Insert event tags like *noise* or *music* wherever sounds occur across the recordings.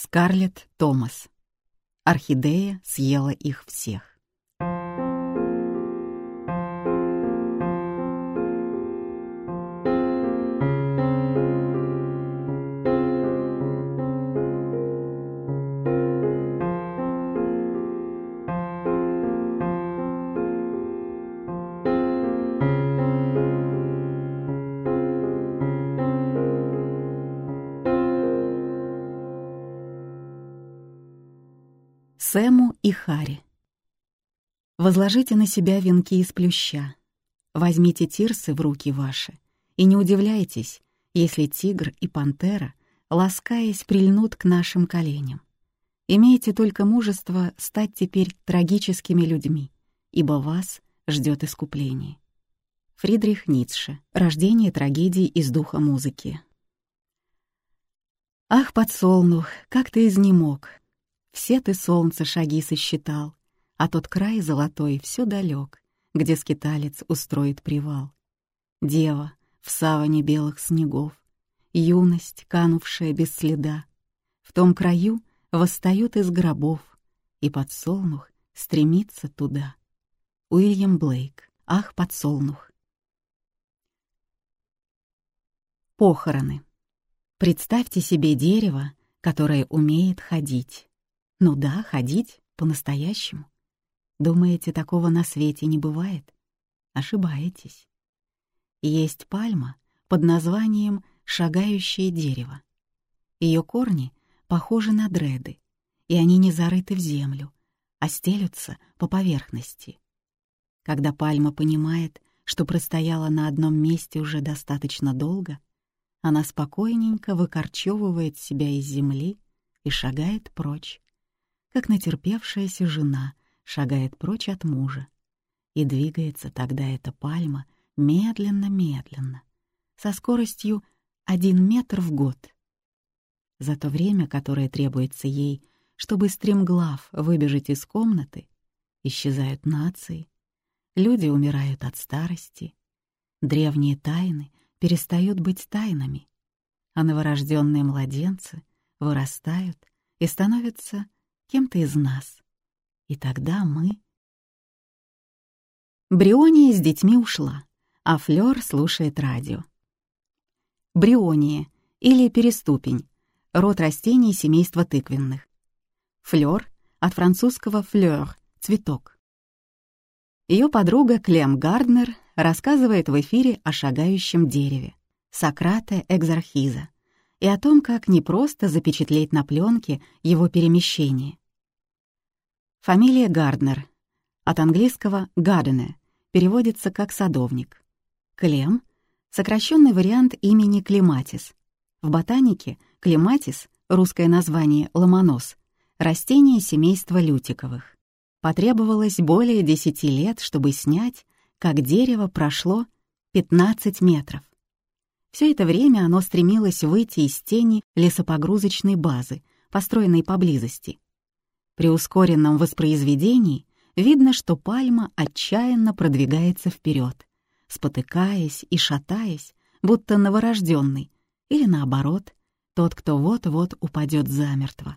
Скарлетт Томас. Орхидея съела их всех. Хари. Возложите на себя венки из плюща. Возьмите тирсы в руки ваши и не удивляйтесь, если тигр и пантера, ласкаясь, прильнут к нашим коленям. Имейте только мужество стать теперь трагическими людьми, ибо вас ждет искупление. Фридрих Ницше. Рождение трагедий из духа музыки. Ах, подсолнух, как ты изнемог, все ты солнце шаги сосчитал, а тот край золотой все далек, где скиталец устроит привал. Дева в саване белых снегов, юность, канувшая без следа, в том краю восстают из гробов, и подсолнух стремится туда. Уильям Блейк. Ах, подсолнух. Похороны. Представьте себе дерево, которое умеет ходить. Ну да, ходить по-настоящему. Думаете, такого на свете не бывает? Ошибаетесь. Есть пальма под названием «шагающее дерево». Ее корни похожи на дреды, и они не зарыты в землю, а стелются по поверхности. Когда пальма понимает, что простояла на одном месте уже достаточно долго, она спокойненько выкорчевывает себя из земли и шагает прочь, как натерпевшаяся жена шагает прочь от мужа. И двигается тогда эта пальма медленно-медленно, со скоростью один метр в год. За то время, которое требуется ей, чтобы стремглав выбежать из комнаты, исчезают нации, люди умирают от старости, древние тайны перестают быть тайнами, а новорожденные младенцы вырастают и становятся кем-то из нас. И тогда мы... Бриония с детьми ушла, а Флёр слушает радио. Бриония или переступень — род растений семейства тыквенных. Флёр от французского «флёр» — цветок. Ее подруга Клем Гарднер рассказывает в эфире о шагающем дереве, Сократа Экзархиза, и о том, как непросто запечатлеть на пленке его перемещение. Фамилия Гарднер, от английского «гардене», переводится как «садовник». Клем — сокращенный вариант имени Клематис. В ботанике клематис, русское название ломонос, растение семейства лютиковых. Потребовалось более 10 лет, чтобы снять, как дерево прошло 15 метров. Все это время оно стремилось выйти из тени лесопогрузочной базы, построенной поблизости. При ускоренном воспроизведении видно, что пальма отчаянно продвигается вперед, спотыкаясь и шатаясь, будто новорожденный, или наоборот, тот, кто вот-вот упадет замертво.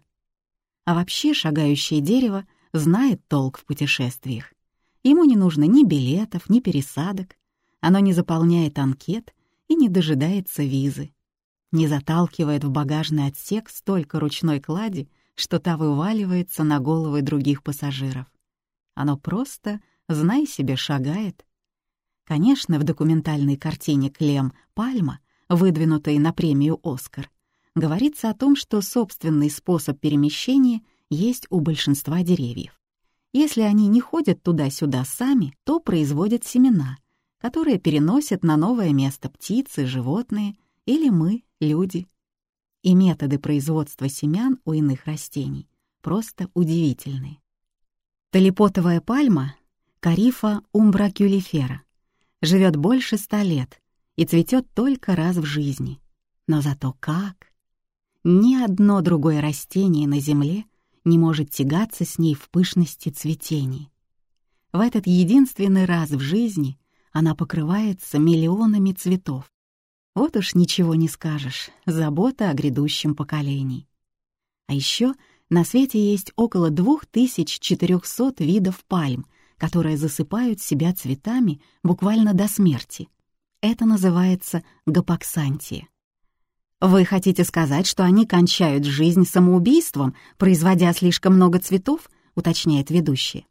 А вообще шагающее дерево знает толк в путешествиях. Ему не нужно ни билетов, ни пересадок, оно не заполняет анкет и не дожидается визы. Не заталкивает в багажный отсек столько ручной клади, что та вываливается на головы других пассажиров. Оно просто, знай себе, шагает. Конечно, в документальной картине «Клем. Пальма», выдвинутой на премию «Оскар», говорится о том, что собственный способ перемещения есть у большинства деревьев. Если они не ходят туда-сюда сами, то производят семена, которые переносят на новое место птицы, животные или мы, люди. И методы производства семян у иных растений просто удивительные. Талипотовая пальма Карифа умбракюлифера живет больше ста лет и цветет только раз в жизни. Но зато как! Ни одно другое растение на Земле не может тягаться с ней в пышности цветений. В этот единственный раз в жизни она покрывается миллионами цветов. Вот уж ничего не скажешь, забота о грядущем поколении. А еще на свете есть около 2400 видов пальм, которые засыпают себя цветами буквально до смерти. Это называется гапоксантия. Вы хотите сказать, что они кончают жизнь самоубийством, производя слишком много цветов, уточняет ведущий.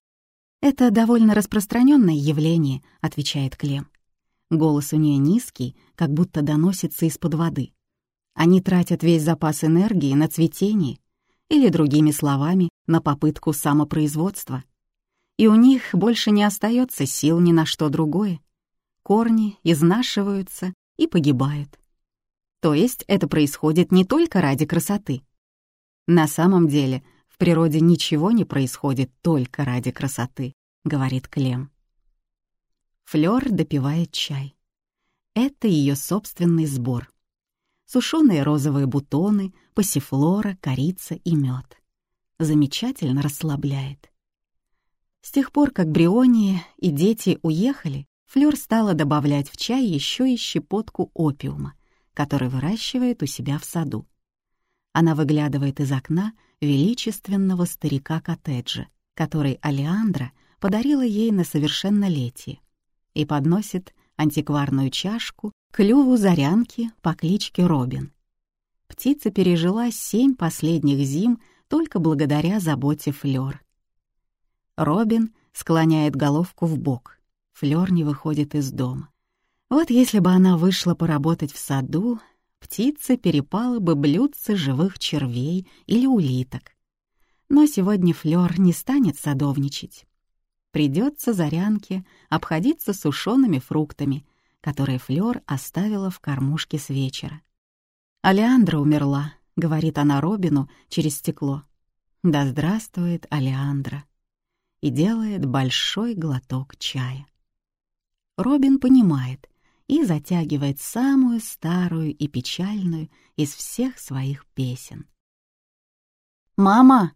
Это довольно распространенное явление, отвечает Клем. Голос у нее низкий, как будто доносится из-под воды. Они тратят весь запас энергии на цветение или, другими словами, на попытку самопроизводства. И у них больше не остается сил ни на что другое. Корни изнашиваются и погибают. То есть это происходит не только ради красоты. На самом деле природе ничего не происходит только ради красоты, говорит Клем. Флёр допивает чай. Это ее собственный сбор. Сушеные розовые бутоны, пассифлора, корица и мед. Замечательно расслабляет. С тех пор, как Бриония и дети уехали, Флёр стала добавлять в чай еще и щепотку опиума, который выращивает у себя в саду. Она выглядывает из окна величественного старика-коттеджа, который Алеандра подарила ей на совершеннолетие, и подносит антикварную чашку клюву зарянки по кличке Робин. Птица пережила семь последних зим только благодаря заботе Флёр. Робин склоняет головку в бок. Флёр не выходит из дома. Вот если бы она вышла поработать в саду, птица перепала бы блюдце живых червей или улиток. Но сегодня Флёр не станет садовничать. Придется Зарянке обходиться сушеными фруктами, которые Флёр оставила в кормушке с вечера. «Алеандра умерла», — говорит она Робину через стекло. «Да здравствует Алеандра!» и делает большой глоток чая. Робин понимает, и затягивает самую старую и печальную из всех своих песен. «Мама!»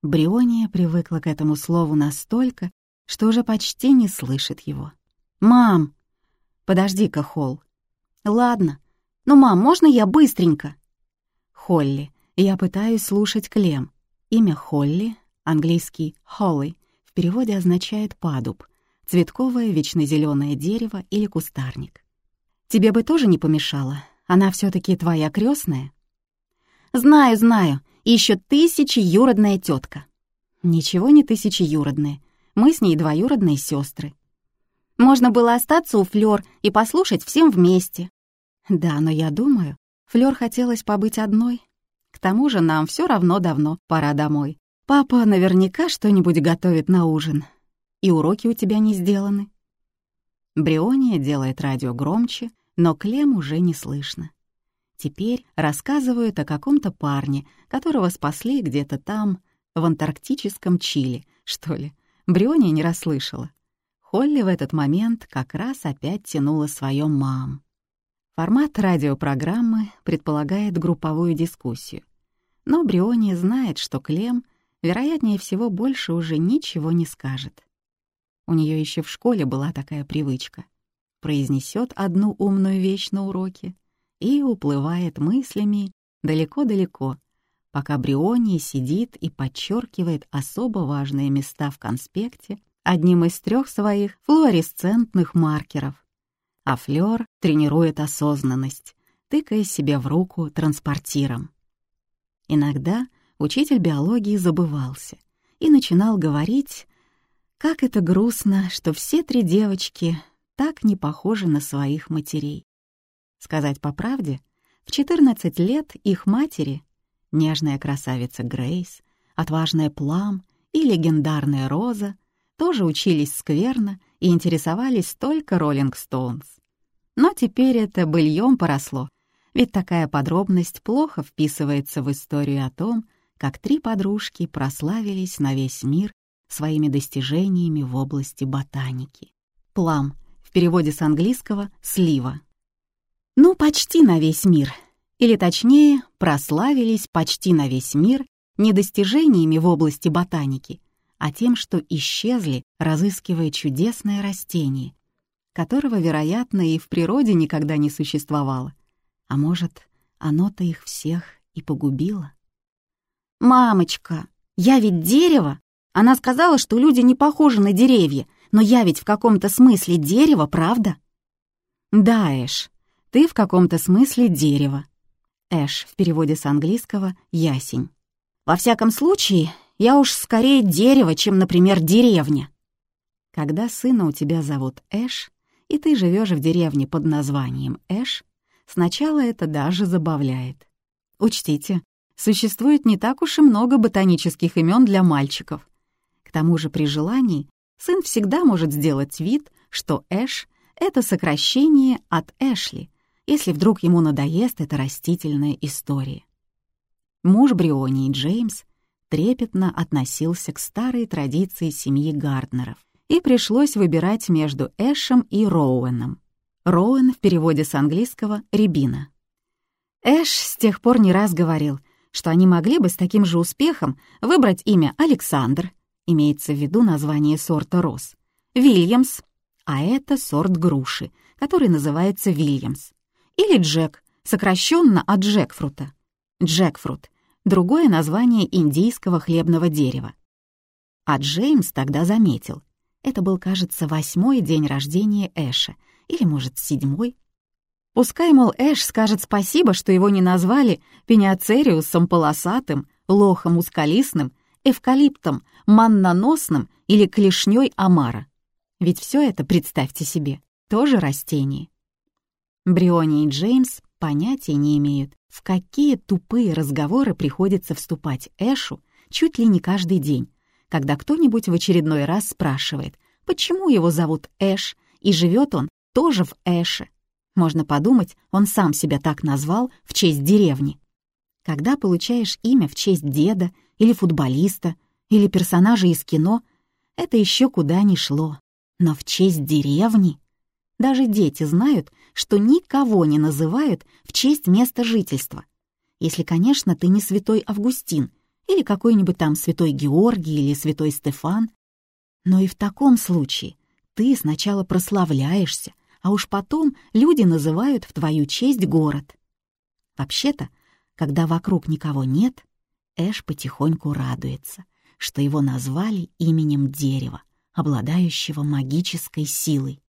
Бриония привыкла к этому слову настолько, что уже почти не слышит его. «Мам!» «Подожди-ка, Холл». «Ладно. Ну, мам, можно я быстренько?» «Холли. Я пытаюсь слушать Клем. Имя Холли, английский «Холли», в переводе означает «падуб», цветковое вечно зеленое дерево или кустарник. Тебе бы тоже не помешало, она все таки твоя крестная. Знаю, знаю, еще тысячеюродная тетка. Ничего не тысячеюродная, мы с ней двоюродные сестры. Можно было остаться у Флёр и послушать всем вместе. Да, но я думаю, Флёр хотелось побыть одной. К тому же нам все равно давно пора домой. Папа наверняка что-нибудь готовит на ужин, и уроки у тебя не сделаны». Бриония делает радио громче, но Клем уже не слышно. Теперь рассказывают о каком-то парне, которого спасли где-то там, в антарктическом Чили, что ли. Бриония не расслышала. Холли в этот момент как раз опять тянула свою мам. Формат радиопрограммы предполагает групповую дискуссию. Но Бриония знает, что Клем, вероятнее всего, больше уже ничего не скажет. У нее еще в школе была такая привычка. Произнесет одну умную вещь на уроке и уплывает мыслями далеко-далеко, пока Бриони сидит и подчеркивает особо важные места в конспекте одним из трех своих флуоресцентных маркеров. А Флёр тренирует осознанность, тыкая себе в руку транспортиром. Иногда учитель биологии забывался и начинал говорить как это грустно, что все три девочки так не похожи на своих матерей. Сказать по правде, в 14 лет их матери, нежная красавица Грейс, отважная Плам и легендарная Роза, тоже учились скверно и интересовались только Роллинг Стоунс. Но теперь это быльем поросло, ведь такая подробность плохо вписывается в историю о том, как три подружки прославились на весь мир своими достижениями в области ботаники. Плам, в переводе с английского «слива». Ну, почти на весь мир. Или точнее, прославились почти на весь мир не достижениями в области ботаники, а тем, что исчезли, разыскивая чудесное растение, которого, вероятно, и в природе никогда не существовало. А может, оно-то их всех и погубило? «Мамочка, я ведь дерево? Она сказала, что люди не похожи на деревья, но я ведь в каком-то смысле дерево, правда?» «Да, Эш, ты в каком-то смысле дерево». Эш в переводе с английского «ясень». «Во всяком случае, я уж скорее дерево, чем, например, деревня». Когда сына у тебя зовут Эш, и ты живешь в деревне под названием Эш, сначала это даже забавляет. Учтите, существует не так уж и много ботанических имен для мальчиков. К тому же при желании сын всегда может сделать вид, что Эш — это сокращение от Эшли, если вдруг ему надоест эта растительная история. Муж Бриони, Джеймс, трепетно относился к старой традиции семьи Гарднеров, и пришлось выбирать между Эшем и Роуэном. Роуэн в переводе с английского «рябина». Эш с тех пор не раз говорил, что они могли бы с таким же успехом выбрать имя Александр, имеется в виду название сорта роз, Вильямс, а это сорт груши, который называется Вильямс, или Джек, сокращенно от Джекфрута. Джекфрут — другое название индийского хлебного дерева. А Джеймс тогда заметил. Это был, кажется, восьмой день рождения Эша, или, может, седьмой. Пускай, мол, Эш скажет спасибо, что его не назвали пениацериусом полосатым, лохом ускалистным, эвкалиптом манноносным или клешней омара. Ведь все это, представьте себе, тоже растение. Бриони и Джеймс понятия не имеют, в какие тупые разговоры приходится вступать Эшу чуть ли не каждый день, когда кто-нибудь в очередной раз спрашивает, почему его зовут Эш, и живет он тоже в Эше. Можно подумать, он сам себя так назвал в честь деревни. Когда получаешь имя в честь деда или футболиста, или персонажа из кино, это еще куда ни шло. Но в честь деревни даже дети знают, что никого не называют в честь места жительства. Если, конечно, ты не святой Августин или какой-нибудь там святой Георгий или святой Стефан. Но и в таком случае ты сначала прославляешься, а уж потом люди называют в твою честь город. Вообще-то, когда вокруг никого нет, Эш потихоньку радуется, что его назвали именем дерева, обладающего магической силой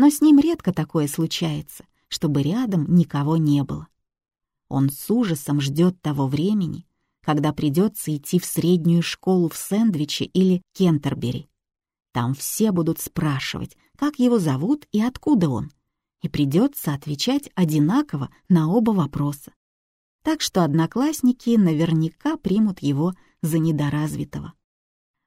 но с ним редко такое случается, чтобы рядом никого не было. Он с ужасом ждет того времени, когда придется идти в среднюю школу в Сэндвиче или Кентербери. Там все будут спрашивать, как его зовут и откуда он, и придется отвечать одинаково на оба вопроса. Так что одноклассники наверняка примут его за недоразвитого.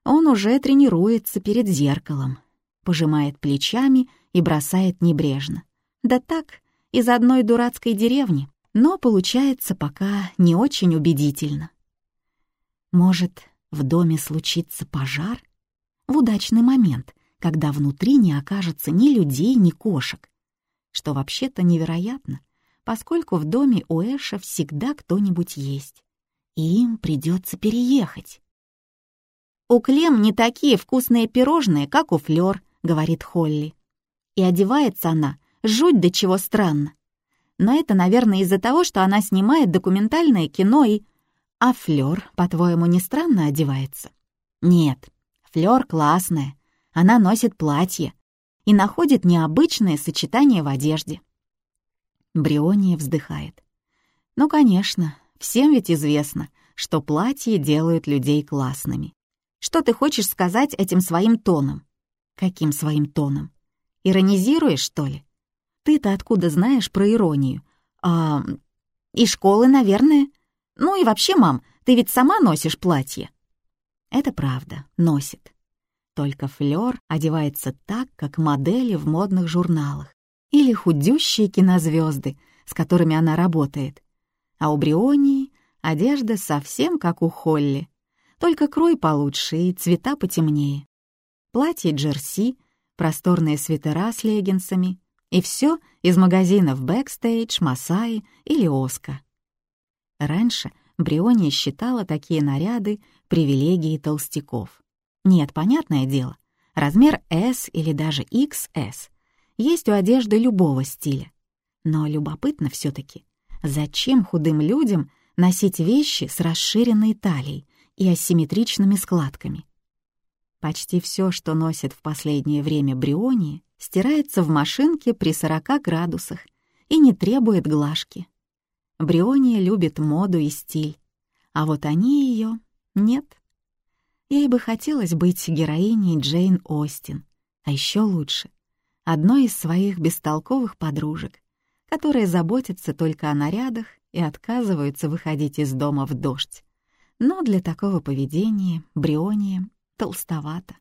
Он уже тренируется перед зеркалом, пожимает плечами и бросает небрежно. Да так, из одной дурацкой деревни, но получается пока не очень убедительно. Может, в доме случится пожар? В удачный момент, когда внутри не окажется ни людей, ни кошек. Что вообще-то невероятно, поскольку в доме у Эша всегда кто-нибудь есть. И им придется переехать. «У Клем не такие вкусные пирожные, как у Флёр», — говорит Холли. И одевается она жуть до чего странно. Но это, наверное, из-за того, что она снимает документальное кино и... А Флёр, по-твоему, не странно одевается? Нет, Флёр классная. Она носит платье и находит необычное сочетание в одежде. Бриония вздыхает. Ну, конечно, всем ведь известно, что платья делают людей классными. Что ты хочешь сказать этим своим тоном? Каким своим тоном? Иронизируешь, что ли? Ты-то откуда знаешь про иронию? А, и школы, наверное. Ну и вообще, мам, ты ведь сама носишь платье. Это правда, носит. Только Флёр одевается так, как модели в модных журналах или худющие кинозвезды, с которыми она работает. А у Брионии одежда совсем как у Холли, только крой получше и цвета потемнее. Платье джерси, просторные свитера с леггинсами и все из магазинов Backstage, Масаи или Оска. Раньше Бриония считала такие наряды привилегией толстяков. Нет, понятное дело, размер S или даже XS есть у одежды любого стиля. Но любопытно все таки зачем худым людям носить вещи с расширенной талией и асимметричными складками. Почти все, что носит в последнее время Бриони, стирается в машинке при 40 градусах и не требует глажки. Бриония любит моду и стиль, а вот они ее нет. Ей бы хотелось быть героиней Джейн Остин, а еще лучше — одной из своих бестолковых подружек, которые заботятся только о нарядах и отказываются выходить из дома в дождь. Но для такого поведения Бриония толстовато.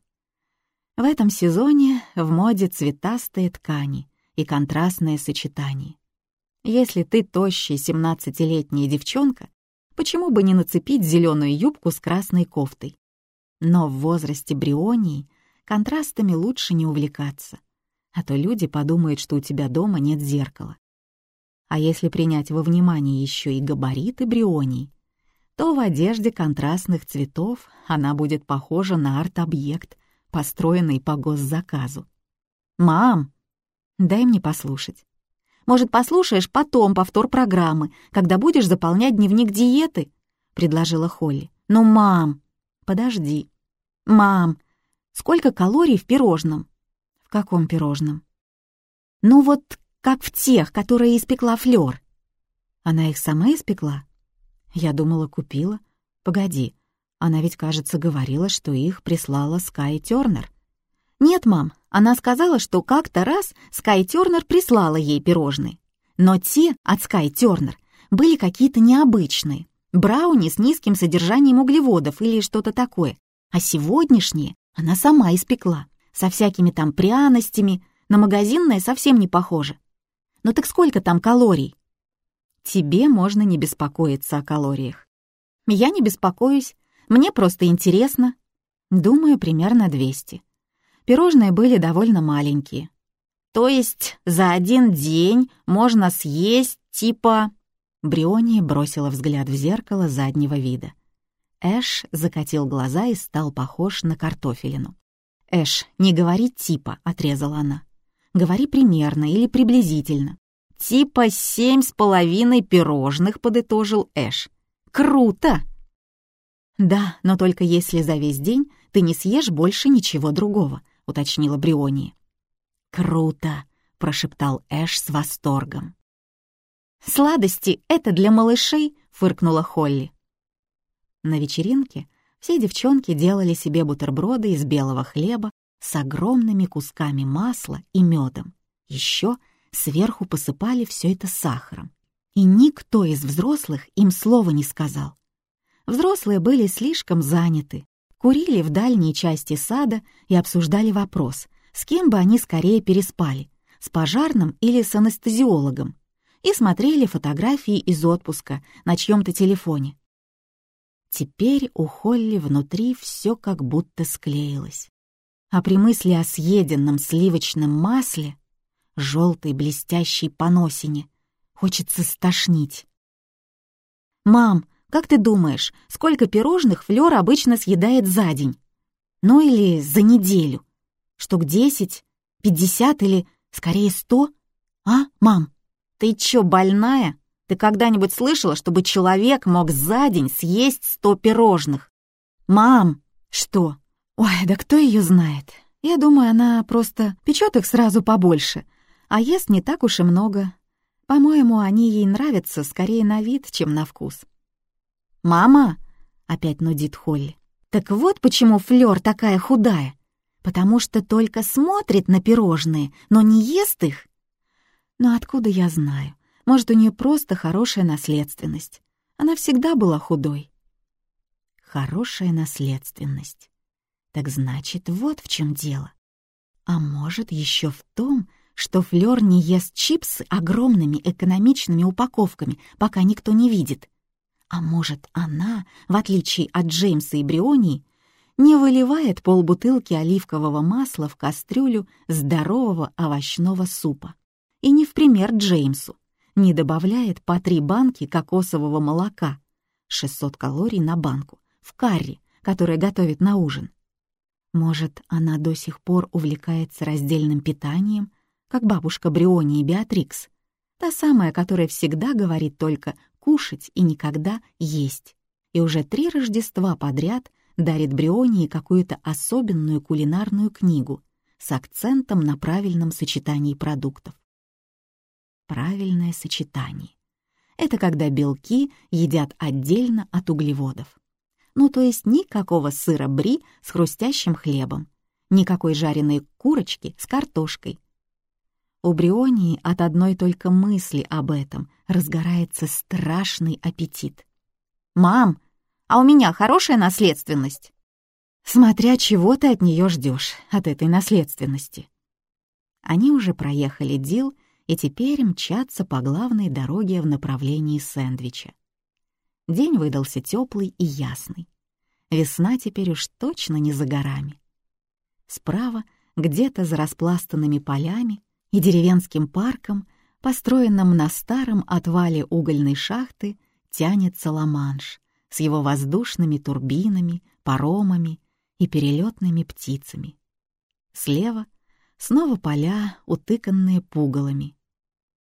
В этом сезоне в моде цветастые ткани и контрастные сочетания. Если ты тощая 17-летняя девчонка, почему бы не нацепить зеленую юбку с красной кофтой? Но в возрасте брионии контрастами лучше не увлекаться, а то люди подумают, что у тебя дома нет зеркала. А если принять во внимание еще и габариты брионии, то в одежде контрастных цветов она будет похожа на арт-объект, построенный по госзаказу. «Мам, дай мне послушать. Может, послушаешь потом повтор программы, когда будешь заполнять дневник диеты?» — предложила Холли. «Ну, мам, подожди. Мам, сколько калорий в пирожном?» «В каком пирожном?» «Ну вот, как в тех, которые испекла Флёр». «Она их сама испекла?» Я думала, купила. Погоди, она ведь, кажется, говорила, что их прислала Скай Тёрнер. Нет, мам, она сказала, что как-то раз Скай Тёрнер прислала ей пирожные. Но те от Скай Тёрнер были какие-то необычные. Брауни с низким содержанием углеводов или что-то такое. А сегодняшние она сама испекла, со всякими там пряностями, на магазинное совсем не похоже. Ну так сколько там калорий? Тебе можно не беспокоиться о калориях. Я не беспокоюсь, мне просто интересно. Думаю, примерно 200. Пирожные были довольно маленькие. То есть за один день можно съесть типа... Бриони бросила взгляд в зеркало заднего вида. Эш закатил глаза и стал похож на картофелину. «Эш, не говори типа», — отрезала она. «Говори примерно или приблизительно. «Типа семь с половиной пирожных», — подытожил Эш. «Круто!» «Да, но только если за весь день ты не съешь больше ничего другого», — уточнила Бриони. «Круто!» — прошептал Эш с восторгом. «Сладости — это для малышей», — фыркнула Холли. На вечеринке все девчонки делали себе бутерброды из белого хлеба с огромными кусками масла и медом. Еще — сверху посыпали все это сахаром. И никто из взрослых им слова не сказал. Взрослые были слишком заняты, курили в дальней части сада и обсуждали вопрос, с кем бы они скорее переспали, с пожарным или с анестезиологом, и смотрели фотографии из отпуска на чьем-то телефоне. Теперь у Холли внутри все как будто склеилось. А при мысли о съеденном сливочном масле желтой блестящей поносине. Хочется стошнить. «Мам, как ты думаешь, сколько пирожных Флёр обычно съедает за день? Ну или за неделю? Штук десять, пятьдесят или, скорее, сто? А, мам, ты чё, больная? Ты когда-нибудь слышала, чтобы человек мог за день съесть сто пирожных? Мам, что? Ой, да кто ее знает? Я думаю, она просто печет их сразу побольше, а ест не так уж и много. По-моему, они ей нравятся скорее на вид, чем на вкус. «Мама!» — опять нудит Холли. «Так вот почему Флёр такая худая. Потому что только смотрит на пирожные, но не ест их. Но откуда я знаю? Может, у нее просто хорошая наследственность. Она всегда была худой». Хорошая наследственность. Так значит, вот в чем дело. А может, еще в том, что Флёр не ест чипсы огромными экономичными упаковками, пока никто не видит. А может, она, в отличие от Джеймса и Брионии, не выливает полбутылки оливкового масла в кастрюлю здорового овощного супа. И не в пример Джеймсу, не добавляет по три банки кокосового молока, 600 калорий на банку, в карри, которое готовит на ужин. Может, она до сих пор увлекается раздельным питанием, как бабушка Бриони и Беатрикс, та самая, которая всегда говорит только кушать и никогда есть. И уже три Рождества подряд дарит Брионии какую-то особенную кулинарную книгу с акцентом на правильном сочетании продуктов. Правильное сочетание. Это когда белки едят отдельно от углеводов. Ну, то есть никакого сыра бри с хрустящим хлебом, никакой жареной курочки с картошкой. У Брионии от одной только мысли об этом разгорается страшный аппетит. «Мам, а у меня хорошая наследственность?» Смотря чего ты от нее ждешь, от этой наследственности. Они уже проехали Дил и теперь мчатся по главной дороге в направлении сэндвича. День выдался теплый и ясный. Весна теперь уж точно не за горами. Справа, где-то за распластанными полями и деревенским парком, построенным на старом отвале угольной шахты, тянется Ла-Манш с его воздушными турбинами, паромами и перелетными птицами. Слева снова поля, утыканные пугалами.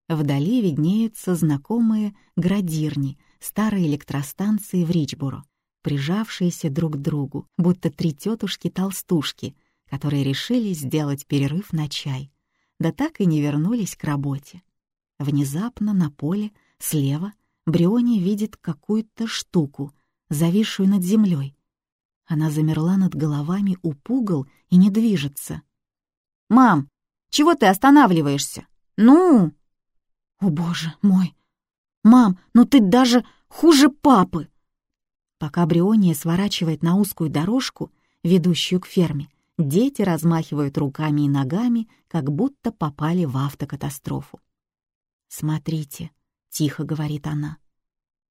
Вдали виднеются знакомые градирни старой электростанции в Ричборо, прижавшиеся друг к другу, будто три тетушки-толстушки, которые решили сделать перерыв на чай, да так и не вернулись к работе. Внезапно на поле слева Бриони видит какую-то штуку, зависшую над землей. Она замерла над головами у пугал и не движется. «Мам, чего ты останавливаешься? Ну!» «О, боже мой! Мам, ну ты даже хуже папы!» Пока Бриония сворачивает на узкую дорожку, ведущую к ферме, дети размахивают руками и ногами, как будто попали в автокатастрофу. «Смотрите», — тихо говорит она.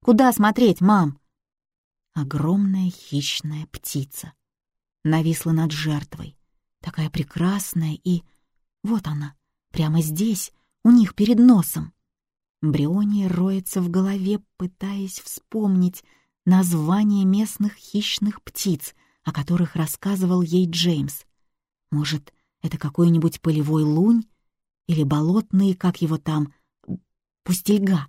«Куда смотреть, мам?» Огромная хищная птица. Нависла над жертвой. Такая прекрасная и... Вот она, прямо здесь, у них перед носом. Бриония роется в голове, пытаясь вспомнить название местных хищных птиц, о которых рассказывал ей Джеймс. Может, это какой-нибудь полевой лунь? Или болотный, как его там, пустельга?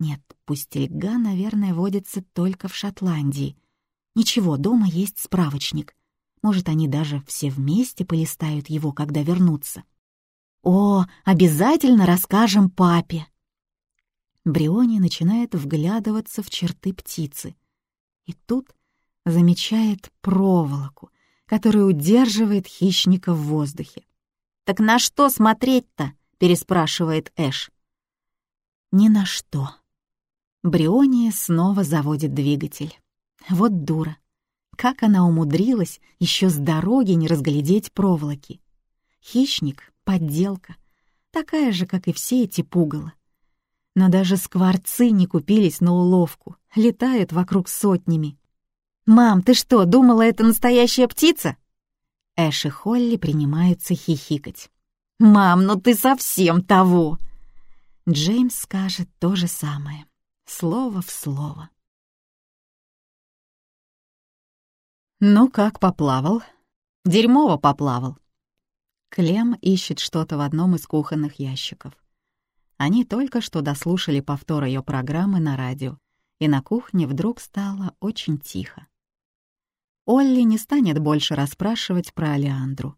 Нет, пустельга, наверное, водится только в Шотландии. Ничего, дома есть справочник. Может, они даже все вместе полистают его, когда вернутся. О, обязательно расскажем папе. Бриони начинает вглядываться в черты птицы. И тут замечает проволоку, которая удерживает хищника в воздухе. «Так на что смотреть-то?» — переспрашивает Эш. «Ни на что». Бриония снова заводит двигатель. Вот дура. Как она умудрилась еще с дороги не разглядеть проволоки? Хищник — подделка, такая же, как и все эти пугала. Но даже скворцы не купились на уловку, летают вокруг сотнями. «Мам, ты что, думала, это настоящая птица?» Эш и Холли принимаются хихикать. «Мам, ну ты совсем того!» Джеймс скажет то же самое, слово в слово. «Ну как поплавал?» «Дерьмово поплавал». Клем ищет что-то в одном из кухонных ящиков. Они только что дослушали повтор ее программы на радио, и на кухне вдруг стало очень тихо. Олли не станет больше расспрашивать про Алеандру.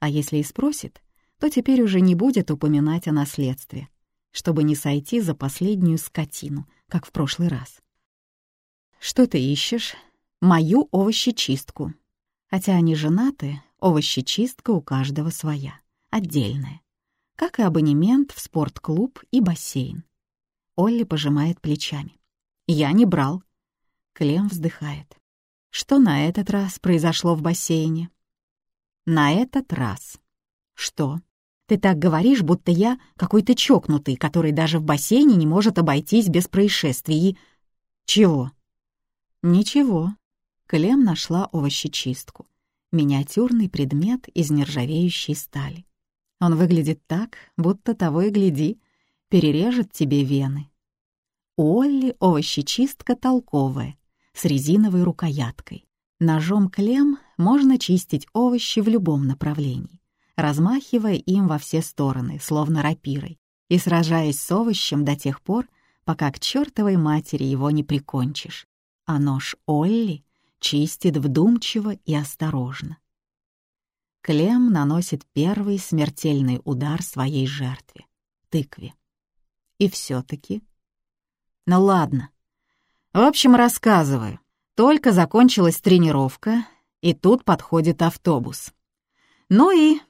А если и спросит, то теперь уже не будет упоминать о наследстве, чтобы не сойти за последнюю скотину, как в прошлый раз. «Что ты ищешь?» «Мою овощечистку». Хотя они женаты, овощечистка у каждого своя, отдельная как и абонемент в спортклуб и бассейн. Олли пожимает плечами. «Я не брал». Клем вздыхает. «Что на этот раз произошло в бассейне?» «На этот раз». «Что? Ты так говоришь, будто я какой-то чокнутый, который даже в бассейне не может обойтись без происшествий. Чего?» «Ничего». Клем нашла овощечистку. Миниатюрный предмет из нержавеющей стали. Он выглядит так, будто того и гляди, перережет тебе вены. Олли овощечистка толковая, с резиновой рукояткой. Ножом клем можно чистить овощи в любом направлении, размахивая им во все стороны, словно рапирой, и сражаясь с овощем до тех пор, пока к чертовой матери его не прикончишь, а нож Олли чистит вдумчиво и осторожно. Клем наносит первый смертельный удар своей жертве — тыкве. И все таки Ну ладно. В общем, рассказываю. Только закончилась тренировка, и тут подходит автобус. Ну и...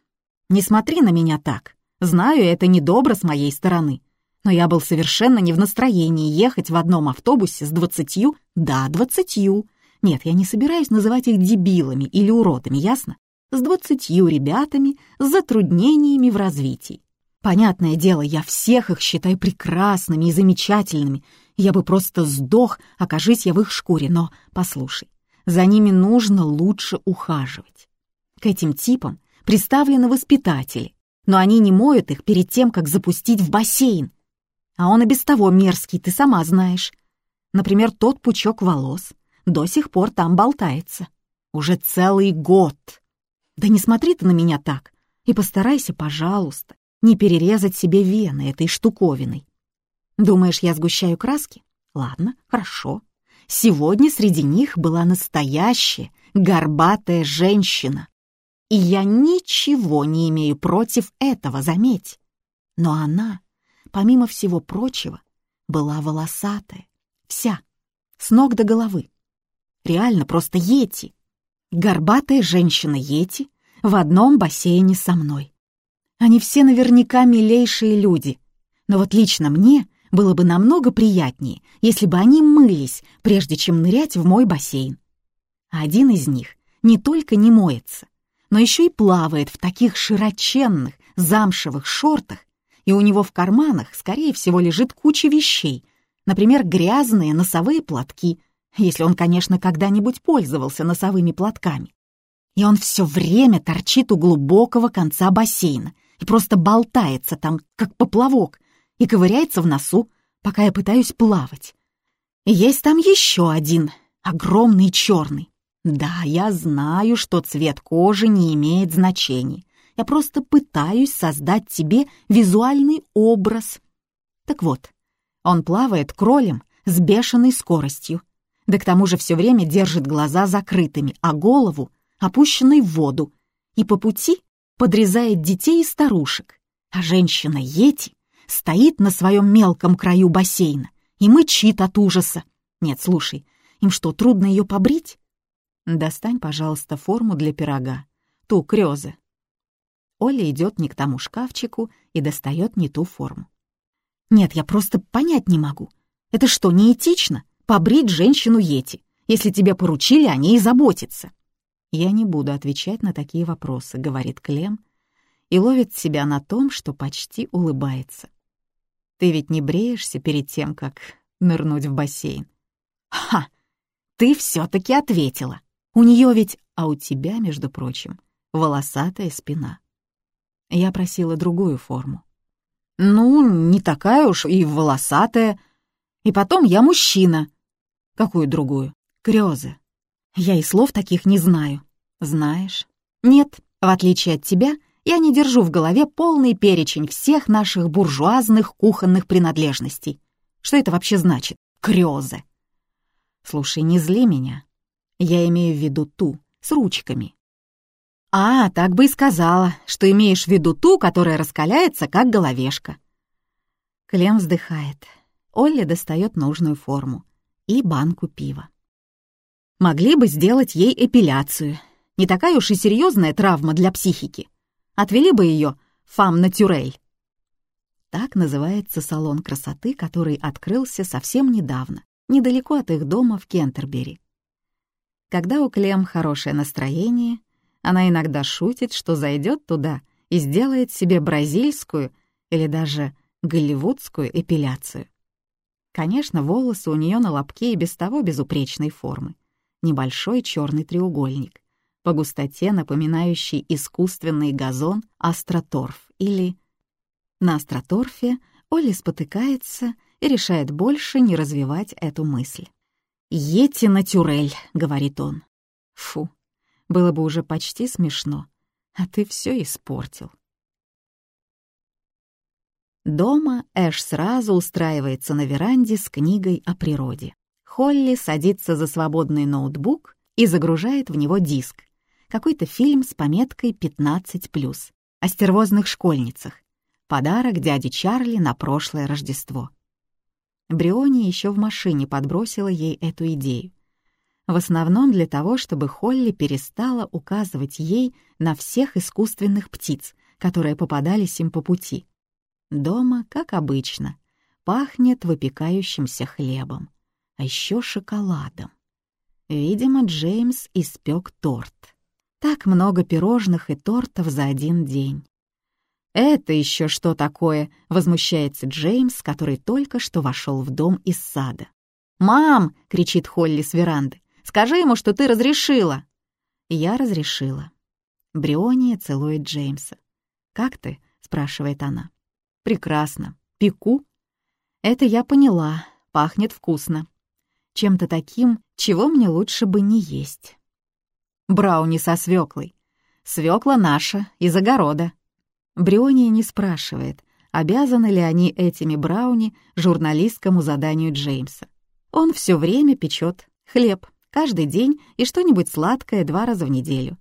Не смотри на меня так. Знаю, это недобро с моей стороны. Но я был совершенно не в настроении ехать в одном автобусе с двадцатью... Да, двадцатью. Нет, я не собираюсь называть их дебилами или уродами, ясно? С двадцатью ребятами с затруднениями в развитии. Понятное дело, я всех их считаю прекрасными и замечательными. Я бы просто сдох, окажись я в их шкуре, но послушай, за ними нужно лучше ухаживать. К этим типам приставлены воспитатели, но они не моют их перед тем, как запустить в бассейн. А он и без того мерзкий, ты сама знаешь. Например, тот пучок волос до сих пор там болтается. Уже целый год. Да не смотри ты на меня так. И постарайся, пожалуйста, не перерезать себе вены этой штуковиной. Думаешь, я сгущаю краски? Ладно, хорошо. Сегодня среди них была настоящая горбатая женщина. И я ничего не имею против этого, заметь. Но она, помимо всего прочего, была волосатая, вся, с ног до головы. Реально просто ети горбатая женщина Йети в одном бассейне со мной. Они все наверняка милейшие люди, но вот лично мне было бы намного приятнее, если бы они мылись, прежде чем нырять в мой бассейн. А один из них не только не моется, но еще и плавает в таких широченных замшевых шортах, и у него в карманах, скорее всего, лежит куча вещей, например, грязные носовые платки, если он, конечно, когда-нибудь пользовался носовыми платками. И он все время торчит у глубокого конца бассейна и просто болтается там, как поплавок, и ковыряется в носу, пока я пытаюсь плавать. И есть там еще один, огромный черный. Да, я знаю, что цвет кожи не имеет значения. Я просто пытаюсь создать тебе визуальный образ. Так вот, он плавает кролем с бешеной скоростью, да к тому же все время держит глаза закрытыми, а голову опущенной в воду, и по пути подрезает детей и старушек. А женщина Йети стоит на своем мелком краю бассейна и мычит от ужаса. Нет, слушай, им что, трудно ее побрить? Достань, пожалуйста, форму для пирога, ту крёзы. Оля идет не к тому шкафчику и достает не ту форму. Нет, я просто понять не могу. Это что, неэтично? Побрить женщину Йети, если тебе поручили о ней заботиться. «Я не буду отвечать на такие вопросы», — говорит Клем, и ловит себя на том, что почти улыбается. «Ты ведь не бреешься перед тем, как нырнуть в бассейн?» «Ха! Ты все-таки ответила! У нее ведь, а у тебя, между прочим, волосатая спина». Я просила другую форму. «Ну, не такая уж и волосатая. И потом я мужчина. Какую другую? Грёзы. Я и слов таких не знаю. Знаешь? Нет, в отличие от тебя, я не держу в голове полный перечень всех наших буржуазных кухонных принадлежностей. Что это вообще значит? Крёзы. Слушай, не зли меня. Я имею в виду ту, с ручками. А, так бы и сказала, что имеешь в виду ту, которая раскаляется, как головешка. Клем вздыхает. Олли достает нужную форму и банку пива. Могли бы сделать ей эпиляцию. Не такая уж и серьезная травма для психики. Отвели бы ее фам натюрель. Так называется салон красоты, который открылся совсем недавно, недалеко от их дома в Кентербери. Когда у Клем хорошее настроение, она иногда шутит, что зайдет туда и сделает себе бразильскую или даже голливудскую эпиляцию. Конечно, волосы у нее на лобке и без того безупречной формы. Небольшой черный треугольник, по густоте напоминающий искусственный газон астроторф или... На астроторфе Олли спотыкается и решает больше не развивать эту мысль. «Ете натюрель», — говорит он. «Фу, было бы уже почти смешно, а ты все испортил». Дома Эш сразу устраивается на веранде с книгой о природе. Холли садится за свободный ноутбук и загружает в него диск. Какой-то фильм с пометкой «15+,» о стервозных школьницах. Подарок дяде Чарли на прошлое Рождество. Бриони еще в машине подбросила ей эту идею. В основном для того, чтобы Холли перестала указывать ей на всех искусственных птиц, которые попадались им по пути. Дома, как обычно, пахнет выпекающимся хлебом, а еще шоколадом. Видимо, Джеймс испек торт. Так много пирожных и тортов за один день. «Это еще что такое?» — возмущается Джеймс, который только что вошел в дом из сада. «Мам!» — кричит Холли с веранды. «Скажи ему, что ты разрешила!» «Я разрешила». Бриония целует Джеймса. «Как ты?» — спрашивает она. «Прекрасно. Пеку?» «Это я поняла. Пахнет вкусно. Чем-то таким, чего мне лучше бы не есть». «Брауни со свеклой. Свекла наша, из огорода». Бриония не спрашивает, обязаны ли они этими брауни журналистскому заданию Джеймса. Он все время печет хлеб, каждый день и что-нибудь сладкое два раза в неделю.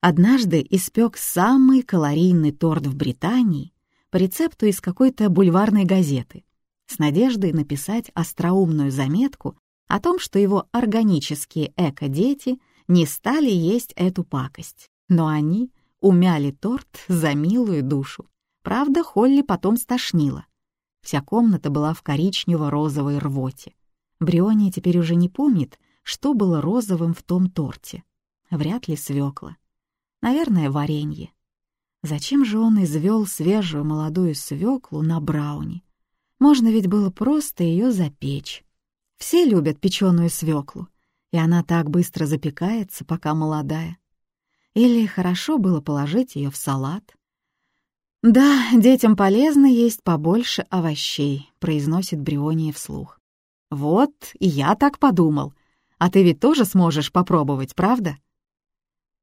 Однажды испек самый калорийный торт в Британии по рецепту из какой-то бульварной газеты с надеждой написать остроумную заметку о том, что его органические эко-дети не стали есть эту пакость, но они умяли торт за милую душу. Правда, Холли потом стошнила. Вся комната была в коричнево-розовой рвоте. Бриония теперь уже не помнит, что было розовым в том торте. Вряд ли свекла. Наверное, варенье. Зачем же он извел свежую молодую свеклу на брауни? Можно ведь было просто ее запечь. Все любят печеную свеклу, и она так быстро запекается, пока молодая. Или хорошо было положить ее в салат. «Да, детям полезно есть побольше овощей», — произносит Бриония вслух. «Вот, и я так подумал. А ты ведь тоже сможешь попробовать, правда?»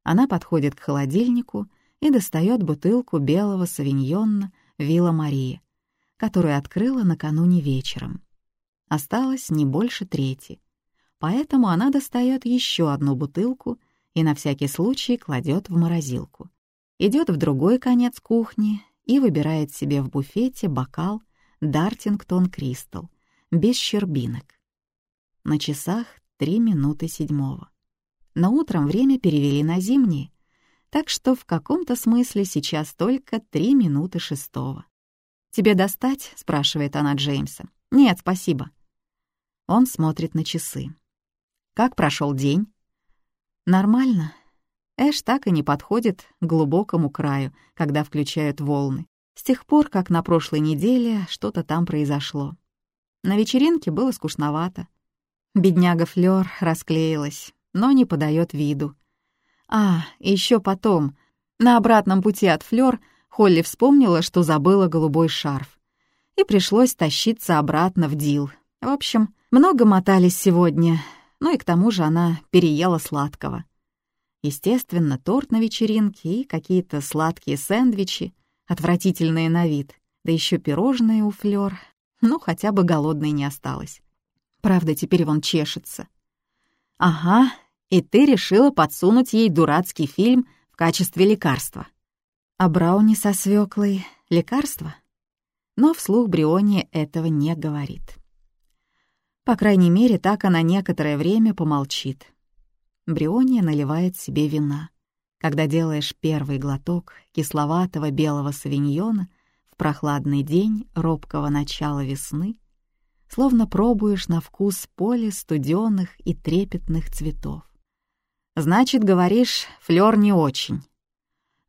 Она подходит к холодильнику и достает бутылку белого савиньонна «Вилла Мария», которую открыла накануне вечером. Осталось не больше трети, поэтому она достает еще одну бутылку и на всякий случай кладет в морозилку. Идет в другой конец кухни и выбирает себе в буфете бокал «Дартингтон Кристал» без щербинок. На часах три минуты седьмого. Но утром время перевели на зимние, так что в каком-то смысле сейчас только три минуты шестого. «Тебе достать?» — спрашивает она Джеймса. «Нет, спасибо». Он смотрит на часы. «Как прошел день?» «Нормально». Эш так и не подходит к глубокому краю, когда включают волны. С тех пор, как на прошлой неделе что-то там произошло. На вечеринке было скучновато. Бедняга Флёр расклеилась, но не подает виду. А, еще потом, на обратном пути от Флёр, Холли вспомнила, что забыла голубой шарф. И пришлось тащиться обратно в Дил. В общем, много мотались сегодня, ну и к тому же она переела сладкого. Естественно, торт на вечеринке и какие-то сладкие сэндвичи, отвратительные на вид, да еще пирожные у Флёр. Ну, хотя бы голодной не осталось. Правда, теперь вон чешется. Ага, и ты решила подсунуть ей дурацкий фильм в качестве лекарства. А брауни со свеклой — лекарство? Но вслух Бриони этого не говорит. По крайней мере, так она некоторое время помолчит. Бриония наливает себе вина. Когда делаешь первый глоток кисловатого белого савиньона в прохладный день робкого начала весны, словно пробуешь на вкус поле студенных и трепетных цветов. Значит, говоришь, Флёр не очень.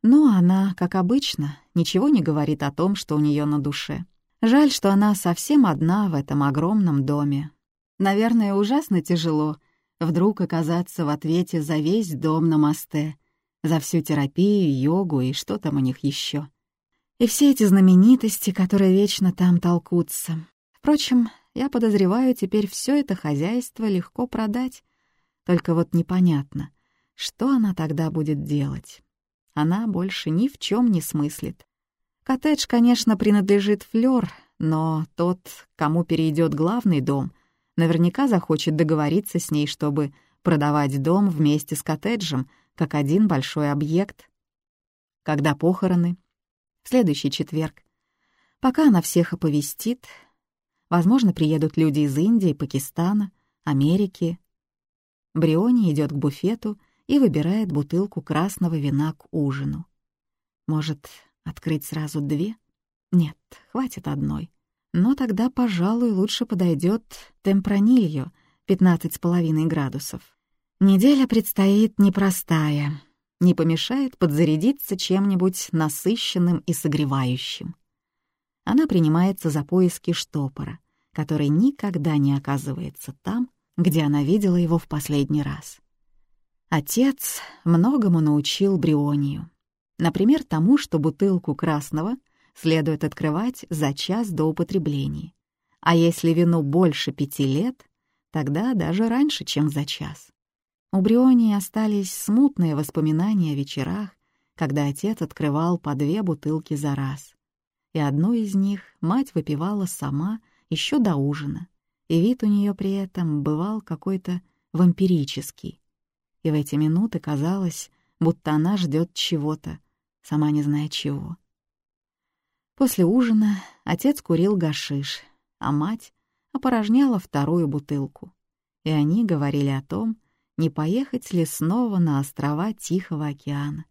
Но она, как обычно, ничего не говорит о том, что у нее на душе. Жаль, что она совсем одна в этом огромном доме. Наверное, ужасно тяжело вдруг оказаться в ответе за весь дом на мосте, за всю терапию, йогу и что там у них еще. И все эти знаменитости, которые вечно там толкутся. Впрочем, я подозреваю, теперь все это хозяйство легко продать. Только вот непонятно, что она тогда будет делать? Она больше ни в чем не смыслит. Коттедж, конечно, принадлежит Флёр, но тот, кому перейдет главный дом, наверняка захочет договориться с ней, чтобы продавать дом вместе с коттеджем, как один большой объект. Когда похороны? Следующий четверг. Пока она всех оповестит, возможно, приедут люди из Индии, Пакистана, Америки. Бриони идет к буфету и выбирает бутылку красного вина к ужину. Может, открыть сразу две? Нет, хватит одной. Но тогда, пожалуй, лучше подойдет темпранильо, 15,5 градусов. Неделя предстоит непростая. Не помешает подзарядиться чем-нибудь насыщенным и согревающим. Она принимается за поиски штопора, который никогда не оказывается там, где она видела его в последний раз. Отец многому научил Брионию. Например, тому, что бутылку красного следует открывать за час до употребления. А если вину больше пяти лет, тогда даже раньше, чем за час. У Брионии остались смутные воспоминания о вечерах, когда отец открывал по две бутылки за раз. И одну из них мать выпивала сама еще до ужина, и вид у нее при этом бывал какой-то вампирический. И в эти минуты казалось, будто она ждет чего-то, сама не зная чего. После ужина отец курил гашиш, а мать опорожняла вторую бутылку. И они говорили о том, не поехать ли снова на острова Тихого океана,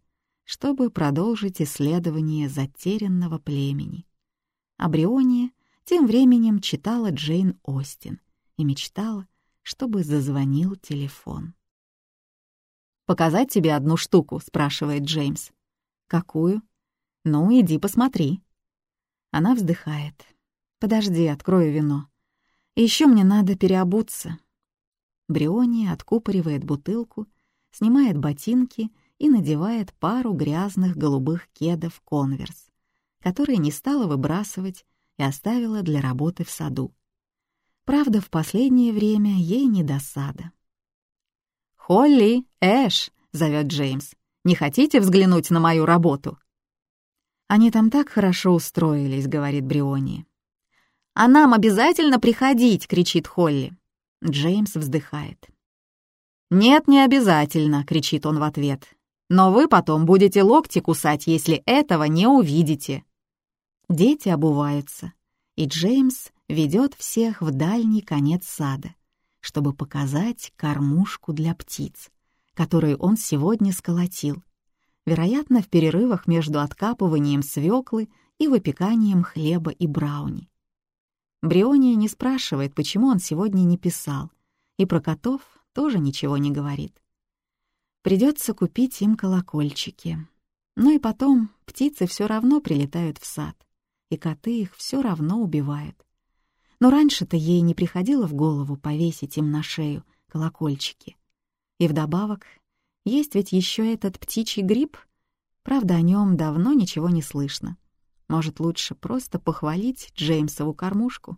чтобы продолжить исследование затерянного племени. А Бриония тем временем читала Джейн Остин и мечтала, чтобы зазвонил телефон. «Показать тебе одну штуку?» — спрашивает Джеймс. «Какую?» «Ну, иди посмотри». Она вздыхает. «Подожди, открою вино. Еще мне надо переобуться». Бриони откупоривает бутылку, снимает ботинки и надевает пару грязных голубых кедов «Конверс», которые не стала выбрасывать и оставила для работы в саду. Правда, в последнее время ей не досада. «Холли, Эш!» — зовет Джеймс. «Не хотите взглянуть на мою работу?» «Они там так хорошо устроились», — говорит Бриони. «А нам обязательно приходить!» — кричит Холли. Джеймс вздыхает. «Нет, не обязательно!» — кричит он в ответ. «Но вы потом будете локти кусать, если этого не увидите!» Дети обуваются, и Джеймс ведет всех в дальний конец сада, чтобы показать кормушку для птиц, которую он сегодня сколотил, вероятно, в перерывах между откапыванием свеклы и выпеканием хлеба и брауни. Бриония не спрашивает, почему он сегодня не писал, и про котов тоже ничего не говорит. Придется купить им колокольчики. Ну и потом птицы все равно прилетают в сад и коты их все равно убивают. Но раньше-то ей не приходило в голову повесить им на шею колокольчики. И вдобавок, есть ведь еще этот птичий гриб. Правда, о нем давно ничего не слышно. Может, лучше просто похвалить Джеймсову кормушку?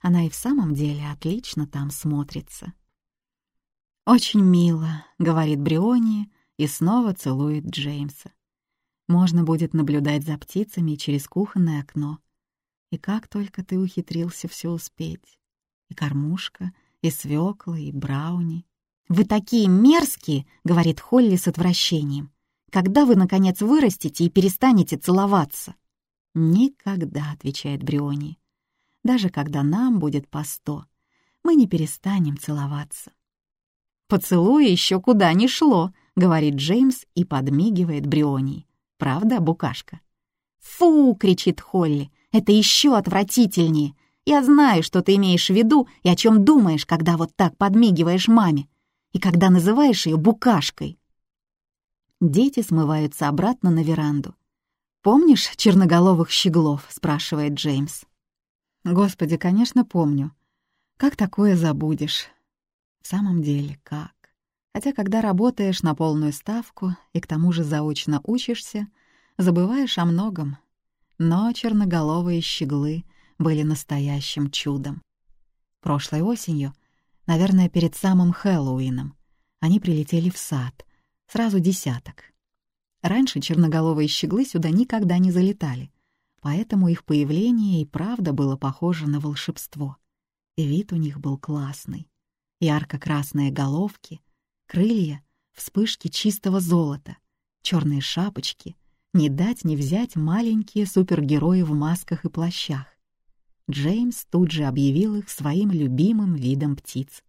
Она и в самом деле отлично там смотрится. «Очень мило», — говорит Бриони и снова целует Джеймса. Можно будет наблюдать за птицами через кухонное окно. И как только ты ухитрился все успеть. И кормушка, и свекла, и брауни. «Вы такие мерзкие!» — говорит Холли с отвращением. «Когда вы, наконец, вырастете и перестанете целоваться?» «Никогда», — отвечает Бриони. «Даже когда нам будет по сто, мы не перестанем целоваться». «Поцелуя еще куда ни шло», — говорит Джеймс и подмигивает Бриони. Правда, букашка?» «Фу!» — кричит Холли. «Это еще отвратительнее. Я знаю, что ты имеешь в виду и о чем думаешь, когда вот так подмигиваешь маме, и когда называешь ее букашкой». Дети смываются обратно на веранду. «Помнишь черноголовых щеглов?» — спрашивает Джеймс. «Господи, конечно, помню. Как такое забудешь?» «В самом деле, как?» Хотя когда работаешь на полную ставку и к тому же заочно учишься, забываешь о многом. Но черноголовые щеглы были настоящим чудом. Прошлой осенью, наверное, перед самым Хэллоуином, они прилетели в сад, сразу десяток. Раньше черноголовые щеглы сюда никогда не залетали, поэтому их появление и правда было похоже на волшебство. И вид у них был классный. Ярко-красные головки, крылья, вспышки чистого золота, черные шапочки, не дать не взять маленькие супергерои в масках и плащах. Джеймс тут же объявил их своим любимым видом птиц.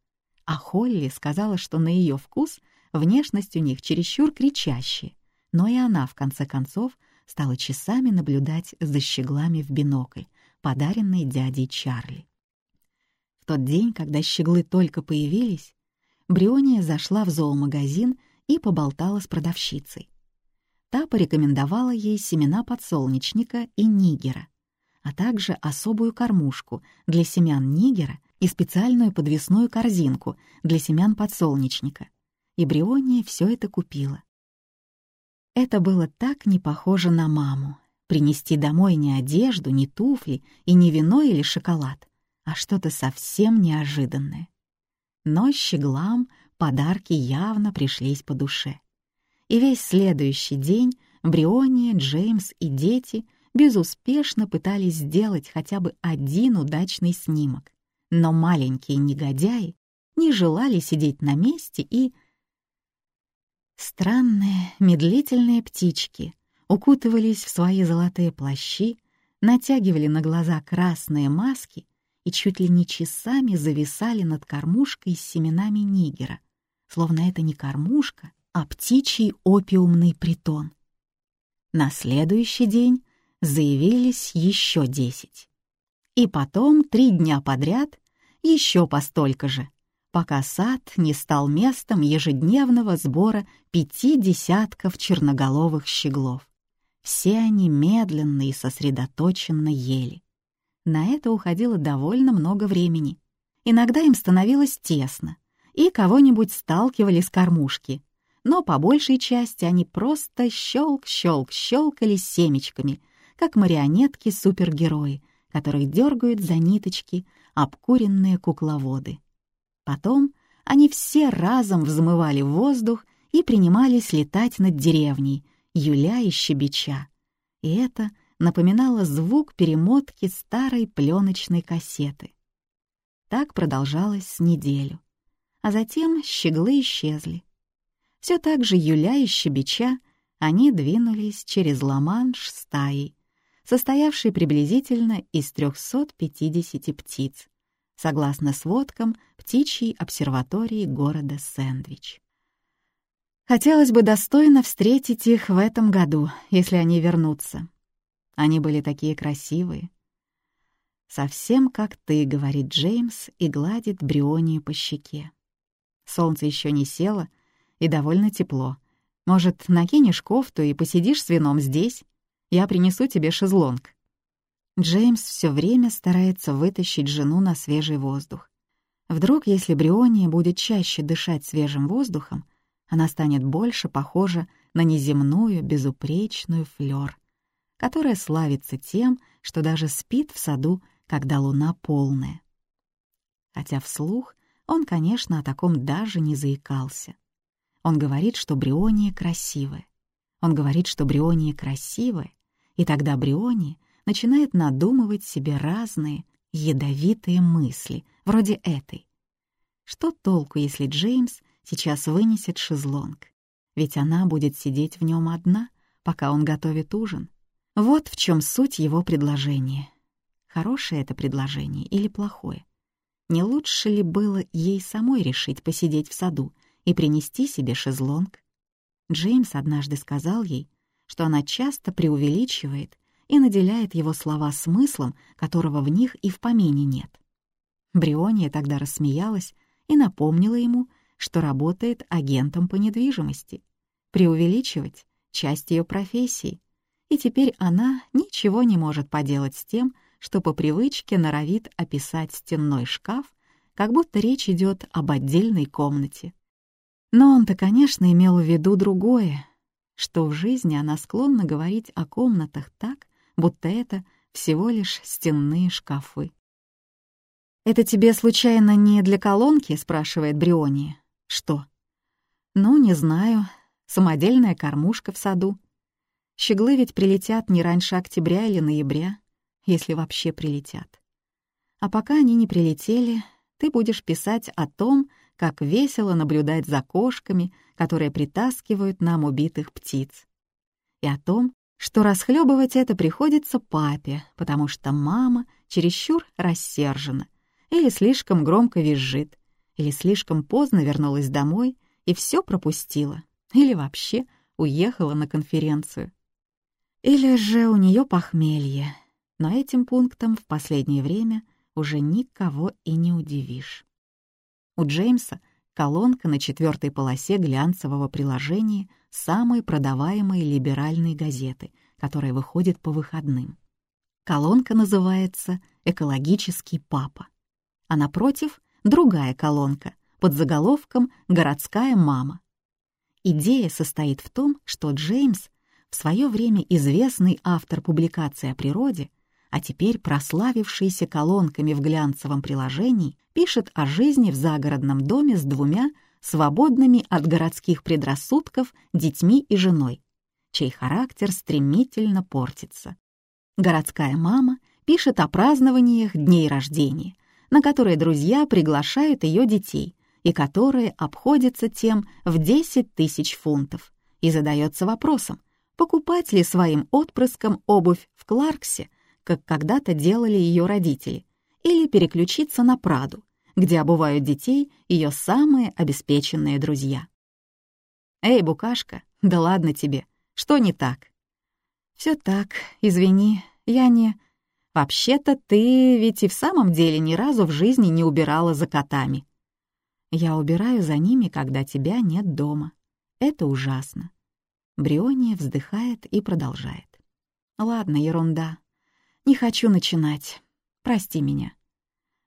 А Холли сказала, что на ее вкус внешность у них чересчур кричащая, но и она, в конце концов, стала часами наблюдать за щеглами в бинокль, подаренный дядей Чарли. В тот день, когда щеглы только появились, Бриония зашла в зоомагазин и поболтала с продавщицей. Та порекомендовала ей семена подсолнечника и нигера, а также особую кормушку для семян нигера и специальную подвесную корзинку для семян подсолнечника. И Бриония все это купила. Это было так не похоже на маму. Принести домой не одежду, не туфли и не вино или шоколад, а что-то совсем неожиданное. Но щеглам подарки явно пришлись по душе. И весь следующий день Бриония, Джеймс и дети безуспешно пытались сделать хотя бы один удачный снимок. Но маленькие негодяи не желали сидеть на месте и... Странные, медлительные птички укутывались в свои золотые плащи, натягивали на глаза красные маски и чуть ли не часами зависали над кормушкой с семенами нигера, словно это не кормушка, а птичий опиумный притон. На следующий день заявились еще десять. И потом три дня подряд еще по столько же, пока сад не стал местом ежедневного сбора пяти десятков черноголовых щеглов. Все они медленно и сосредоточенно ели. На это уходило довольно много времени. Иногда им становилось тесно, и кого-нибудь сталкивали с кормушки, но по большей части они просто щелк-щелк-щелкали семечками, как марионетки-супергерои, которых дергают за ниточки обкуренные кукловоды. Потом они все разом взмывали в воздух и принимались летать над деревней, юля и щебеча. И это — напоминала звук перемотки старой пленочной кассеты. Так продолжалось с неделю. А затем щеглы исчезли. Все так же Юля и Щебеча они двинулись через Ла-Манш стаей, состоявшей приблизительно из 350 птиц, согласно сводкам птичьей обсерватории города Сэндвич. Хотелось бы достойно встретить их в этом году, если они вернутся. Они были такие красивые. «Совсем как ты», — говорит Джеймс и гладит Брионию по щеке. Солнце еще не село и довольно тепло. Может, накинешь кофту и посидишь с вином здесь? Я принесу тебе шезлонг. Джеймс все время старается вытащить жену на свежий воздух. Вдруг, если Бриония будет чаще дышать свежим воздухом, она станет больше похожа на неземную, безупречную флёр, которая славится тем, что даже спит в саду, когда луна полная. Хотя вслух он, конечно, о таком даже не заикался. Он говорит, что Бриония красивая. Он говорит, что Бриония красивая, и тогда Бриония начинает надумывать себе разные ядовитые мысли, вроде этой. Что толку, если Джеймс сейчас вынесет шезлонг? Ведь она будет сидеть в нем одна, пока он готовит ужин. Вот в чем суть его предложения. Хорошее это предложение или плохое? Не лучше ли было ей самой решить посидеть в саду и принести себе шезлонг? Джеймс однажды сказал ей, что она часто преувеличивает и наделяет его слова смыслом, которого в них и в помине нет. Бриония тогда рассмеялась и напомнила ему, что работает агентом по недвижимости. Преувеличивать — часть ее профессии, и теперь она ничего не может поделать с тем, что по привычке норовит описать стенной шкаф, как будто речь идет об отдельной комнате. Но он-то, конечно, имел в виду другое, что в жизни она склонна говорить о комнатах так, будто это всего лишь стенные шкафы. «Это тебе, случайно, не для колонки?» — спрашивает Бриония. «Что?» «Ну, не знаю. Самодельная кормушка в саду. Щеглы ведь прилетят не раньше октября или ноября, если вообще прилетят. А пока они не прилетели, ты будешь писать о том, как весело наблюдать за кошками, которые притаскивают нам убитых птиц. И о том, что расхлебывать это приходится папе, потому что мама чересчур рассержена или слишком громко визжит, или слишком поздно вернулась домой и все пропустила, или вообще уехала на конференцию. Или же у нее похмелье, но этим пунктом в последнее время уже никого и не удивишь. У Джеймса колонка на четвертой полосе глянцевого приложения самой продаваемой либеральной газеты, которая выходит по выходным. Колонка называется «Экологический папа», а напротив — другая колонка под заголовком «Городская мама». Идея состоит в том, что Джеймс, в свое время известный автор публикаций о природе, а теперь прославившийся колонками в глянцевом приложении, пишет о жизни в загородном доме с двумя свободными от городских предрассудков детьми и женой, чей характер стремительно портится. Городская мама пишет о празднованиях дней рождения, на которые друзья приглашают ее детей и которые обходятся тем в 10 тысяч фунтов, и задается вопросом, покупать ли своим отпрыскам обувь в Кларксе как когда-то делали ее родители, или переключиться на Праду, где обувают детей ее самые обеспеченные друзья. «Эй, букашка, да ладно тебе, что не так?» «Все так, извини, я не...» «Вообще-то ты ведь и в самом деле ни разу в жизни не убирала за котами». «Я убираю за ними, когда тебя нет дома. Это ужасно». Бриония вздыхает и продолжает. «Ладно, ерунда. Не хочу начинать. Прости меня.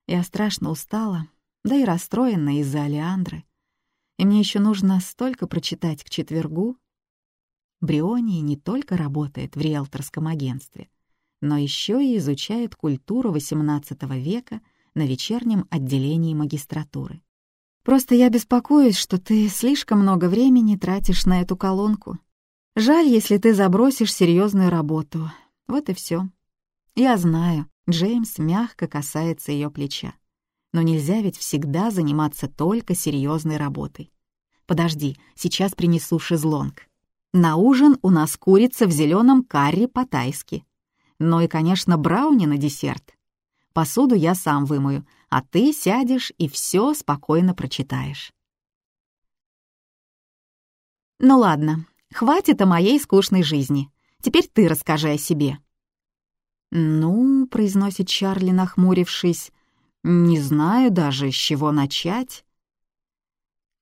Я страшно устала, да и расстроена из-за Алеандры. И мне еще нужно столько прочитать к четвергу. Бриония не только работает в риэлторском агентстве, но еще и изучает культуру XVIII века на вечернем отделении магистратуры. Просто я беспокоюсь, что ты слишком много времени тратишь на эту колонку. Жаль, если ты забросишь серьезную работу. Вот и все. Я знаю, Джеймс мягко касается ее плеча. Но нельзя ведь всегда заниматься только серьезной работой. Подожди, сейчас принесу шезлонг. На ужин у нас курица в зеленом карри по-тайски. Ну и, конечно, брауни на десерт. Посуду я сам вымою, а ты сядешь и все спокойно прочитаешь. Ну ладно, хватит о моей скучной жизни. Теперь ты расскажи о себе. «Ну», — произносит Чарли, нахмурившись, — «не знаю даже, с чего начать».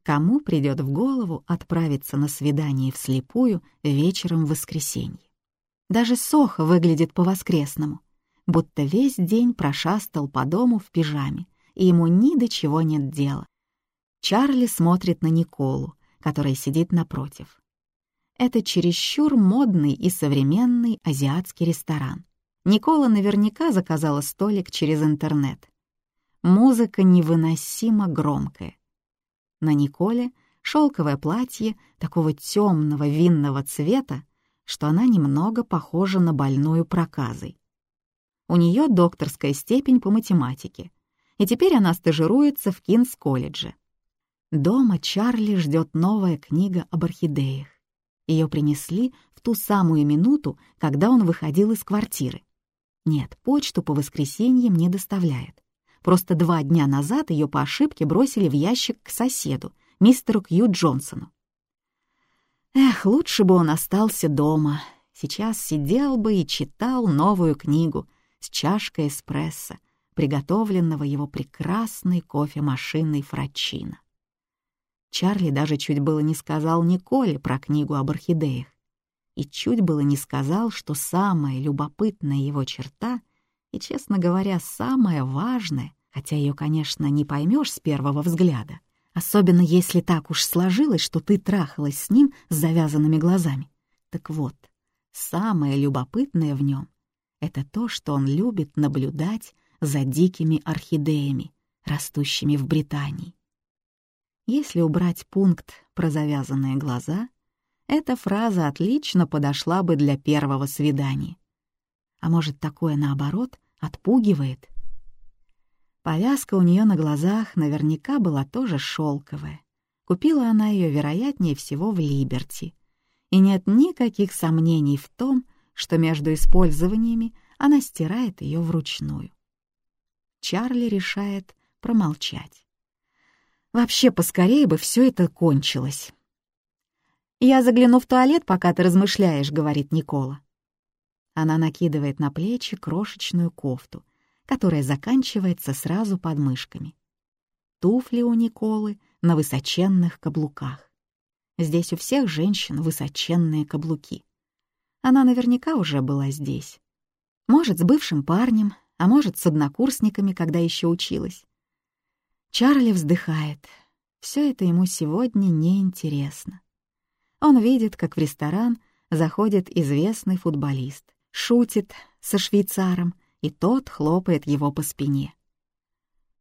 Кому придет в голову отправиться на свидание вслепую вечером в воскресенье? Даже Соха выглядит по-воскресному, будто весь день прошастал по дому в пижаме, и ему ни до чего нет дела. Чарли смотрит на Николу, которая сидит напротив. Это чересчур модный и современный азиатский ресторан. Никола наверняка заказала столик через интернет. Музыка невыносимо громкая. На Николе шелковое платье такого темного винного цвета, что она немного похожа на больную проказой. У нее докторская степень по математике, и теперь она стажируется в Кинс-колледже. Дома Чарли ждет новая книга об орхидеях. Ее принесли в ту самую минуту, когда он выходил из квартиры. Нет, почту по воскресеньям не доставляет. Просто два дня назад ее по ошибке бросили в ящик к соседу, мистеру Кью Джонсону. Эх, лучше бы он остался дома. Сейчас сидел бы и читал новую книгу с чашкой эспрессо, приготовленного его прекрасной кофемашиной Фрачино. Чарли даже чуть было не сказал Николе про книгу об орхидеях и чуть было не сказал, что самая любопытная его черта и, честно говоря, самая важная, хотя ее, конечно, не поймешь с первого взгляда, особенно если так уж сложилось, что ты трахалась с ним с завязанными глазами. Так вот, самое любопытное в нем — это то, что он любит наблюдать за дикими орхидеями, растущими в Британии. Если убрать пункт про завязанные глаза — Эта фраза отлично подошла бы для первого свидания. А может, такое, наоборот, отпугивает? Повязка у нее на глазах наверняка была тоже шелковая. Купила она ее, вероятнее всего, в Либерти. И нет никаких сомнений в том, что между использованиями она стирает ее вручную. Чарли решает промолчать. Вообще, поскорее бы все это кончилось. «Я загляну в туалет, пока ты размышляешь», — говорит Никола. Она накидывает на плечи крошечную кофту, которая заканчивается сразу под мышками. Туфли у Николы на высоченных каблуках. Здесь у всех женщин высоченные каблуки. Она наверняка уже была здесь. Может, с бывшим парнем, а может, с однокурсниками, когда еще училась. Чарли вздыхает. Все это ему сегодня неинтересно. Он видит, как в ресторан заходит известный футболист, шутит со швейцаром, и тот хлопает его по спине.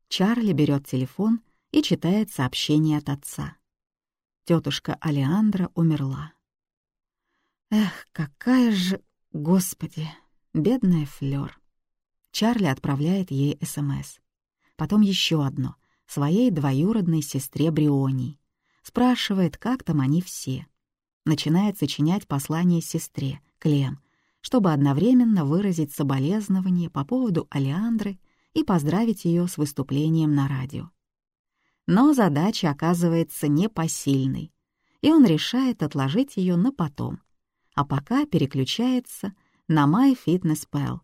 Чарли берет телефон и читает сообщение от отца. Тетушка Алеандра умерла. Эх, какая же... Господи, бедная Флёр. Чарли отправляет ей СМС. Потом еще одно, своей двоюродной сестре Брионии. Спрашивает, как там они все. Начинает сочинять послание сестре, Клем, чтобы одновременно выразить соболезнование по поводу Алеандры и поздравить ее с выступлением на радио. Но задача оказывается непосильной, и он решает отложить ее на потом, а пока переключается на MyFitnessPal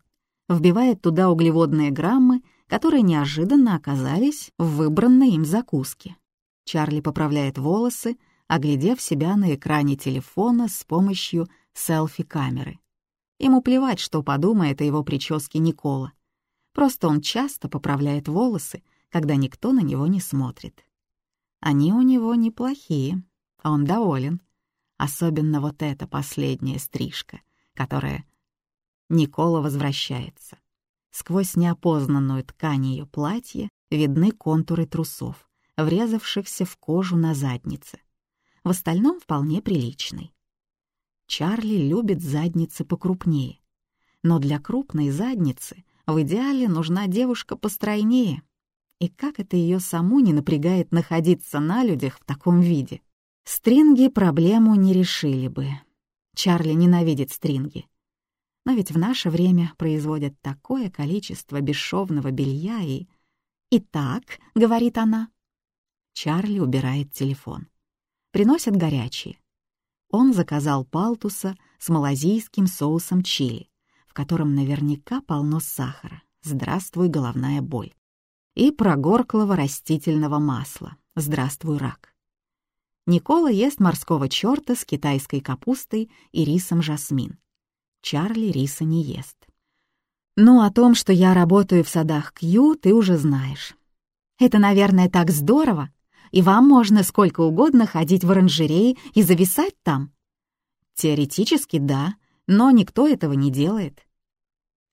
вбивает туда углеводные граммы, которые неожиданно оказались в выбранной им закуске. Чарли поправляет волосы, оглядев себя на экране телефона с помощью селфи-камеры. Ему плевать, что подумает о его прическе Никола. Просто он часто поправляет волосы, когда никто на него не смотрит. Они у него неплохие, а он доволен. Особенно вот эта последняя стрижка, которая Никола возвращается. Сквозь неопознанную ткань ее платья видны контуры трусов, врезавшихся в кожу на заднице. В остальном вполне приличный. Чарли любит задницы покрупнее. Но для крупной задницы в идеале нужна девушка постройнее. И как это ее саму не напрягает находиться на людях в таком виде? Стринги проблему не решили бы. Чарли ненавидит стринги. Но ведь в наше время производят такое количество бесшовного белья и... «Итак», — говорит она. Чарли убирает телефон. Приносят горячие. Он заказал палтуса с малазийским соусом чили, в котором наверняка полно сахара. Здравствуй, головная боль. И прогорклого растительного масла. Здравствуй, рак. Никола ест морского черта с китайской капустой и рисом жасмин. Чарли риса не ест. Ну, о том, что я работаю в садах Кью, ты уже знаешь. Это, наверное, так здорово, и вам можно сколько угодно ходить в оранжереи и зависать там. Теоретически, да, но никто этого не делает.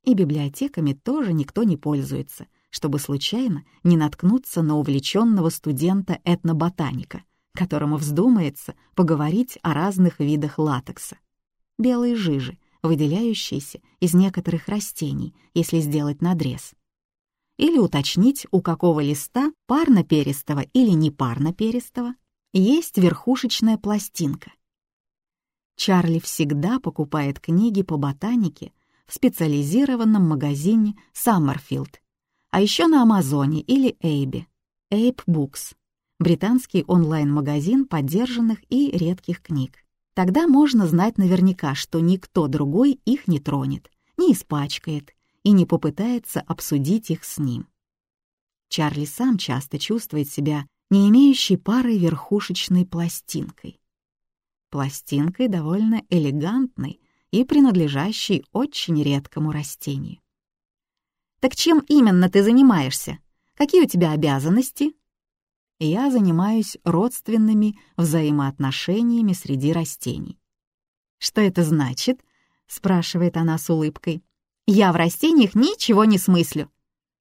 И библиотеками тоже никто не пользуется, чтобы случайно не наткнуться на увлеченного студента-этноботаника, которому вздумается поговорить о разных видах латекса. Белые жижи, выделяющиеся из некоторых растений, если сделать надрез. Или уточнить, у какого листа парно-перистого или непарно-перистого есть верхушечная пластинка. Чарли всегда покупает книги по ботанике в специализированном магазине Саммерфилд, а еще на Амазоне или Эйбе, Ape Books, британский онлайн-магазин поддержанных и редких книг. Тогда можно знать наверняка, что никто другой их не тронет, не испачкает и не попытается обсудить их с ним. Чарли сам часто чувствует себя не имеющей пары верхушечной пластинкой. Пластинкой довольно элегантной и принадлежащей очень редкому растению. «Так чем именно ты занимаешься? Какие у тебя обязанности?» я занимаюсь родственными взаимоотношениями среди растений. «Что это значит?» — спрашивает она с улыбкой. «Я в растениях ничего не смыслю.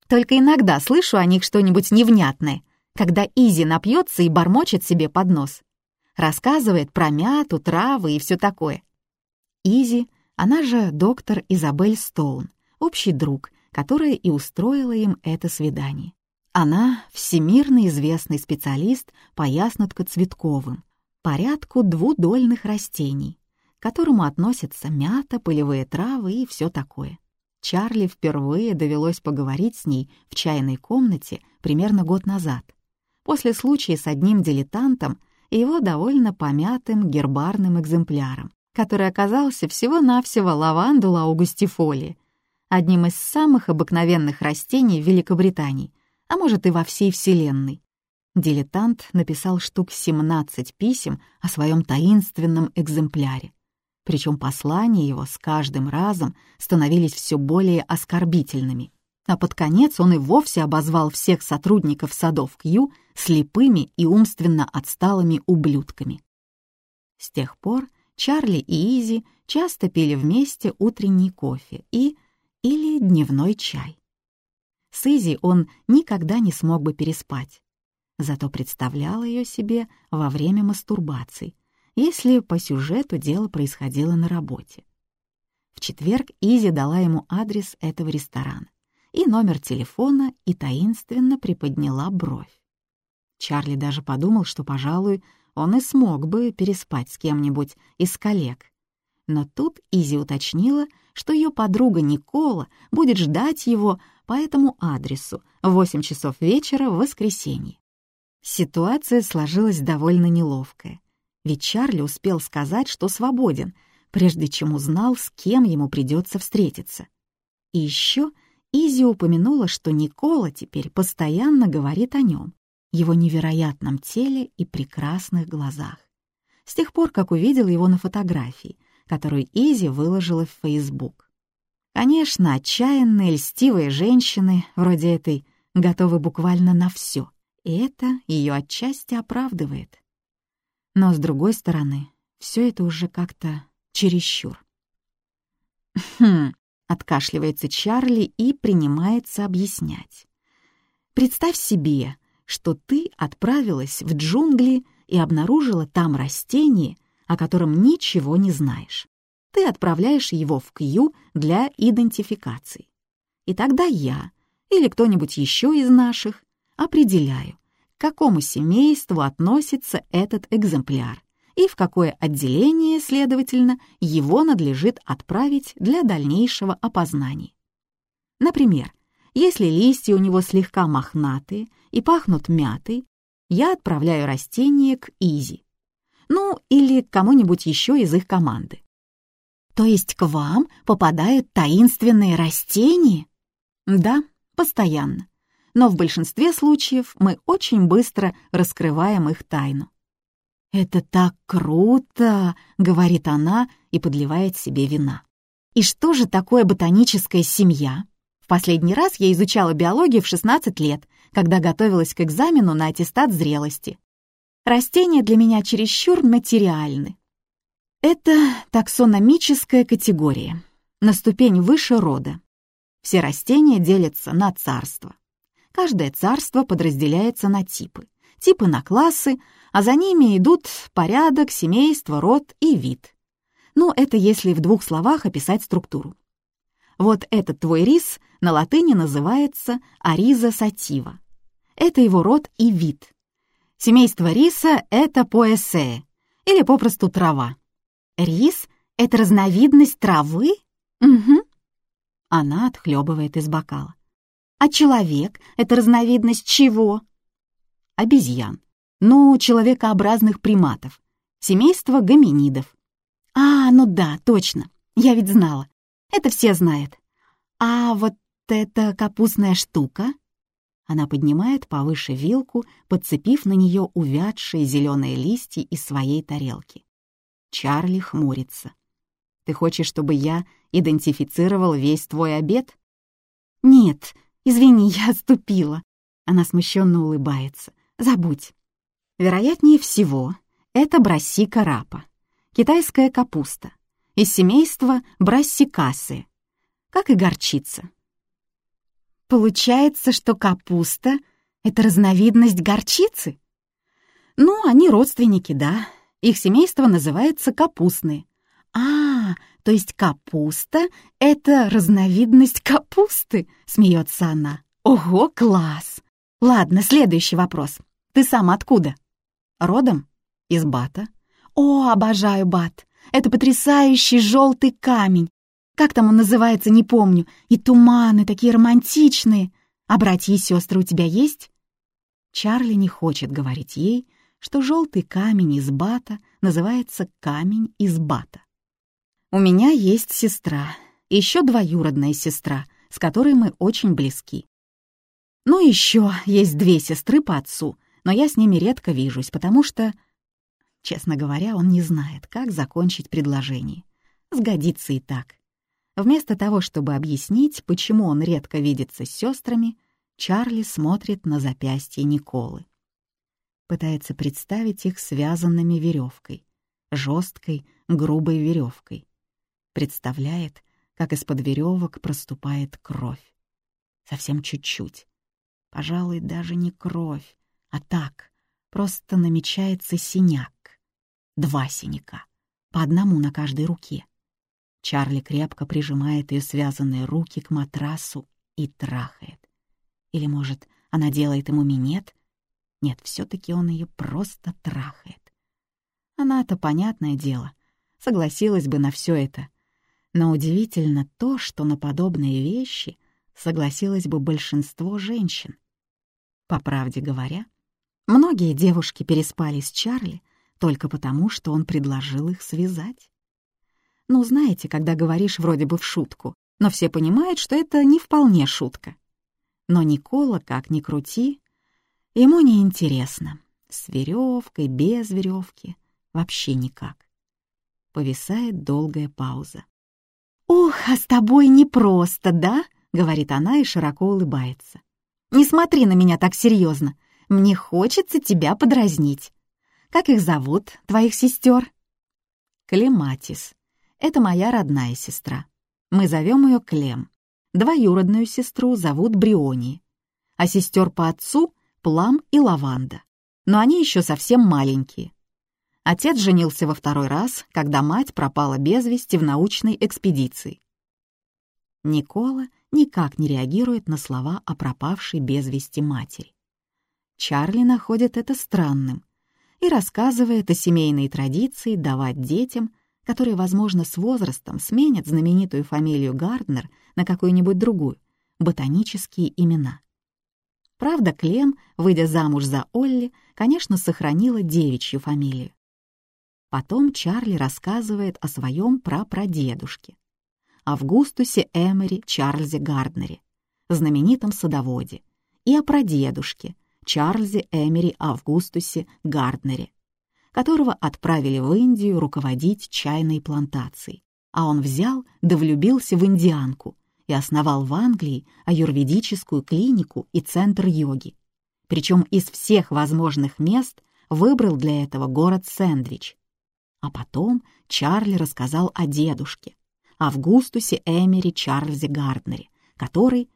Только иногда слышу о них что-нибудь невнятное, когда Изи напьется и бормочет себе под нос. рассказывает про мяту, травы и все такое. Изи, она же доктор Изабель Стоун, общий друг, которая и устроила им это свидание. Она — всемирно известный специалист по ясно-ткоцветковым, порядку двудольных растений, к которому относятся мята, полевые травы и все такое. Чарли впервые довелось поговорить с ней в чайной комнате примерно год назад, после случая с одним дилетантом и его довольно помятым гербарным экземпляром, который оказался всего-навсего лавандула аугустифолии, одним из самых обыкновенных растений в Великобритании, а может и во всей Вселенной. Дилетант написал штук 17 писем о своем таинственном экземпляре. Причем послания его с каждым разом становились все более оскорбительными. А под конец он и вовсе обозвал всех сотрудников садов Кью слепыми и умственно отсталыми ублюдками. С тех пор Чарли и Изи часто пили вместе утренний кофе и или дневной чай. С Изи он никогда не смог бы переспать, зато представлял ее себе во время мастурбаций, если по сюжету дело происходило на работе. В четверг Изи дала ему адрес этого ресторана и номер телефона и таинственно приподняла бровь. Чарли даже подумал, что, пожалуй, он и смог бы переспать с кем-нибудь из коллег. Но тут Изи уточнила, что ее подруга Никола будет ждать его по этому адресу в 8 часов вечера в воскресенье. Ситуация сложилась довольно неловкая, ведь Чарли успел сказать, что свободен, прежде чем узнал, с кем ему придется встретиться. И еще Изи упомянула, что Никола теперь постоянно говорит о нем, его невероятном теле и прекрасных глазах. С тех пор, как увидел его на фотографии, которую Изи выложила в Facebook. Конечно, отчаянные, льстивые женщины, вроде этой, готовы буквально на все, и это ее отчасти оправдывает. Но, с другой стороны, все это уже как-то чересчур. «Хм», — откашливается Чарли и принимается объяснять. «Представь себе, что ты отправилась в джунгли и обнаружила там растение, о котором ничего не знаешь ты отправляешь его в Кью для идентификации. И тогда я или кто-нибудь еще из наших определяю, к какому семейству относится этот экземпляр и в какое отделение, следовательно, его надлежит отправить для дальнейшего опознания. Например, если листья у него слегка мохнатые и пахнут мятой, я отправляю растение к Изи. Ну, или к кому-нибудь еще из их команды. То есть к вам попадают таинственные растения? Да, постоянно. Но в большинстве случаев мы очень быстро раскрываем их тайну. «Это так круто!» — говорит она и подливает себе вина. «И что же такое ботаническая семья?» В последний раз я изучала биологию в 16 лет, когда готовилась к экзамену на аттестат зрелости. Растения для меня чересчур материальны. Это таксономическая категория, на ступень выше рода. Все растения делятся на царства. Каждое царство подразделяется на типы, типы на классы, а за ними идут порядок, семейство, род и вид. Ну, это если в двух словах описать структуру. Вот этот твой рис на латыни называется ариза сатива. Это его род и вид. Семейство риса — это поэсея, или попросту трава. Рис — это разновидность травы? Угу. Она отхлебывает из бокала. А человек — это разновидность чего? Обезьян. Ну, человекообразных приматов. Семейство гоминидов. А, ну да, точно. Я ведь знала. Это все знают. А вот эта капустная штука? Она поднимает повыше вилку, подцепив на нее увядшие зеленые листья из своей тарелки. Чарли хмурится. «Ты хочешь, чтобы я идентифицировал весь твой обед?» «Нет, извини, я отступила». Она смущенно улыбается. «Забудь. Вероятнее всего, это брассика рапа, китайская капуста, из семейства брассикасы, как и горчица. Получается, что капуста — это разновидность горчицы? Ну, они родственники, да, Их семейство называется капустные. А, то есть капуста — это разновидность капусты, смеется она. Ого, класс! Ладно, следующий вопрос. Ты сам откуда? Родом? Из Бата. О, обожаю Бат. Это потрясающий желтый камень. Как там он называется, не помню. И туманы такие романтичные. А братья и сестры у тебя есть? Чарли не хочет говорить ей, что желтый камень из Бата называется камень из Бата. У меня есть сестра, еще двоюродная сестра, с которой мы очень близки. Ну, еще есть две сестры по отцу, но я с ними редко вижусь, потому что, честно говоря, он не знает, как закончить предложение. Сгодится и так. Вместо того, чтобы объяснить, почему он редко видится с сестрами, Чарли смотрит на запястье Николы. Пытается представить их связанными веревкой, жесткой, грубой веревкой представляет, как из-под веревок проступает кровь. Совсем чуть-чуть. Пожалуй, даже не кровь, а так, просто намечается синяк. Два синяка, по одному на каждой руке. Чарли крепко прижимает ее связанные руки к матрасу и трахает. Или, может, она делает ему минет? Нет, все таки он ее просто трахает. Она-то, понятное дело, согласилась бы на все это — но удивительно то, что на подобные вещи согласилось бы большинство женщин. По правде говоря, многие девушки переспали с Чарли только потому, что он предложил их связать. Ну, знаете, когда говоришь вроде бы в шутку, но все понимают, что это не вполне шутка. Но Никола, как ни крути, ему не интересно. С веревкой, без веревки, вообще никак. Повисает долгая пауза. «Ух, а с тобой непросто, да?» — говорит она и широко улыбается. «Не смотри на меня так серьезно. Мне хочется тебя подразнить. Как их зовут, твоих сестер?» Клематис. Это моя родная сестра. Мы зовем ее Клем. Двоюродную сестру зовут Бриони, а сестер по отцу — Плам и Лаванда. Но они еще совсем маленькие. Отец женился во второй раз, когда мать пропала без вести в научной экспедиции. Никола никак не реагирует на слова о пропавшей без вести матери. Чарли находит это странным и рассказывает о семейной традиции давать детям, которые, возможно, с возрастом сменят знаменитую фамилию Гарднер на какую-нибудь другую, ботанические имена. Правда, Клем, выйдя замуж за Олли, конечно, сохранила девичью фамилию. Потом Чарли рассказывает о своем прапрадедушке, Августусе Эмери Чарльзе Гарднере, знаменитом садоводе, и о прадедушке Чарльзе Эмери Августусе Гарднере, которого отправили в Индию руководить чайной плантацией, а он взял да влюбился в индианку и основал в Англии аюрведическую клинику и центр йоги. Причем из всех возможных мест выбрал для этого город Сэндвич, а потом Чарли рассказал о дедушке, Августусе Эмери Чарльзе Гарднере, который...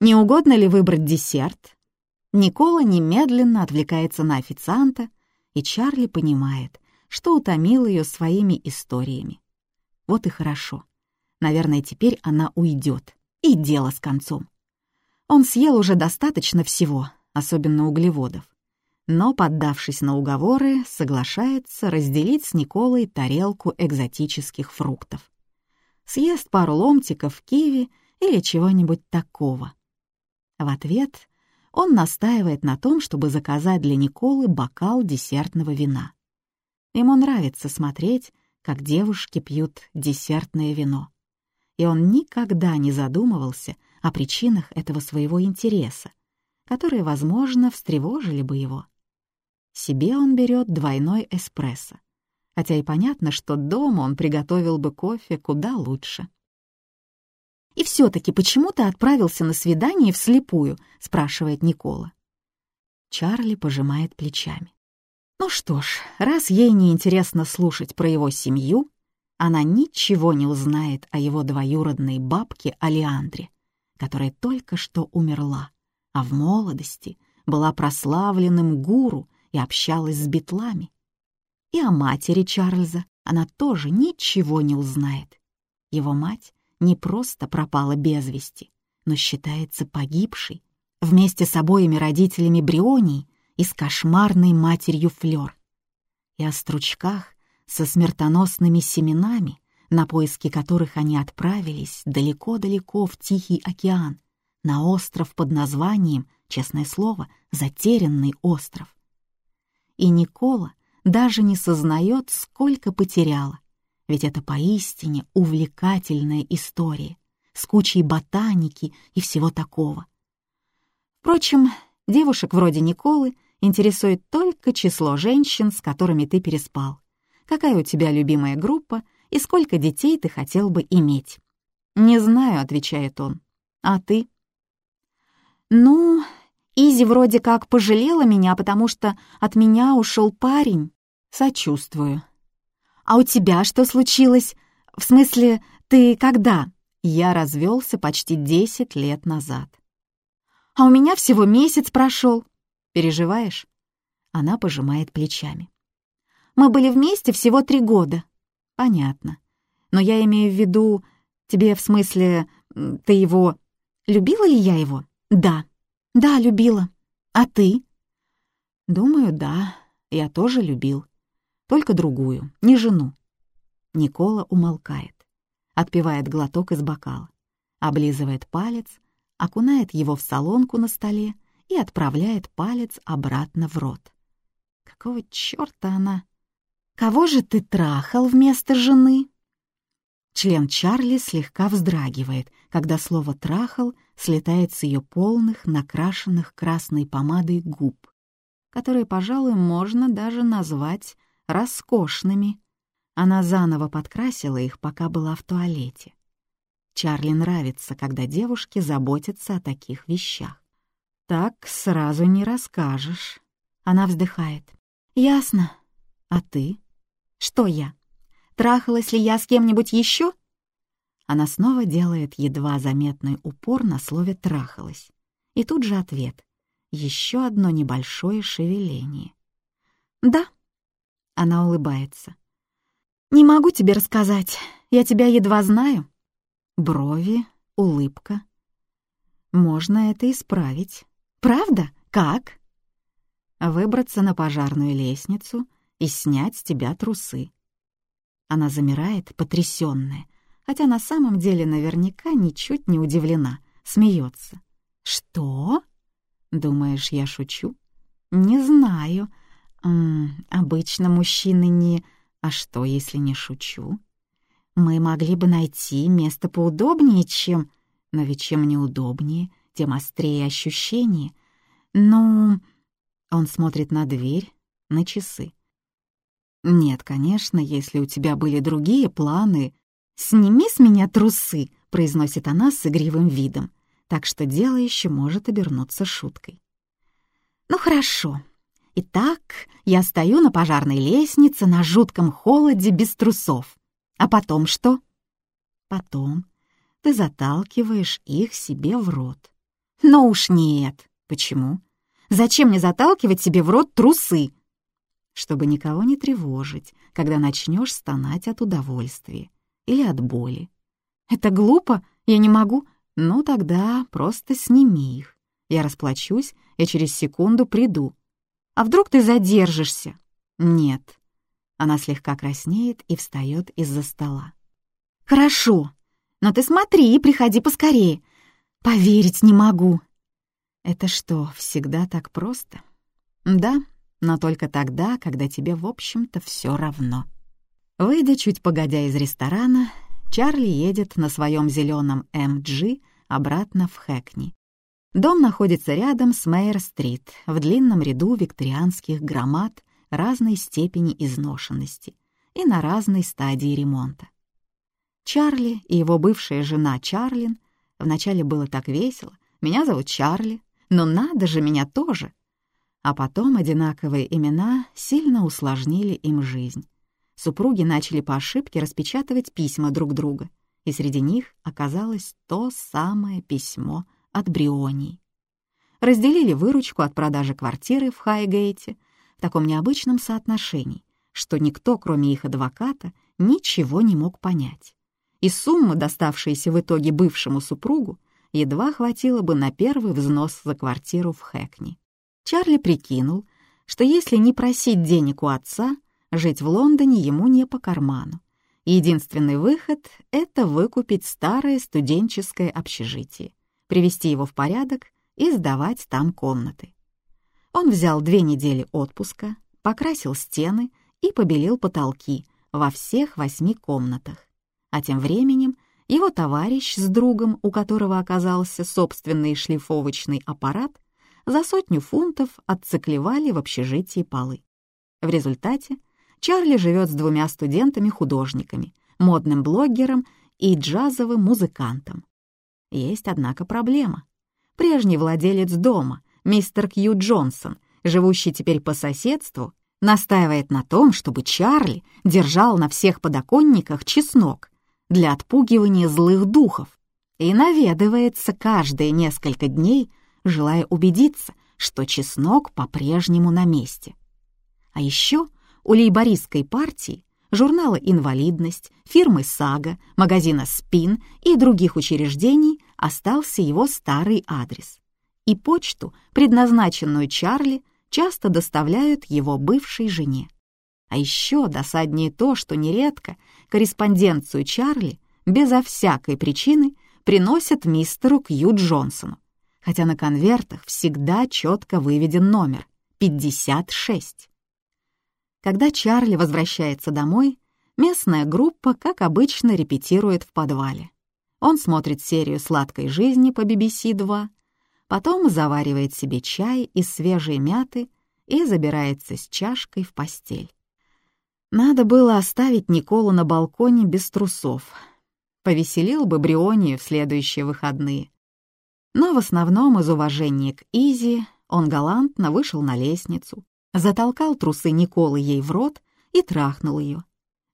«Не угодно ли выбрать десерт?» Никола немедленно отвлекается на официанта, и Чарли понимает, что утомил ее своими историями. Вот и хорошо. Наверное, теперь она уйдет, и дело с концом. Он съел уже достаточно всего, особенно углеводов но, поддавшись на уговоры, соглашается разделить с Николой тарелку экзотических фруктов. Съест пару ломтиков киви или чего-нибудь такого. В ответ он настаивает на том, чтобы заказать для Николы бокал десертного вина. Ему нравится смотреть, как девушки пьют десертное вино. И он никогда не задумывался о причинах этого своего интереса, которые, возможно, встревожили бы его. Себе он берет двойной эспрессо. Хотя и понятно, что дома он приготовил бы кофе куда лучше. «И все-таки почему ты отправился на свидание вслепую?» — спрашивает Никола. Чарли пожимает плечами. Ну что ж, раз ей не интересно слушать про его семью, она ничего не узнает о его двоюродной бабке Алиандре, которая только что умерла, а в молодости была прославленным гуру и общалась с битлами. И о матери Чарльза она тоже ничего не узнает. Его мать не просто пропала без вести, но считается погибшей вместе с обоими родителями Брионии и с кошмарной матерью Флёр. И о стручках со смертоносными семенами, на поиски которых они отправились далеко-далеко в Тихий океан, на остров под названием, честное слово, Затерянный остров. И Никола даже не сознает, сколько потеряла, ведь это поистине увлекательная история с кучей ботаники и всего такого. Впрочем, девушек вроде Николы интересует только число женщин, с которыми ты переспал, какая у тебя любимая группа и сколько детей ты хотел бы иметь. «Не знаю», — отвечает он. «А ты?» «Ну, Изи вроде как пожалела меня, потому что от меня ушел парень. Сочувствую. А у тебя что случилось? В смысле, ты когда? Я развелся почти десять лет назад. А у меня всего месяц прошел. Переживаешь? Она пожимает плечами. Мы были вместе всего три года. Понятно. Но я имею в виду, тебе в смысле, ты его... Любила ли я его? Да. Да, любила. А ты? Думаю, да. Я тоже любил. Только другую, не жену. Никола умолкает, отпивает глоток из бокала, облизывает палец, окунает его в солонку на столе и отправляет палец обратно в рот. Какого чёрта она? Кого же ты трахал вместо жены? Член Чарли слегка вздрагивает, когда слово «трахал» слетает с ее полных, накрашенных красной помадой губ, которые, пожалуй, можно даже назвать роскошными. Она заново подкрасила их, пока была в туалете. Чарли нравится, когда девушки заботятся о таких вещах. Так сразу не расскажешь. Она вздыхает. «Ясно. А ты?» «Что я? Трахалась ли я с кем-нибудь еще?» Она снова делает едва заметный упор на слове «трахалась». И тут же ответ. Еще одно небольшое шевеление. «Да», она улыбается. «Не могу тебе рассказать. Я тебя едва знаю». Брови, улыбка. Можно это исправить. Правда? Как? Выбраться на пожарную лестницу и снять с тебя трусы. Она замирает, потрясённая, хотя на самом деле наверняка ничуть не удивлена, смеется. «Что?» «Думаешь, я шучу?» «Не знаю», М -м, обычно мужчины не... А что, если не шучу? Мы могли бы найти место поудобнее, чем... Но ведь чем неудобнее, тем острее ощущение. Ну... Он смотрит на дверь, на часы. «Нет, конечно, если у тебя были другие планы...» «Сними с меня трусы», — произносит она с игривым видом, так что дело еще может обернуться шуткой. «Ну хорошо, Итак, я стою на пожарной лестнице на жутком холоде без трусов. А потом что? Потом ты заталкиваешь их себе в рот. Но уж нет. Почему? Зачем мне заталкивать себе в рот трусы? Чтобы никого не тревожить, когда начнешь стонать от удовольствия или от боли. Это глупо, я не могу. Ну тогда просто сними их. Я расплачусь и через секунду приду. А вдруг ты задержишься?» «Нет». Она слегка краснеет и встает из-за стола. «Хорошо, но ты смотри и приходи поскорее. Поверить не могу». «Это что, всегда так просто?» «Да, но только тогда, когда тебе, в общем-то, все равно». Выйдя чуть погодя из ресторана, Чарли едет на своем зеленом MG обратно в Хэкни. Дом находится рядом с Мейер-стрит, в длинном ряду викторианских громад разной степени изношенности и на разной стадии ремонта. Чарли и его бывшая жена Чарлин вначале было так весело. «Меня зовут Чарли, но надо же, меня тоже!» А потом одинаковые имена сильно усложнили им жизнь. Супруги начали по ошибке распечатывать письма друг друга, и среди них оказалось то самое письмо — от Брионии. Разделили выручку от продажи квартиры в Хайгейте в таком необычном соотношении, что никто, кроме их адвоката, ничего не мог понять. И сумма, доставшаяся в итоге бывшему супругу, едва хватило бы на первый взнос за квартиру в Хэкни. Чарли прикинул, что если не просить денег у отца, жить в Лондоне ему не по карману. Единственный выход — это выкупить старое студенческое общежитие, привести его в порядок и сдавать там комнаты. Он взял две недели отпуска, покрасил стены и побелил потолки во всех восьми комнатах. А тем временем его товарищ с другом, у которого оказался собственный шлифовочный аппарат, за сотню фунтов отциклевали в общежитии полы. В результате Чарли живет с двумя студентами-художниками, модным блогером и джазовым музыкантом. Есть, однако, проблема. Прежний владелец дома, мистер Кью Джонсон, живущий теперь по соседству, настаивает на том, чтобы Чарли держал на всех подоконниках чеснок для отпугивания злых духов и наведывается каждые несколько дней, желая убедиться, что чеснок по-прежнему на месте. А еще у лейбористской партии, журнала «Инвалидность», фирмы «Сага», магазина «Спин» и других учреждений остался его старый адрес. И почту, предназначенную Чарли, часто доставляют его бывшей жене. А еще досаднее то, что нередко корреспонденцию Чарли безо всякой причины приносят мистеру Кью Джонсону, хотя на конвертах всегда четко выведен номер — 56. Когда Чарли возвращается домой, местная группа, как обычно, репетирует в подвале. Он смотрит серию «Сладкой жизни» по BBC 2, потом заваривает себе чай из свежей мяты и забирается с чашкой в постель. Надо было оставить Николу на балконе без трусов. Повеселил бы Брионию в следующие выходные. Но в основном из уважения к Изи он галантно вышел на лестницу, затолкал трусы Николы ей в рот и трахнул ее.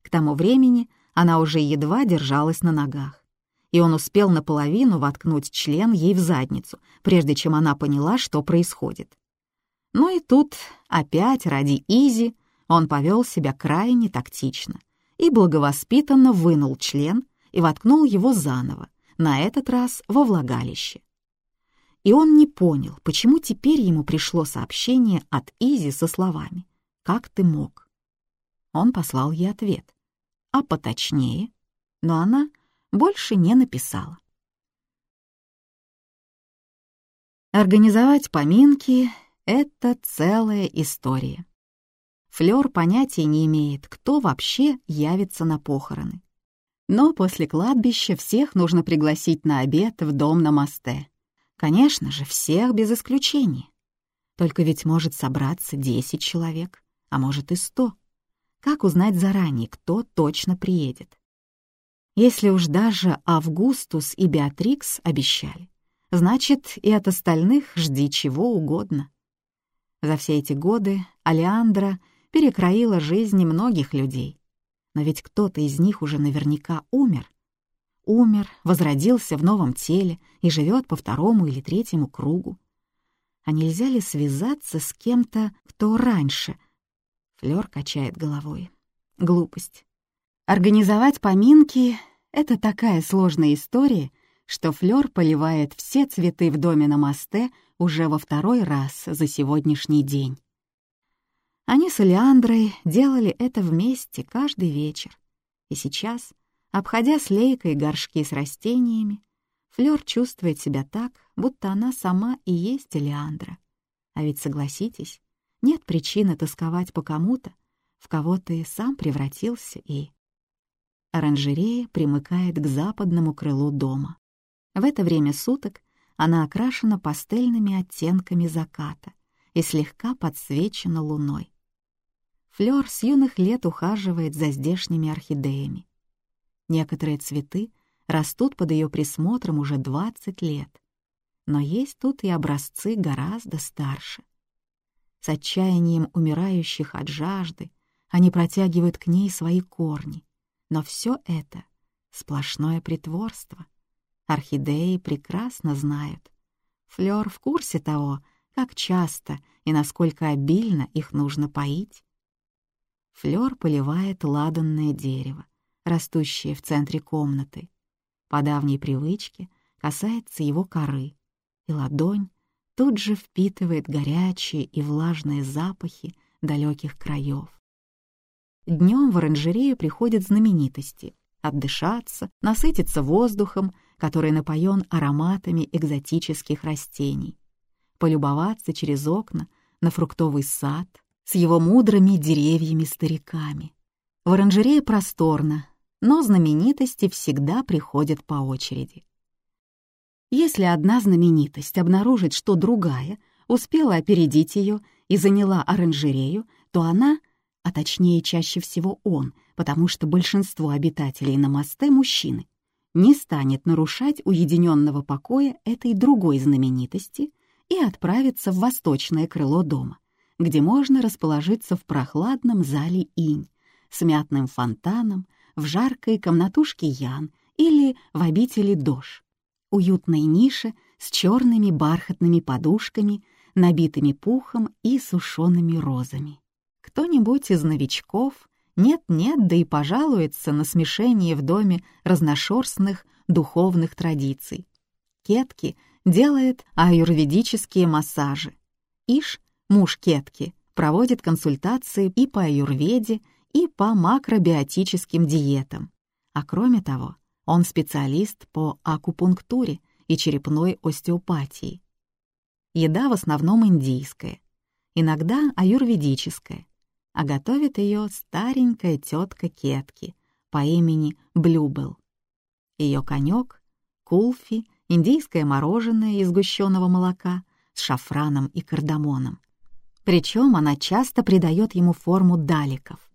К тому времени она уже едва держалась на ногах и он успел наполовину воткнуть член ей в задницу, прежде чем она поняла, что происходит. Ну и тут, опять ради Изи, он повел себя крайне тактично и благовоспитанно вынул член и воткнул его заново, на этот раз во влагалище. И он не понял, почему теперь ему пришло сообщение от Изи со словами «Как ты мог?». Он послал ей ответ, а поточнее, но она больше не написала. Организовать поминки — это целая история. Флёр понятия не имеет, кто вообще явится на похороны. Но после кладбища всех нужно пригласить на обед в дом на мосте. Конечно же, всех без исключения. Только ведь может собраться 10 человек, а может и 100. Как узнать заранее, кто точно приедет? Если уж даже Августус и Беатрикс обещали, значит, и от остальных жди чего угодно. За все эти годы Алеандра перекроила жизни многих людей. Но ведь кто-то из них уже наверняка умер. Умер, возродился в новом теле и живет по второму или третьему кругу. А нельзя ли связаться с кем-то, кто раньше? Флёр качает головой. Глупость. Организовать поминки — это такая сложная история, что Флёр поливает все цветы в доме на мосте уже во второй раз за сегодняшний день. Они с Элеандрой делали это вместе каждый вечер. И сейчас, обходя с лейкой горшки с растениями, Флёр чувствует себя так, будто она сама и есть Элеандра. А ведь, согласитесь, нет причины тосковать по кому-то, в кого ты сам превратился и Оранжерея примыкает к западному крылу дома. В это время суток она окрашена пастельными оттенками заката и слегка подсвечена луной. Флёр с юных лет ухаживает за здешними орхидеями. Некоторые цветы растут под ее присмотром уже 20 лет, но есть тут и образцы гораздо старше. С отчаянием умирающих от жажды они протягивают к ней свои корни, но все это — сплошное притворство. Орхидеи прекрасно знают. Флёр в курсе того, как часто и насколько обильно их нужно поить. Флёр поливает ладанное дерево, растущее в центре комнаты. По давней привычке касается его коры, и ладонь тут же впитывает горячие и влажные запахи далеких краев. Днем в оранжерею приходят знаменитости — отдышаться, насытиться воздухом, который напоен ароматами экзотических растений, полюбоваться через окна на фруктовый сад с его мудрыми деревьями-стариками. В оранжерее просторно, но знаменитости всегда приходят по очереди. Если одна знаменитость обнаружит, что другая успела опередить ее и заняла оранжерею, то она а точнее чаще всего он, потому что большинство обитателей на мосте — мужчины, не станет нарушать уединенного покоя этой другой знаменитости и отправиться в восточное крыло дома, где можно расположиться в прохладном зале инь, с мятным фонтаном, в жаркой комнатушке Ян или в обители Дож, уютной нише с черными бархатными подушками, набитыми пухом и сушеными розами кто-нибудь из новичков нет-нет, да и пожалуется на смешение в доме разношерстных духовных традиций. Кетки делает аюрведические массажи. Иш, муж Кетки, проводит консультации и по аюрведе, и по макробиотическим диетам. А кроме того, он специалист по акупунктуре и черепной остеопатии. Еда в основном индийская, иногда аюрведическая, а готовит ее старенькая тетка Кетки по имени Блюбел. Ее конек — кулфи, индийское мороженое из сгущенного молока с шафраном и кардамоном. Причем она часто придает ему форму даликов.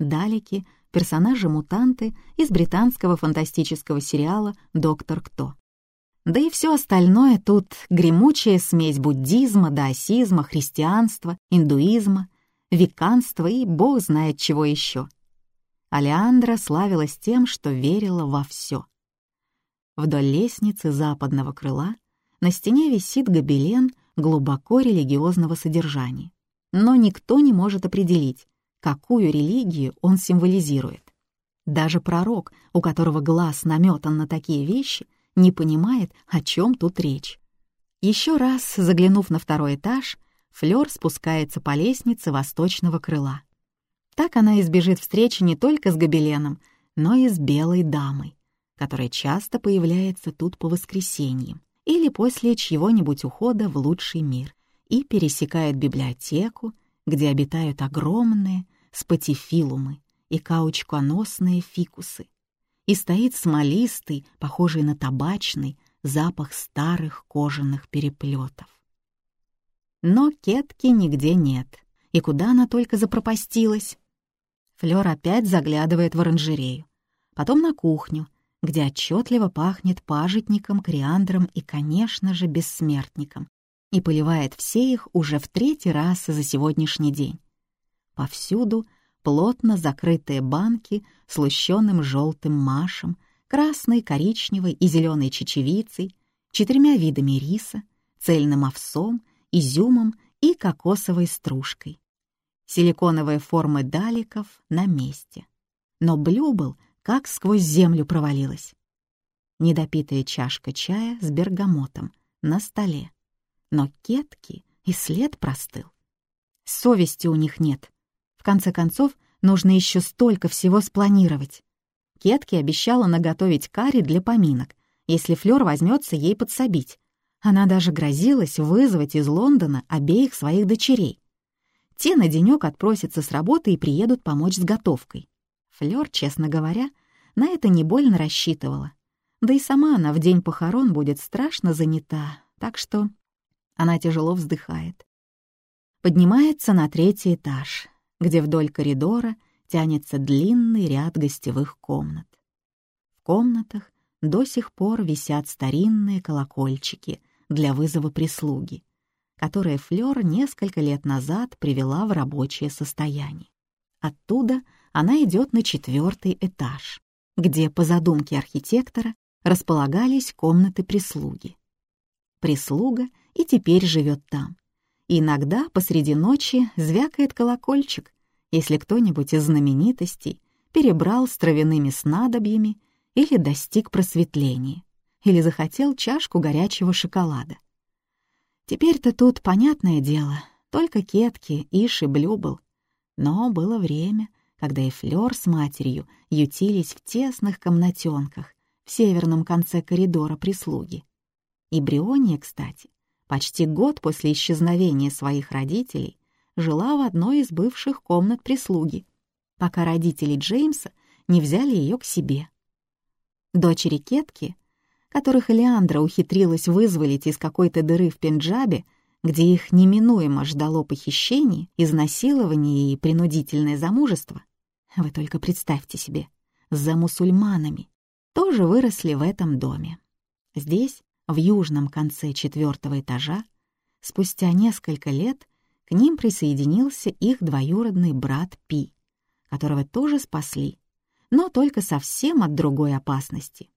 Далики — персонажи-мутанты из британского фантастического сериала «Доктор Кто». Да и все остальное тут гремучая смесь буддизма, даосизма, христианства, индуизма — веканство и бог знает чего еще. Алеандра славилась тем, что верила во все. Вдоль лестницы западного крыла на стене висит гобелен глубоко религиозного содержания, но никто не может определить, какую религию он символизирует. Даже пророк, у которого глаз наметан на такие вещи, не понимает, о чем тут речь. Еще раз заглянув на второй этаж, Флёр спускается по лестнице восточного крыла. Так она избежит встречи не только с гобеленом, но и с белой дамой, которая часто появляется тут по воскресеньям или после чьего-нибудь ухода в лучший мир и пересекает библиотеку, где обитают огромные спатифилумы и каучконосные фикусы, и стоит смолистый, похожий на табачный, запах старых кожаных переплетов. Но кетки нигде нет. И куда она только запропастилась? Флёр опять заглядывает в оранжерею. Потом на кухню, где отчетливо пахнет пажитником, кориандром и, конечно же, бессмертником, и поливает все их уже в третий раз за сегодняшний день. Повсюду плотно закрытые банки с лущенным желтым машем, красной, коричневой и зеленой чечевицей, четырьмя видами риса, цельным овсом изюмом и кокосовой стружкой. Силиконовые формы даликов на месте. Но Блюбл как сквозь землю провалилась. Недопитая чашка чая с бергамотом на столе. Но кетки и след простыл. Совести у них нет. В конце концов, нужно еще столько всего спланировать. Кетки обещала наготовить карри для поминок, если Флёр возьмется ей подсобить, она даже грозилась вызвать из Лондона обеих своих дочерей. Те на денёк отпросятся с работы и приедут помочь с готовкой. Флёр, честно говоря, на это не больно рассчитывала. Да и сама она в день похорон будет страшно занята, так что она тяжело вздыхает. Поднимается на третий этаж, где вдоль коридора тянется длинный ряд гостевых комнат. В комнатах до сих пор висят старинные колокольчики для вызова прислуги, которое Флёр несколько лет назад привела в рабочее состояние. Оттуда она идет на четвертый этаж, где, по задумке архитектора, располагались комнаты прислуги. Прислуга и теперь живет там. Иногда посреди ночи звякает колокольчик, если кто-нибудь из знаменитостей перебрал с травяными снадобьями или достиг просветления, или захотел чашку горячего шоколада. Теперь-то тут, понятное дело, только кетки, иш и блюбл. Но было время, когда и Флёр с матерью ютились в тесных комнатенках в северном конце коридора прислуги. И Бриония, кстати, почти год после исчезновения своих родителей жила в одной из бывших комнат прислуги, пока родители Джеймса не взяли ее к себе. Дочери Кетки, которых Элеандра ухитрилась вызволить из какой-то дыры в Пенджабе, где их неминуемо ждало похищение, изнасилование и принудительное замужество, вы только представьте себе, за мусульманами, тоже выросли в этом доме. Здесь, в южном конце четвертого этажа, спустя несколько лет к ним присоединился их двоюродный брат Пи, которого тоже спасли, но только совсем от другой опасности.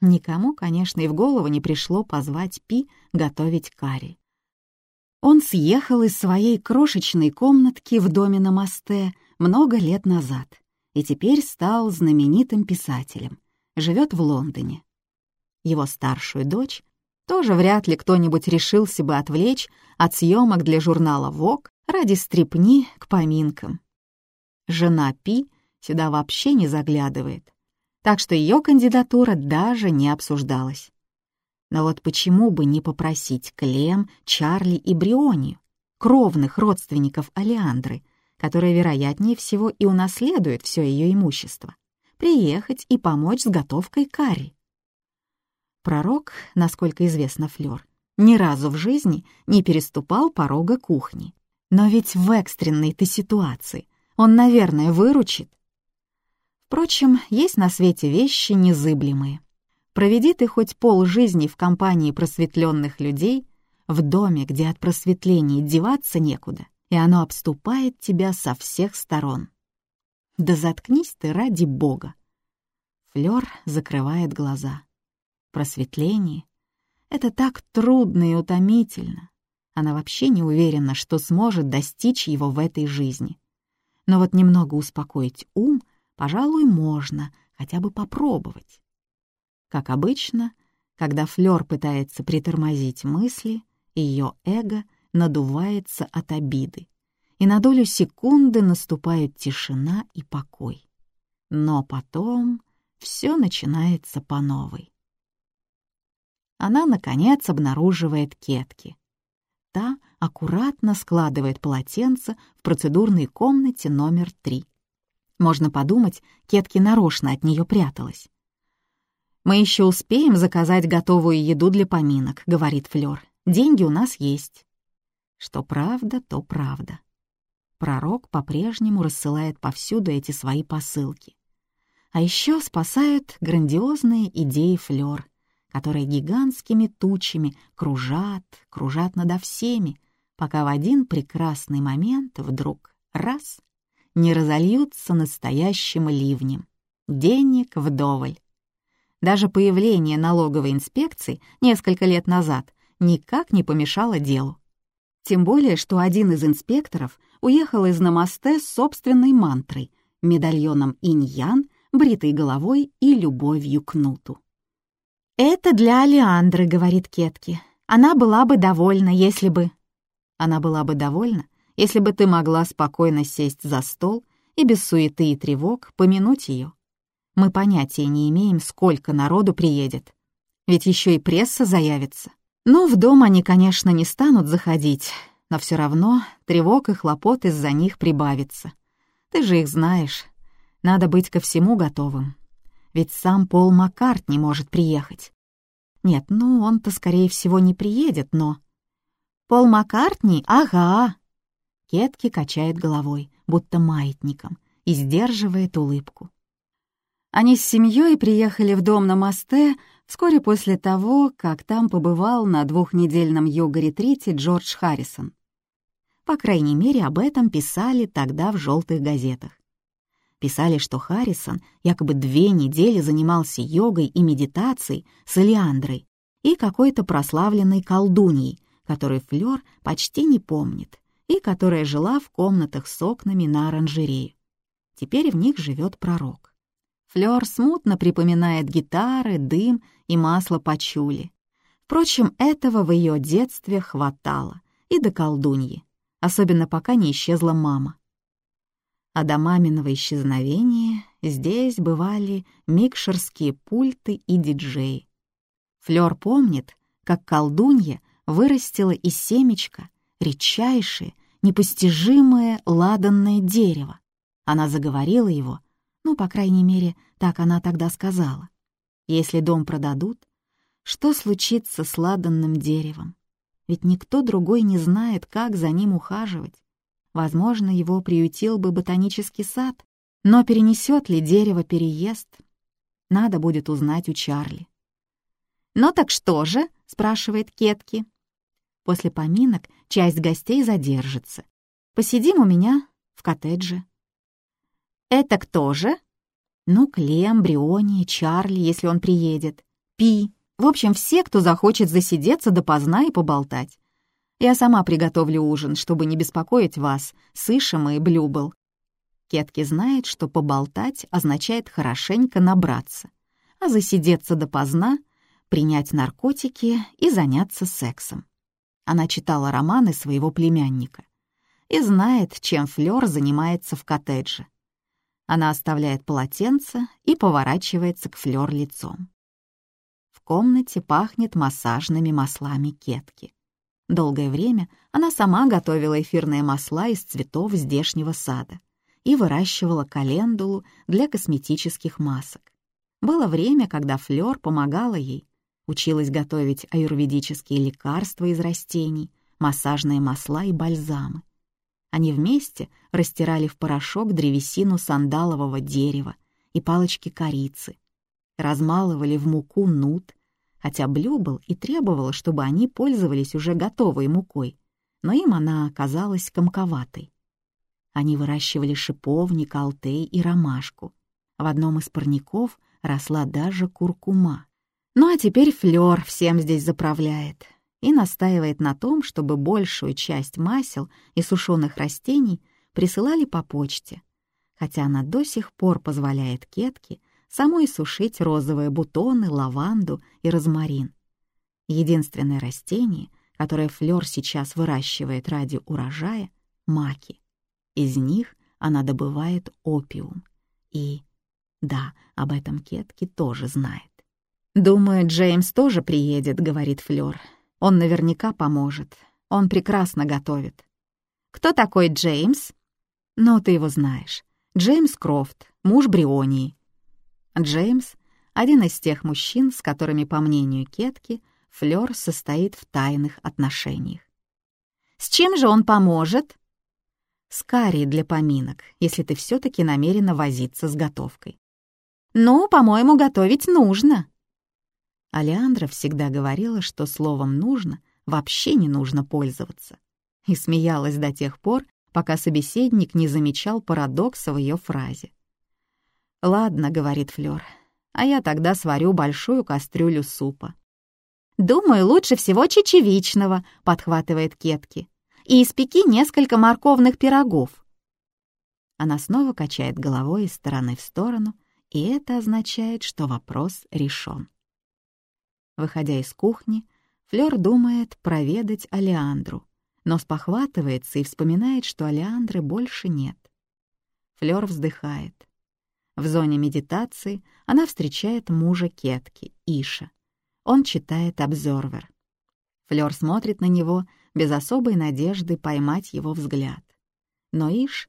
Никому, конечно, и в голову не пришло позвать Пи готовить карри. Он съехал из своей крошечной комнатки в доме на мосте много лет назад и теперь стал знаменитым писателем, живет в Лондоне. Его старшую дочь тоже вряд ли кто-нибудь решился бы отвлечь от съемок для журнала Vogue ради стрипни к поминкам. Жена Пи сюда вообще не заглядывает, так что ее кандидатура даже не обсуждалась. Но вот почему бы не попросить Клем, Чарли и Брионию, кровных родственников Алиандры, которые, вероятнее всего, и унаследуют все ее имущество, приехать и помочь с готовкой карри? Пророк, насколько известно Флёр, ни разу в жизни не переступал порога кухни. Но ведь в экстренной-то ситуации он, наверное, выручит. Впрочем, есть на свете вещи незыблемые. Проведи ты хоть пол жизни в компании просветленных людей, в доме, где от просветления деваться некуда, и оно обступает тебя со всех сторон. Да заткнись ты ради Бога. Флёр закрывает глаза. Просветление — это так трудно и утомительно. Она вообще не уверена, что сможет достичь его в этой жизни. Но вот немного успокоить ум, пожалуй, можно, хотя бы попробовать. Как обычно, когда Флёр пытается притормозить мысли, ее эго надувается от обиды, и на долю секунды наступает тишина и покой. Но потом все начинается по новой. Она, наконец, обнаруживает кетки. Та аккуратно складывает полотенце в процедурной комнате номер три. Можно подумать, Кетки нарочно от нее пряталась. «Мы еще успеем заказать готовую еду для поминок», — говорит Флёр. «Деньги у нас есть». Что правда, то правда. Пророк по-прежнему рассылает повсюду эти свои посылки. А еще спасают грандиозные идеи Флёр, которые гигантскими тучами кружат, кружат надо всеми, пока в один прекрасный момент вдруг раз — не разольются настоящим ливнем. Денег вдоволь. Даже появление налоговой инспекции несколько лет назад никак не помешало делу. Тем более, что один из инспекторов уехал из Намасте с собственной мантрой, медальоном иньян, бритой головой и любовью к нуту. «Это для Алиандры», — говорит Кетки. «Она была бы довольна, если бы...» «Она была бы довольна, если бы ты могла спокойно сесть за стол и без суеты и тревог помянуть ее. Мы понятия не имеем, сколько народу приедет. Ведь еще и пресса заявится. Ну, в дом они, конечно, не станут заходить, но все равно тревог и хлопот из-за них прибавится. Ты же их знаешь. Надо быть ко всему готовым. Ведь сам Пол Маккарт не может приехать. Нет, ну он-то, скорее всего, не приедет, но... Пол Маккартни? Ага. Кетки качает головой, будто маятником, и сдерживает улыбку. Они с семьей приехали в дом на мосте вскоре после того, как там побывал на двухнедельном йога-ретрите Джордж Харрисон. По крайней мере, об этом писали тогда в желтых газетах. Писали, что Харрисон якобы две недели занимался йогой и медитацией с Элеандрой и какой-то прославленной колдуньей, которой Флёр почти не помнит, и которая жила в комнатах с окнами на оранжерею. Теперь в них живет пророк. Флёр смутно припоминает гитары, дым и масло пачули. Впрочем, этого в ее детстве хватало, и до колдуньи, особенно пока не исчезла мама. А до маминого исчезновения здесь бывали микшерские пульты и диджеи. Флёр помнит, как колдунья вырастила из семечка редчайшее, непостижимое ладанное дерево. Она заговорила его, ну, по крайней мере, так она тогда сказала. Если дом продадут, что случится с ладанным деревом? Ведь никто другой не знает, как за ним ухаживать. Возможно, его приютил бы ботанический сад, но перенесет ли дерево переезд? Надо будет узнать у Чарли. «Ну так что же?» — спрашивает Кетки. После поминок часть гостей задержится. Посидим у меня в коттедже. «Это кто же?» «Ну, Клем, Бриони, Чарли, если он приедет. Пи. В общем, все, кто захочет засидеться допоздна и поболтать. Я сама приготовлю ужин, чтобы не беспокоить вас, Сышем и Блюбл. Кетки знает, что поболтать означает хорошенько набраться, а засидеться допоздна — принять наркотики и заняться сексом. Она читала романы своего племянника и знает, чем Флёр занимается в коттедже. Она оставляет полотенце и поворачивается к Флёр лицом. В комнате пахнет массажными маслами кетки. Долгое время она сама готовила эфирные масла из цветов здешнего сада и выращивала календулу для косметических масок. Было время, когда Флёр помогала ей, училась готовить аюрведические лекарства из растений, массажные масла и бальзамы. Они вместе растирали в порошок древесину сандалового дерева и палочки корицы, размалывали в муку нут хотя Блюбл и требовала, чтобы они пользовались уже готовой мукой, но им она оказалась комковатой. Они выращивали шиповник, алтей и ромашку. В одном из парников росла даже куркума. Ну а теперь Флёр всем здесь заправляет и настаивает на том, чтобы большую часть масел и сушеных растений присылали по почте, хотя она до сих пор позволяет Кетке самой сушить розовые бутоны, лаванду и розмарин. Единственное растение, которое Флёр сейчас выращивает ради урожая — маки. Из них она добывает опиум. И, да, об этом Кетки тоже знает. «Думаю, Джеймс тоже приедет», — говорит Флёр. «Он наверняка поможет. Он прекрасно готовит». «Кто такой Джеймс?» «Ну, ты его знаешь. Джеймс Крофт, муж Брионии. Джеймс — один из тех мужчин, с которыми, по мнению Кетки, Флёр состоит в тайных отношениях. «С чем же он поможет?» «С карри для поминок, если ты все таки намерена возиться с готовкой». «Ну, по-моему, готовить нужно». Алеандра всегда говорила, что словом «нужно» вообще не нужно пользоваться, и смеялась до тех пор, пока собеседник не замечал парадокса в ее фразе. «Ладно», — говорит Флёр, — «а я тогда сварю большую кастрюлю супа». «Думаю, лучше всего чечевичного», — подхватывает Кетки. «И испеки несколько морковных пирогов». Она снова качает головой из стороны в сторону, и это означает, что вопрос решен. Выходя из кухни, Флёр думает проведать Алеандру, но спохватывается и вспоминает, что Алеандры больше нет. Флёр вздыхает. В зоне медитации она встречает мужа Кетки, Иша. Он читает «Обзорвер». Флёр смотрит на него без особой надежды поймать его взгляд. Но Иш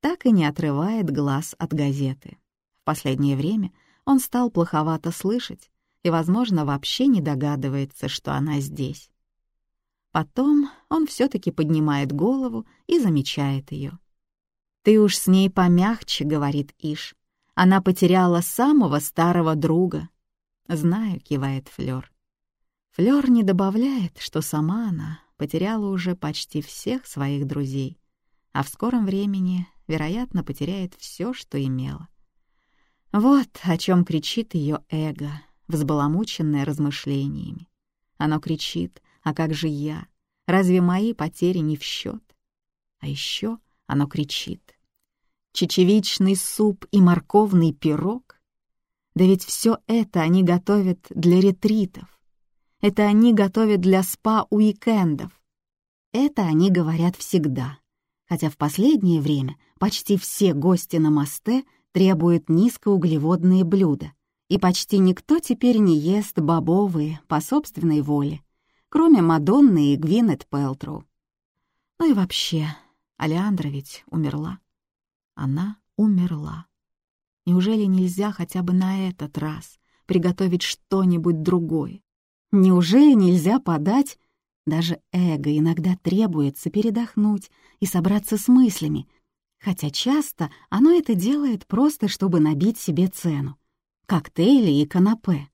так и не отрывает глаз от газеты. В последнее время он стал плоховато слышать и, возможно, вообще не догадывается, что она здесь. Потом он все таки поднимает голову и замечает ее. «Ты уж с ней помягче», — говорит Иш. Она потеряла самого старого друга. «Знаю», — кивает Флёр. Флёр не добавляет, что сама она потеряла уже почти всех своих друзей, а в скором времени, вероятно, потеряет все, что имела. Вот о чем кричит ее эго, взбаламученное размышлениями. Оно кричит, а как же я? Разве мои потери не в счет? А еще оно кричит. Чечевичный суп и морковный пирог? Да ведь все это они готовят для ретритов. Это они готовят для спа-уикендов. Это они говорят всегда, хотя в последнее время почти все гости на мосте требуют низкоуглеводные блюда, и почти никто теперь не ест бобовые по собственной воле, кроме Мадонны и Гвинет Пелтроу. Ну и вообще, Алеандра ведь умерла. Она умерла. Неужели нельзя хотя бы на этот раз приготовить что-нибудь другое? Неужели нельзя подать... Даже эго иногда требуется передохнуть и собраться с мыслями, хотя часто оно это делает просто, чтобы набить себе цену. Коктейли и канапе.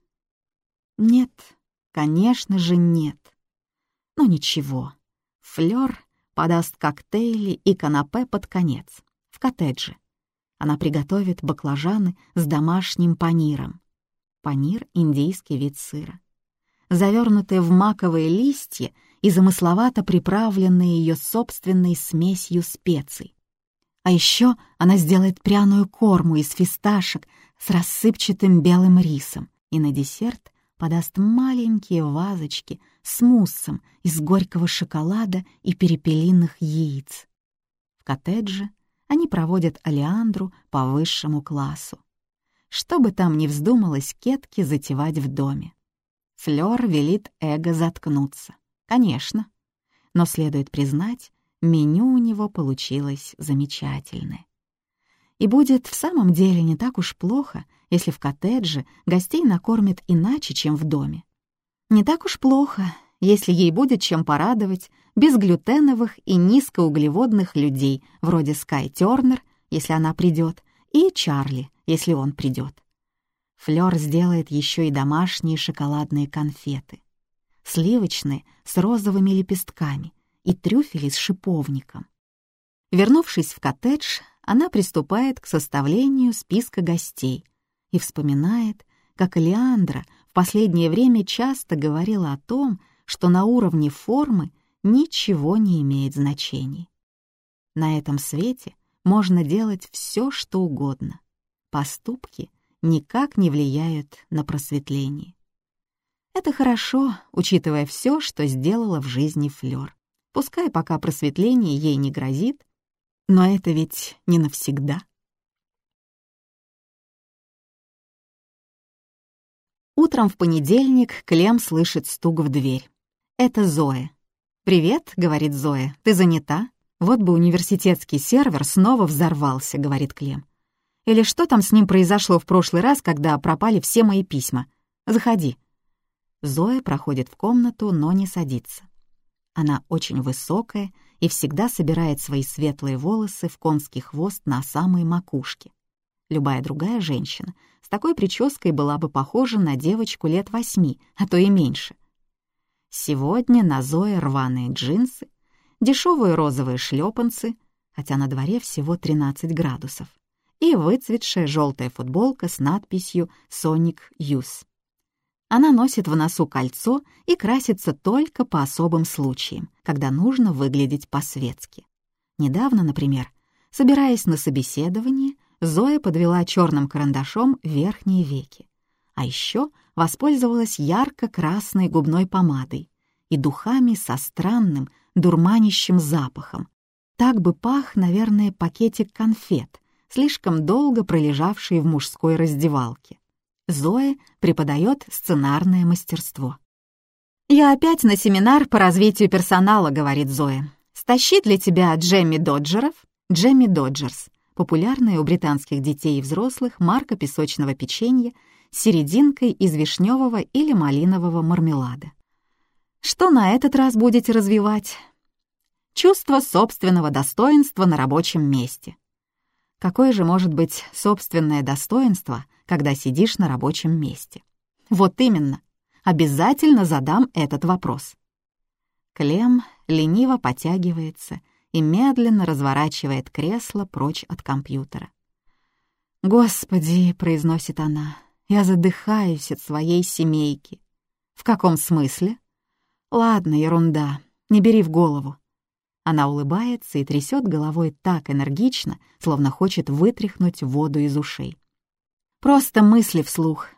Нет, конечно же нет. Но ничего, Флёр подаст коктейли и канапе под конец, в коттедже. Она приготовит баклажаны с домашним паниром. Панир — индийский вид сыра. Завернутые в маковые листья и замысловато приправленные ее собственной смесью специй. А еще она сделает пряную корму из фисташек с рассыпчатым белым рисом и на десерт подаст маленькие вазочки с муссом из горького шоколада и перепелиных яиц. В коттедже они проводят Алиандру по высшему классу. Что бы там ни вздумалось Кетке затевать в доме. Флёр велит эго заткнуться. Конечно. Но следует признать, меню у него получилось замечательное. И будет в самом деле не так уж плохо, если в коттедже гостей накормят иначе, чем в доме. Не так уж плохо, если ей будет чем порадовать безглютеновых и низкоуглеводных людей, вроде Скай Тёрнер, если она придет, и Чарли, если он придет. Флёр сделает еще и домашние шоколадные конфеты. Сливочные с розовыми лепестками и трюфели с шиповником. Вернувшись в коттедж, она приступает к составлению списка гостей и вспоминает, как Леандра в последнее время часто говорила о том, что на уровне формы ничего не имеет значения. На этом свете можно делать все, что угодно. Поступки никак не влияют на просветление. Это хорошо, учитывая все, что сделала в жизни Флёр. Пускай пока просветление ей не грозит, но это ведь не навсегда. Утром в понедельник Клем слышит стук в дверь. Это Зоя. «Привет», — говорит Зоя, — «ты занята?» «Вот бы университетский сервер снова взорвался», — говорит Клем. Или что там с ним произошло в прошлый раз, когда пропали все мои письма? Заходи». Зоя проходит в комнату, но не садится. Она очень высокая и всегда собирает свои светлые волосы в конский хвост на самой макушке. Любая другая женщина с такой прической была бы похожа на девочку лет восьми, а то и меньше. Сегодня на Зое рваные джинсы, дешевые розовые шлепанцы, хотя на дворе всего 13 градусов и выцветшая желтая футболка с надписью «Sonic Youth». Она носит в носу кольцо и красится только по особым случаям, когда нужно выглядеть по-светски. Недавно, например, собираясь на собеседование, Зоя подвела черным карандашом верхние веки, а еще воспользовалась ярко-красной губной помадой и духами со странным, дурманящим запахом. Так бы пах, наверное, пакетик конфет, слишком долго пролежавшие в мужской раздевалке. Зоя преподает сценарное мастерство. «Я опять на семинар по развитию персонала», — говорит Зоя. «Стащи для тебя Джемми Доджеров?» Джемми Доджерс — популярная у британских детей и взрослых марка песочного печенья серединкой из вишневого или малинового мармелада. Что на этот раз будете развивать? Чувство собственного достоинства на рабочем месте. Какое же может быть собственное достоинство, когда сидишь на рабочем месте? Вот именно. Обязательно задам этот вопрос. Клем лениво потягивается и медленно разворачивает кресло прочь от компьютера. «Господи», — произносит она, — «я задыхаюсь от своей семейки». «В каком смысле?» «Ладно, ерунда, не бери в голову». Она улыбается и трясет головой так энергично, словно хочет вытряхнуть воду из ушей. «Просто мысли вслух».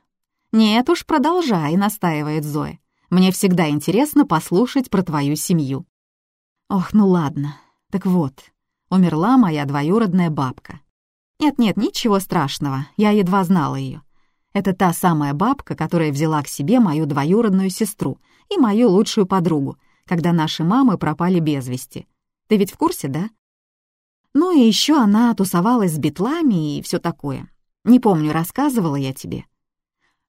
«Нет уж, продолжай», — настаивает Зоя. «Мне всегда интересно послушать про твою семью». «Ох, ну ладно. Так вот, умерла моя двоюродная бабка. Нет-нет, ничего страшного, я едва знала ее. Это та самая бабка, которая взяла к себе мою двоюродную сестру и мою лучшую подругу, когда наши мамы пропали без вести. Ты ведь в курсе, да? Ну и еще она тусовалась с битлами и все такое. Не помню, рассказывала я тебе.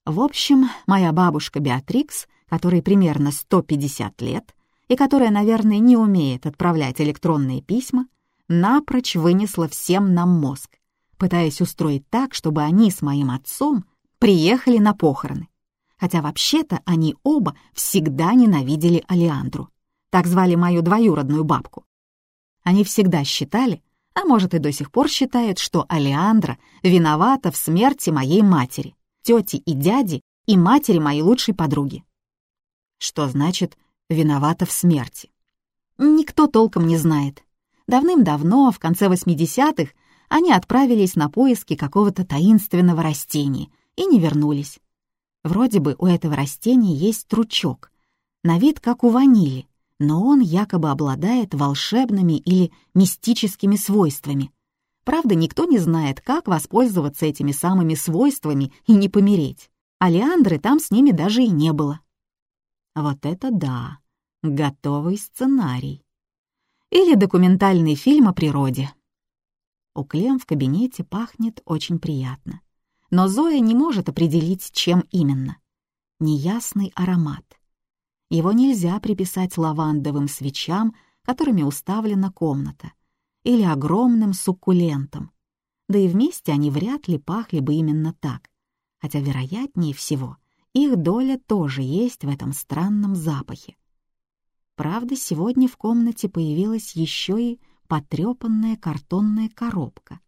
В общем, моя бабушка Беатрикс, которой примерно 150 лет, и которая, наверное, не умеет отправлять электронные письма, напрочь вынесла всем нам мозг, пытаясь устроить так, чтобы они с моим отцом приехали на похороны. Хотя вообще-то они оба всегда ненавидели Алиандру. Так звали мою двоюродную бабку. Они всегда считали, а может и до сих пор считают, что Алеандра виновата в смерти моей матери, тети и дяди и матери моей лучшей подруги. Что значит «виновата в смерти»? Никто толком не знает. Давным-давно, в конце 80-х, они отправились на поиски какого-то таинственного растения и не вернулись. Вроде бы у этого растения есть стручок, на вид как у ванили, но он якобы обладает волшебными или мистическими свойствами. Правда, никто не знает, как воспользоваться этими самыми свойствами и не помереть. А Леандры там с ними даже и не было. Вот это да, готовый сценарий. Или документальный фильм о природе. У Клем в кабинете пахнет очень приятно. Но Зоя не может определить, чем именно. Неясный аромат. Его нельзя приписать лавандовым свечам, которыми уставлена комната, или огромным суккулентам. Да и вместе они вряд ли пахли бы именно так, хотя, вероятнее всего, их доля тоже есть в этом странном запахе. Правда, сегодня в комнате появилась еще и потрепанная картонная коробка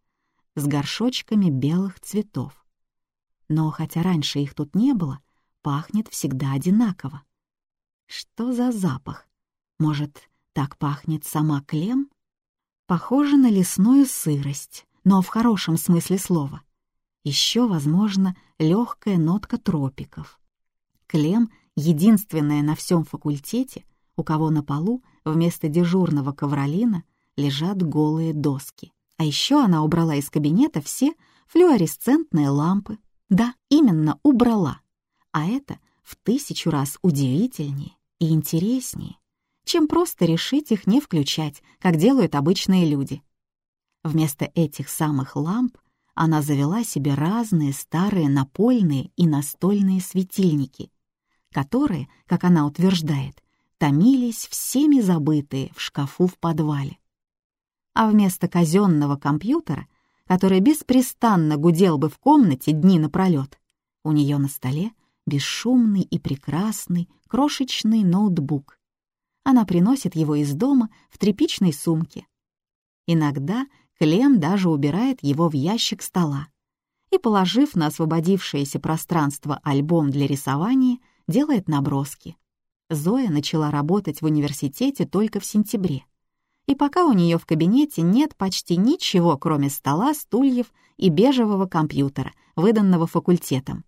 с горшочками белых цветов. Но хотя раньше их тут не было, пахнет всегда одинаково. Что за запах? Может, так пахнет сама Клем? Похоже на лесную сырость, но в хорошем смысле слова. Еще, возможно, легкая нотка тропиков. Клем — единственная на всем факультете, у кого на полу вместо дежурного ковролина лежат голые доски. А еще она убрала из кабинета все флуоресцентные лампы. Да, именно убрала. А это в тысячу раз удивительнее и интереснее, чем просто решить их не включать, как делают обычные люди. Вместо этих самых ламп она завела себе разные старые напольные и настольные светильники, которые, как она утверждает, томились всеми забытые в шкафу в подвале. А вместо казенного компьютера, который беспрестанно гудел бы в комнате дни напролет, у нее на столе бесшумный и прекрасный крошечный ноутбук. Она приносит его из дома в тряпичной сумке. Иногда Клем даже убирает его в ящик стола и, положив на освободившееся пространство альбом для рисования, делает наброски. Зоя начала работать в университете только в сентябре. И пока у нее в кабинете нет почти ничего, кроме стола, стульев и бежевого компьютера, выданного факультетом.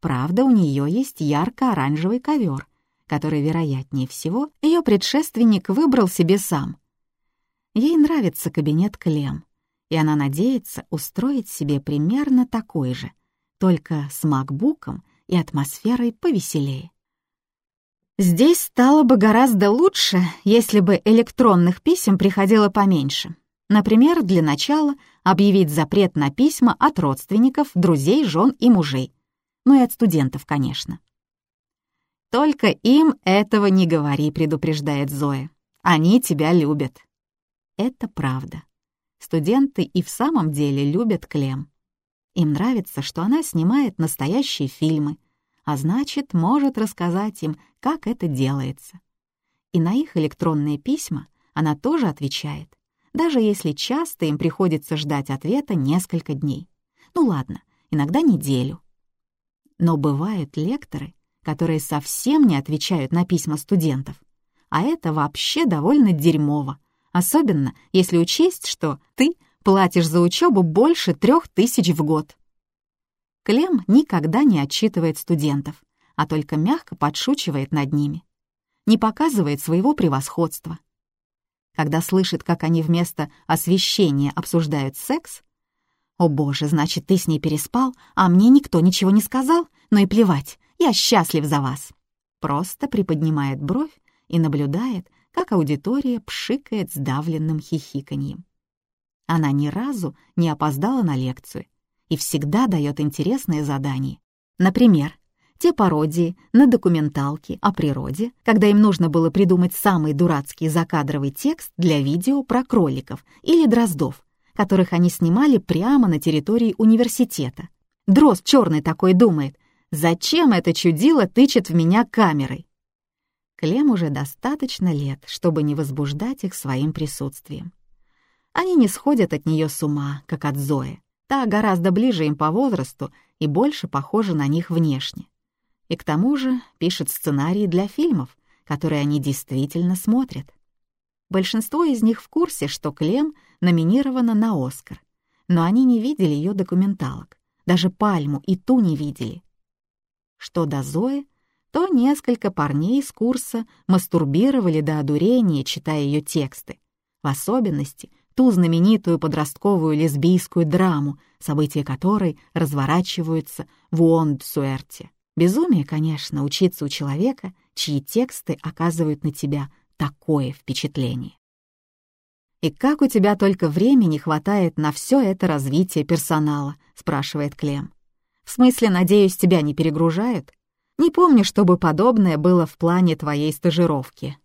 Правда, у нее есть ярко-оранжевый ковер, который, вероятнее всего, ее предшественник выбрал себе сам. Ей нравится кабинет Клем, и она надеется устроить себе примерно такой же, только с макбуком и атмосферой повеселее. Здесь стало бы гораздо лучше, если бы электронных писем приходило поменьше. Например, для начала объявить запрет на письма от родственников, друзей, жен и мужей — ну и от студентов, конечно. «Только им этого не говори», — предупреждает Зоя. «Они тебя любят». Это правда. Студенты и в самом деле любят Клем. Им нравится, что она снимает настоящие фильмы, а значит, может рассказать им, как это делается. И на их электронные письма она тоже отвечает, даже если часто им приходится ждать ответа несколько дней. Ну ладно, иногда неделю. Но бывают лекторы, которые совсем не отвечают на письма студентов. А это вообще довольно дерьмово, особенно если учесть, что ты платишь за учебу больше трех тысяч в год. Клем никогда не отчитывает студентов, а только мягко подшучивает над ними. Не показывает своего превосходства. Когда слышит, как они вместо освещения обсуждают секс, «О боже, значит, ты с ней переспал, а мне никто ничего не сказал? Ну и плевать, я счастлив за вас!» Просто приподнимает бровь и наблюдает, как аудитория пшикает сдавленным хихиканьем. Она ни разу не опоздала на лекцию и всегда дает интересные задания. Например, те пародии на документалки о природе, когда им нужно было придумать самый дурацкий закадровый текст для видео про кроликов или дроздов, которых они снимали прямо на территории университета. Дрозд черный такой думает, зачем это чудило тычет в меня камерой? Клем уже достаточно лет, чтобы не возбуждать их своим присутствием. Они не сходят от нее с ума, как от Зои. Та гораздо ближе им по возрасту и больше похожа на них внешне. И к тому же пишет сценарии для фильмов, которые они действительно смотрят. Большинство из них в курсе, что Клем номинирована на «Оскар», но они не видели ее документалок, даже «Пальму» и ту не видели. Что до Зои, то несколько парней с курса мастурбировали до одурения, читая ее тексты, в особенности ту знаменитую подростковую лесбийскую драму, события которой разворачиваются в Уондсуэрте. Безумие, конечно, учиться у человека, чьи тексты оказывают на тебя такое впечатление. «И как у тебя только времени хватает на все это развитие персонала?» — спрашивает Клем. «В смысле, надеюсь, тебя не перегружают? Не помню, чтобы подобное было в плане твоей стажировки».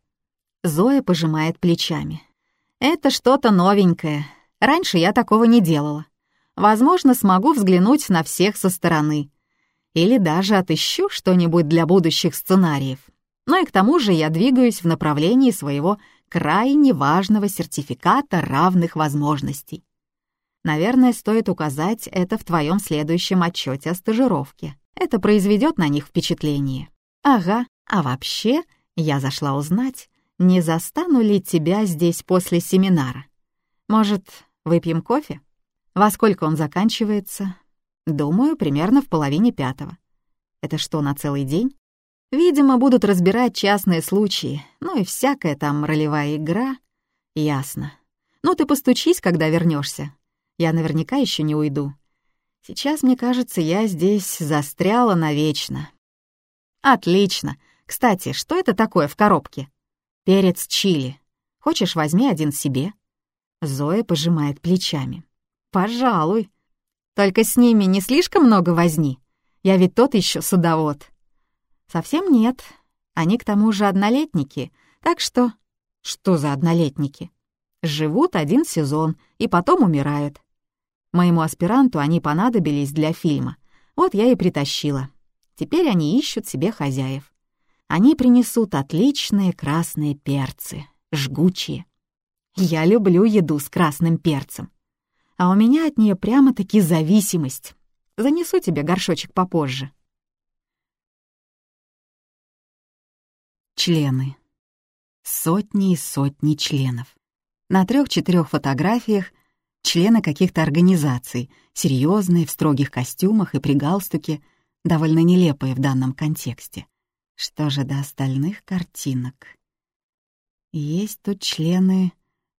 Зоя пожимает плечами. «Это что-то новенькое. Раньше я такого не делала. Возможно, смогу взглянуть на всех со стороны. Или даже отыщу что-нибудь для будущих сценариев. Но и к тому же я двигаюсь в направлении своего крайне важного сертификата равных возможностей. Наверное, стоит указать это в твоем следующем отчете о стажировке. Это произведет на них впечатление. Ага, а вообще, я зашла узнать, не застану ли тебя здесь после семинара. Может, выпьем кофе? Во сколько он заканчивается? Думаю, примерно в половине пятого. Это что, на целый день? Видимо, будут разбирать частные случаи, ну и всякая там ролевая игра. Ясно. Ну ты постучись, когда вернешься. Я наверняка еще не уйду. Сейчас, мне кажется, я здесь застряла навечно. Отлично. Кстати, что это такое в коробке? Перец чили. Хочешь, возьми один себе. Зоя пожимает плечами. Пожалуй. Только с ними не слишком много возни. Я ведь тот еще садовод. Совсем нет. Они к тому же однолетники, так что... Что за однолетники? Живут один сезон и потом умирают. Моему аспиранту они понадобились для фильма. Вот я и притащила. Теперь они ищут себе хозяев. Они принесут отличные красные перцы, жгучие. Я люблю еду с красным перцем. А у меня от нее прямо-таки зависимость. Занесу тебе горшочек попозже. Члены. Сотни и сотни членов. На трех-четырех фотографиях члены каких-то организаций, серьезные, в строгих костюмах и при галстуке, довольно нелепые в данном контексте. Что же до остальных картинок? Есть тут члены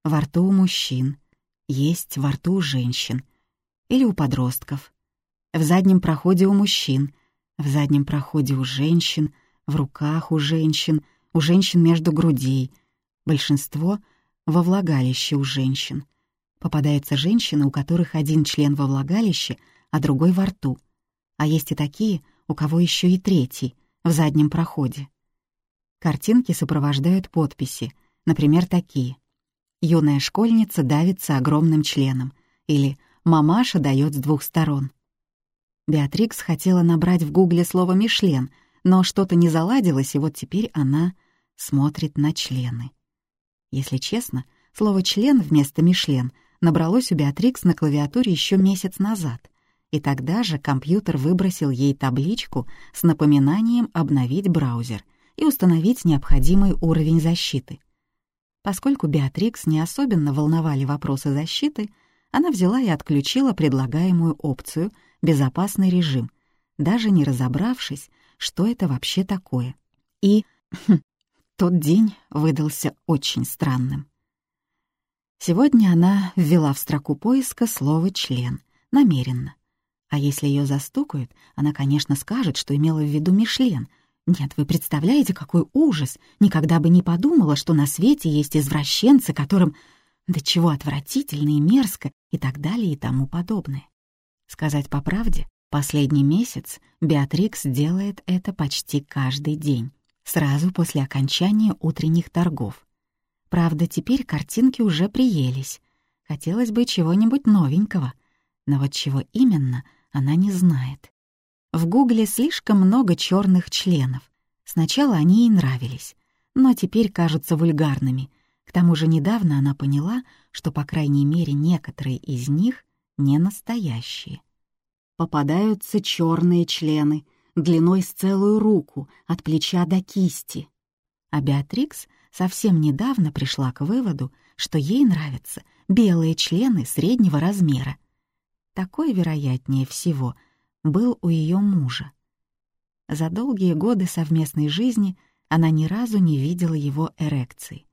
во рту у мужчин, есть во рту у женщин или у подростков, в заднем проходе у мужчин, в заднем проходе у женщин — в руках у женщин, у женщин между грудей, большинство — во влагалище у женщин. Попадаются женщины, у которых один член во влагалище, а другой во рту. А есть и такие, у кого еще и третий, в заднем проходе. Картинки сопровождают подписи, например, такие. «Юная школьница давится огромным членом» или «Мамаша дает с двух сторон». Беатрикс хотела набрать в гугле слово «Мишлен», но что-то не заладилось, и вот теперь она смотрит на члены. Если честно, слово «член» вместо «мишлен» набралось у Беатрикс на клавиатуре еще месяц назад, и тогда же компьютер выбросил ей табличку с напоминанием обновить браузер и установить необходимый уровень защиты. Поскольку Беатрикс не особенно волновали вопросы защиты, она взяла и отключила предлагаемую опцию «Безопасный режим», даже не разобравшись, что это вообще такое. И *clears throat* тот день выдался очень странным. Сегодня она ввела в строку поиска слово «член» намеренно. А если ее застукают, она, конечно, скажет, что имела в виду Мишлен. Нет, вы представляете, какой ужас! Никогда бы не подумала, что на свете есть извращенцы, которым... Да чего отвратительно и мерзко, и так далее, и тому подобное. Сказать по правде, последний месяц Беатрикс делает это почти каждый день, сразу после окончания утренних торгов. Правда, теперь картинки уже приелись. Хотелось бы чего-нибудь новенького, но вот чего именно — она не знает. В Гугле слишком много черных членов. Сначала они ей нравились, но теперь кажутся вульгарными. К тому же недавно она поняла, что, по крайней мере, некоторые из них не настоящие. Попадаются черные члены, длиной с целую руку, от плеча до кисти. А Беатрикс совсем недавно пришла к выводу, что ей нравятся белые члены среднего размера — такой, вероятнее всего, был у ее мужа. За долгие годы совместной жизни она ни разу не видела его эрекции.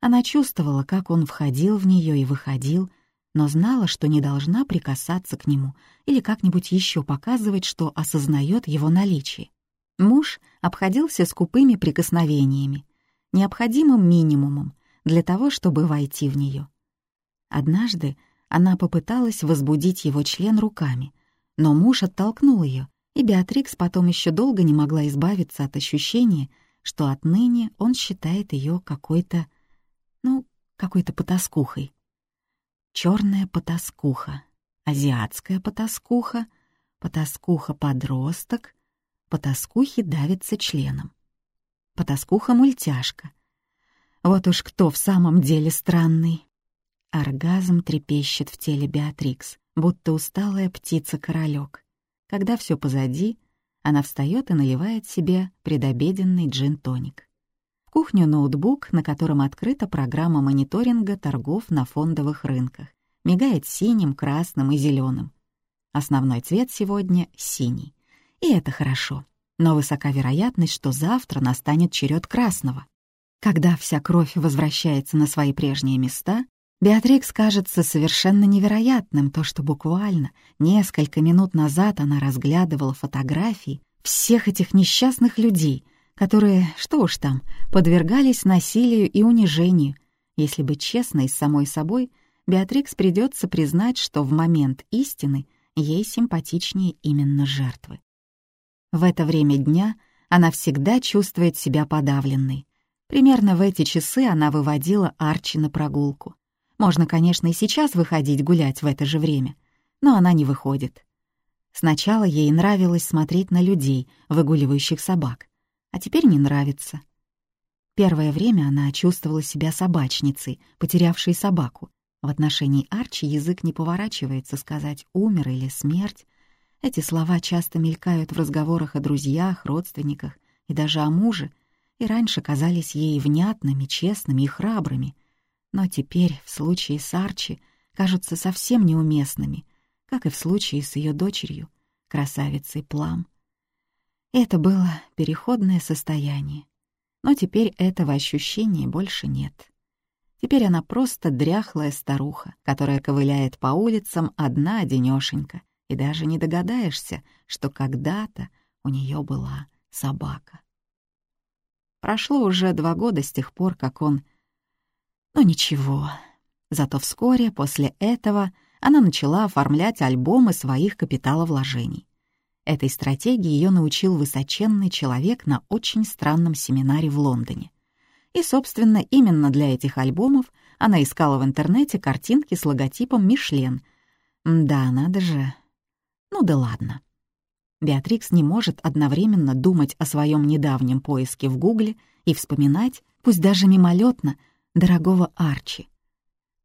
Она чувствовала, как он входил в нее и выходил, но знала, что не должна прикасаться к нему или как-нибудь еще показывать, что осознает его наличие. Муж обходился скупыми прикосновениями, необходимым минимумом для того, чтобы войти в нее. Однажды она попыталась возбудить его член руками, но муж оттолкнул ее, и Беатрикс потом еще долго не могла избавиться от ощущения, что отныне он считает ее какой-то, ну, какой-то потаскухой. Черная потаскуха, азиатская потаскуха, потаскуха-подросток, потаскухи давится членом. Потаскуха-мультяшка. Вот уж кто в самом деле странный. Оргазм трепещет в теле Беатрикс, будто усталая птица-королек. Когда все позади, она встает и наливает себе предобеденный джин-тоник. В кухню ноутбук, на котором открыта программа мониторинга торгов на фондовых рынках, мигает синим, красным и зеленым. Основной цвет сегодня — синий. И это хорошо. Но высока вероятность, что завтра настанет черед красного. Когда вся кровь возвращается на свои прежние места, Беатрикс кажется совершенно невероятным то, что буквально несколько минут назад она разглядывала фотографии всех этих несчастных людей, которые, что уж там, подвергались насилию и унижению. Если быть честной с самой собой, Беатрикс придется признать, что в момент истины ей симпатичнее именно жертвы. В это время дня она всегда чувствует себя подавленной. Примерно в эти часы она выводила Арчи на прогулку. Можно, конечно, и сейчас выходить гулять в это же время, но она не выходит. Сначала ей нравилось смотреть на людей, выгуливающих собак, а теперь не нравится. Первое время она чувствовала себя собачницей, потерявшей собаку. В отношении Арчи язык не поворачивается сказать «умер» или «смерть». Эти слова часто мелькают в разговорах о друзьях, родственниках и даже о муже, и раньше казались ей внятными, честными и храбрыми — но теперь, в случае с Арчи, кажутся совсем неуместными, как и в случае с ее дочерью, красавицей Плам. Это было переходное состояние, но теперь этого ощущения больше нет. Теперь она просто дряхлая старуха, которая ковыляет по улицам одна-одинёшенька, и даже не догадаешься, что когда-то у нее была собака. Прошло уже два года с тех пор, как он но ничего. Зато вскоре после этого она начала оформлять альбомы своих капиталовложений. Этой стратегии ее научил высоченный человек на очень странном семинаре в Лондоне. И, собственно, именно для этих альбомов она искала в интернете картинки с логотипом «Мишлен». Да, надо же. Ну да ладно. Беатрикс не может одновременно думать о своем недавнем поиске в Гугле и вспоминать, пусть даже мимолетно, дорогого Арчи.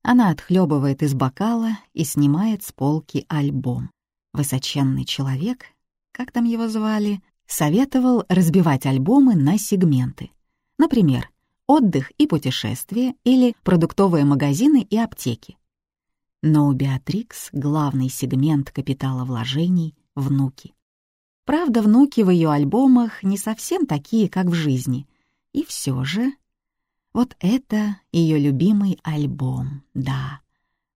Она отхлебывает из бокала и снимает с полки альбом. Высоченный человек, как там его звали, советовал разбивать альбомы на сегменты. Например, отдых и путешествия или продуктовые магазины и аптеки. Но у Беатрикс главный сегмент капитала вложений — внуки. Правда, внуки в ее альбомах не совсем такие, как в жизни. И все же... Вот это ее любимый альбом, да.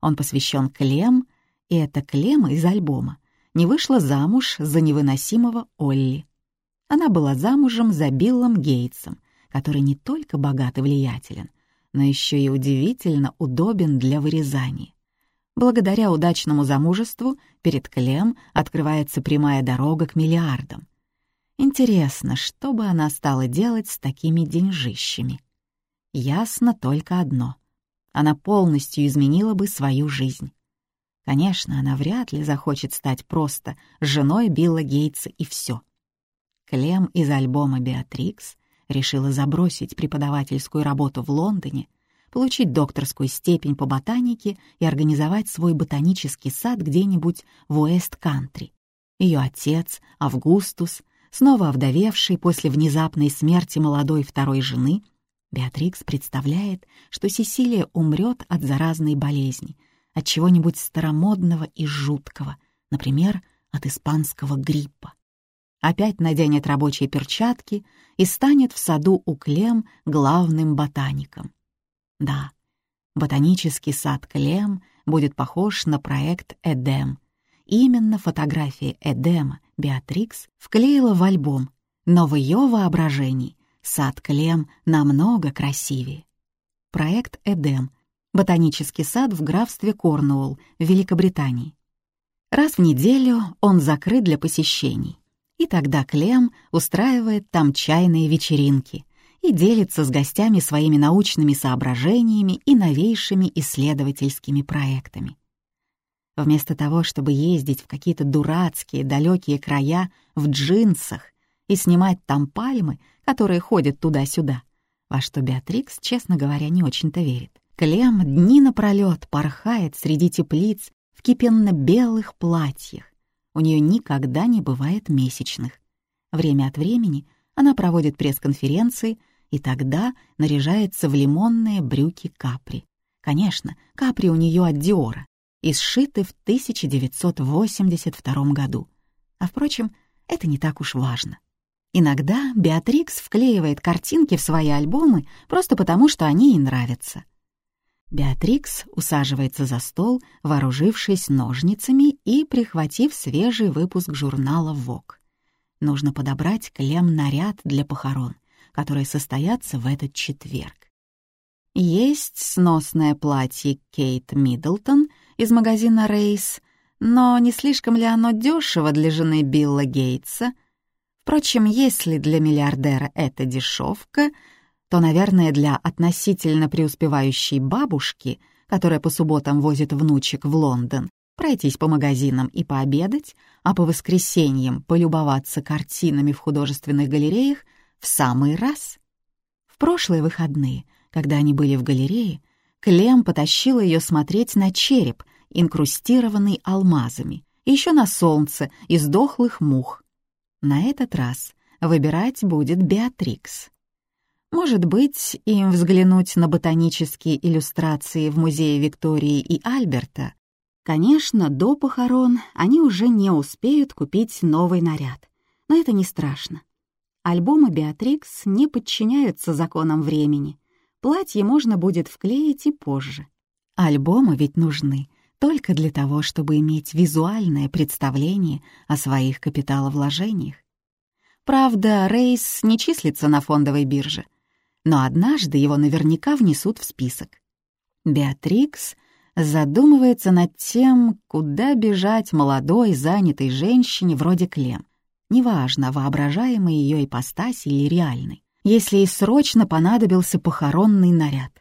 Он посвящен Клем, и эта Клем из альбома не вышла замуж за невыносимого Олли. Она была замужем за Биллом Гейтсом, который не только богат и влиятелен, но еще и удивительно удобен для вырезания. Благодаря удачному замужеству перед Клем открывается прямая дорога к миллиардам. Интересно, что бы она стала делать с такими деньжищами? Ясно только одно. Она полностью изменила бы свою жизнь. Конечно, она вряд ли захочет стать просто женой Билла Гейтса и все. Клем из альбома «Беатрикс» решила забросить преподавательскую работу в Лондоне, получить докторскую степень по ботанике и организовать свой ботанический сад где-нибудь в Уэст-Кантри. Ее отец, Августус, снова овдовевший после внезапной смерти молодой второй жены, Беатрикс представляет, что Сесилия умрет от заразной болезни, от чего-нибудь старомодного и жуткого, например, от испанского гриппа опять наденет рабочие перчатки и станет в саду у Клем главным ботаником. Да, ботанический сад Клем будет похож на проект «Эдем». Именно фотографии Эдема Беатрикс вклеила в альбом, но в ее воображении сад Клем намного красивее. Проект «Эдем» — ботанический сад в графстве Корнуолл Великобритании. Раз в неделю он закрыт для посещений и тогда Клем устраивает там чайные вечеринки и делится с гостями своими научными соображениями и новейшими исследовательскими проектами. Вместо того, чтобы ездить в какие-то дурацкие далекие края в джинсах и снимать там пальмы, которые ходят туда-сюда, во что Беатрикс, честно говоря, не очень-то верит. Клем дни напролёт порхает среди теплиц в кипенно-белых платьях, у нее никогда не бывает месячных. Время от времени она проводит пресс-конференции и тогда наряжается в лимонные брюки капри. Конечно, капри у нее от Диора и сшиты в 1982 году. А впрочем, это не так уж важно. Иногда Беатрикс вклеивает картинки в свои альбомы просто потому, что они ей нравятся — Беатрикс усаживается за стол, вооружившись ножницами и прихватив свежий выпуск журнала «Вок». Нужно подобрать клем-наряд для похорон, которые состоятся в этот четверг. Есть сносное платье Кейт Миддлтон из магазина «Рейс», но не слишком ли оно дешево для жены Билла Гейтса? Впрочем, если для миллиардера это дешевка — то, наверное, для относительно преуспевающей бабушки, которая по субботам возит внучек в Лондон, пройтись по магазинам и пообедать, а по воскресеньям полюбоваться картинами в художественных галереях в самый раз. В прошлые выходные, когда они были в галерее, Клем потащила ее смотреть на череп, инкрустированный алмазами, еще на солнце из дохлых мух. На этот раз выбирать будет Беатрикс. Может быть, им взглянуть на ботанические иллюстрации в музее Виктории и Альберта. Конечно, до похорон они уже не успеют купить новый наряд, но это не страшно. Альбомы Беатрикс не подчиняются законам времени. Платье можно будет вклеить и позже. Альбомы ведь нужны только для того, чтобы иметь визуальное представление о своих капиталовложениях. Правда, Рейс не числится на фондовой бирже — но однажды его наверняка внесут в список. Беатрикс задумывается над тем, куда бежать молодой, занятой женщине вроде Клем. Неважно, воображаемой ее ипостаси или реальной, если ей срочно понадобился похоронный наряд.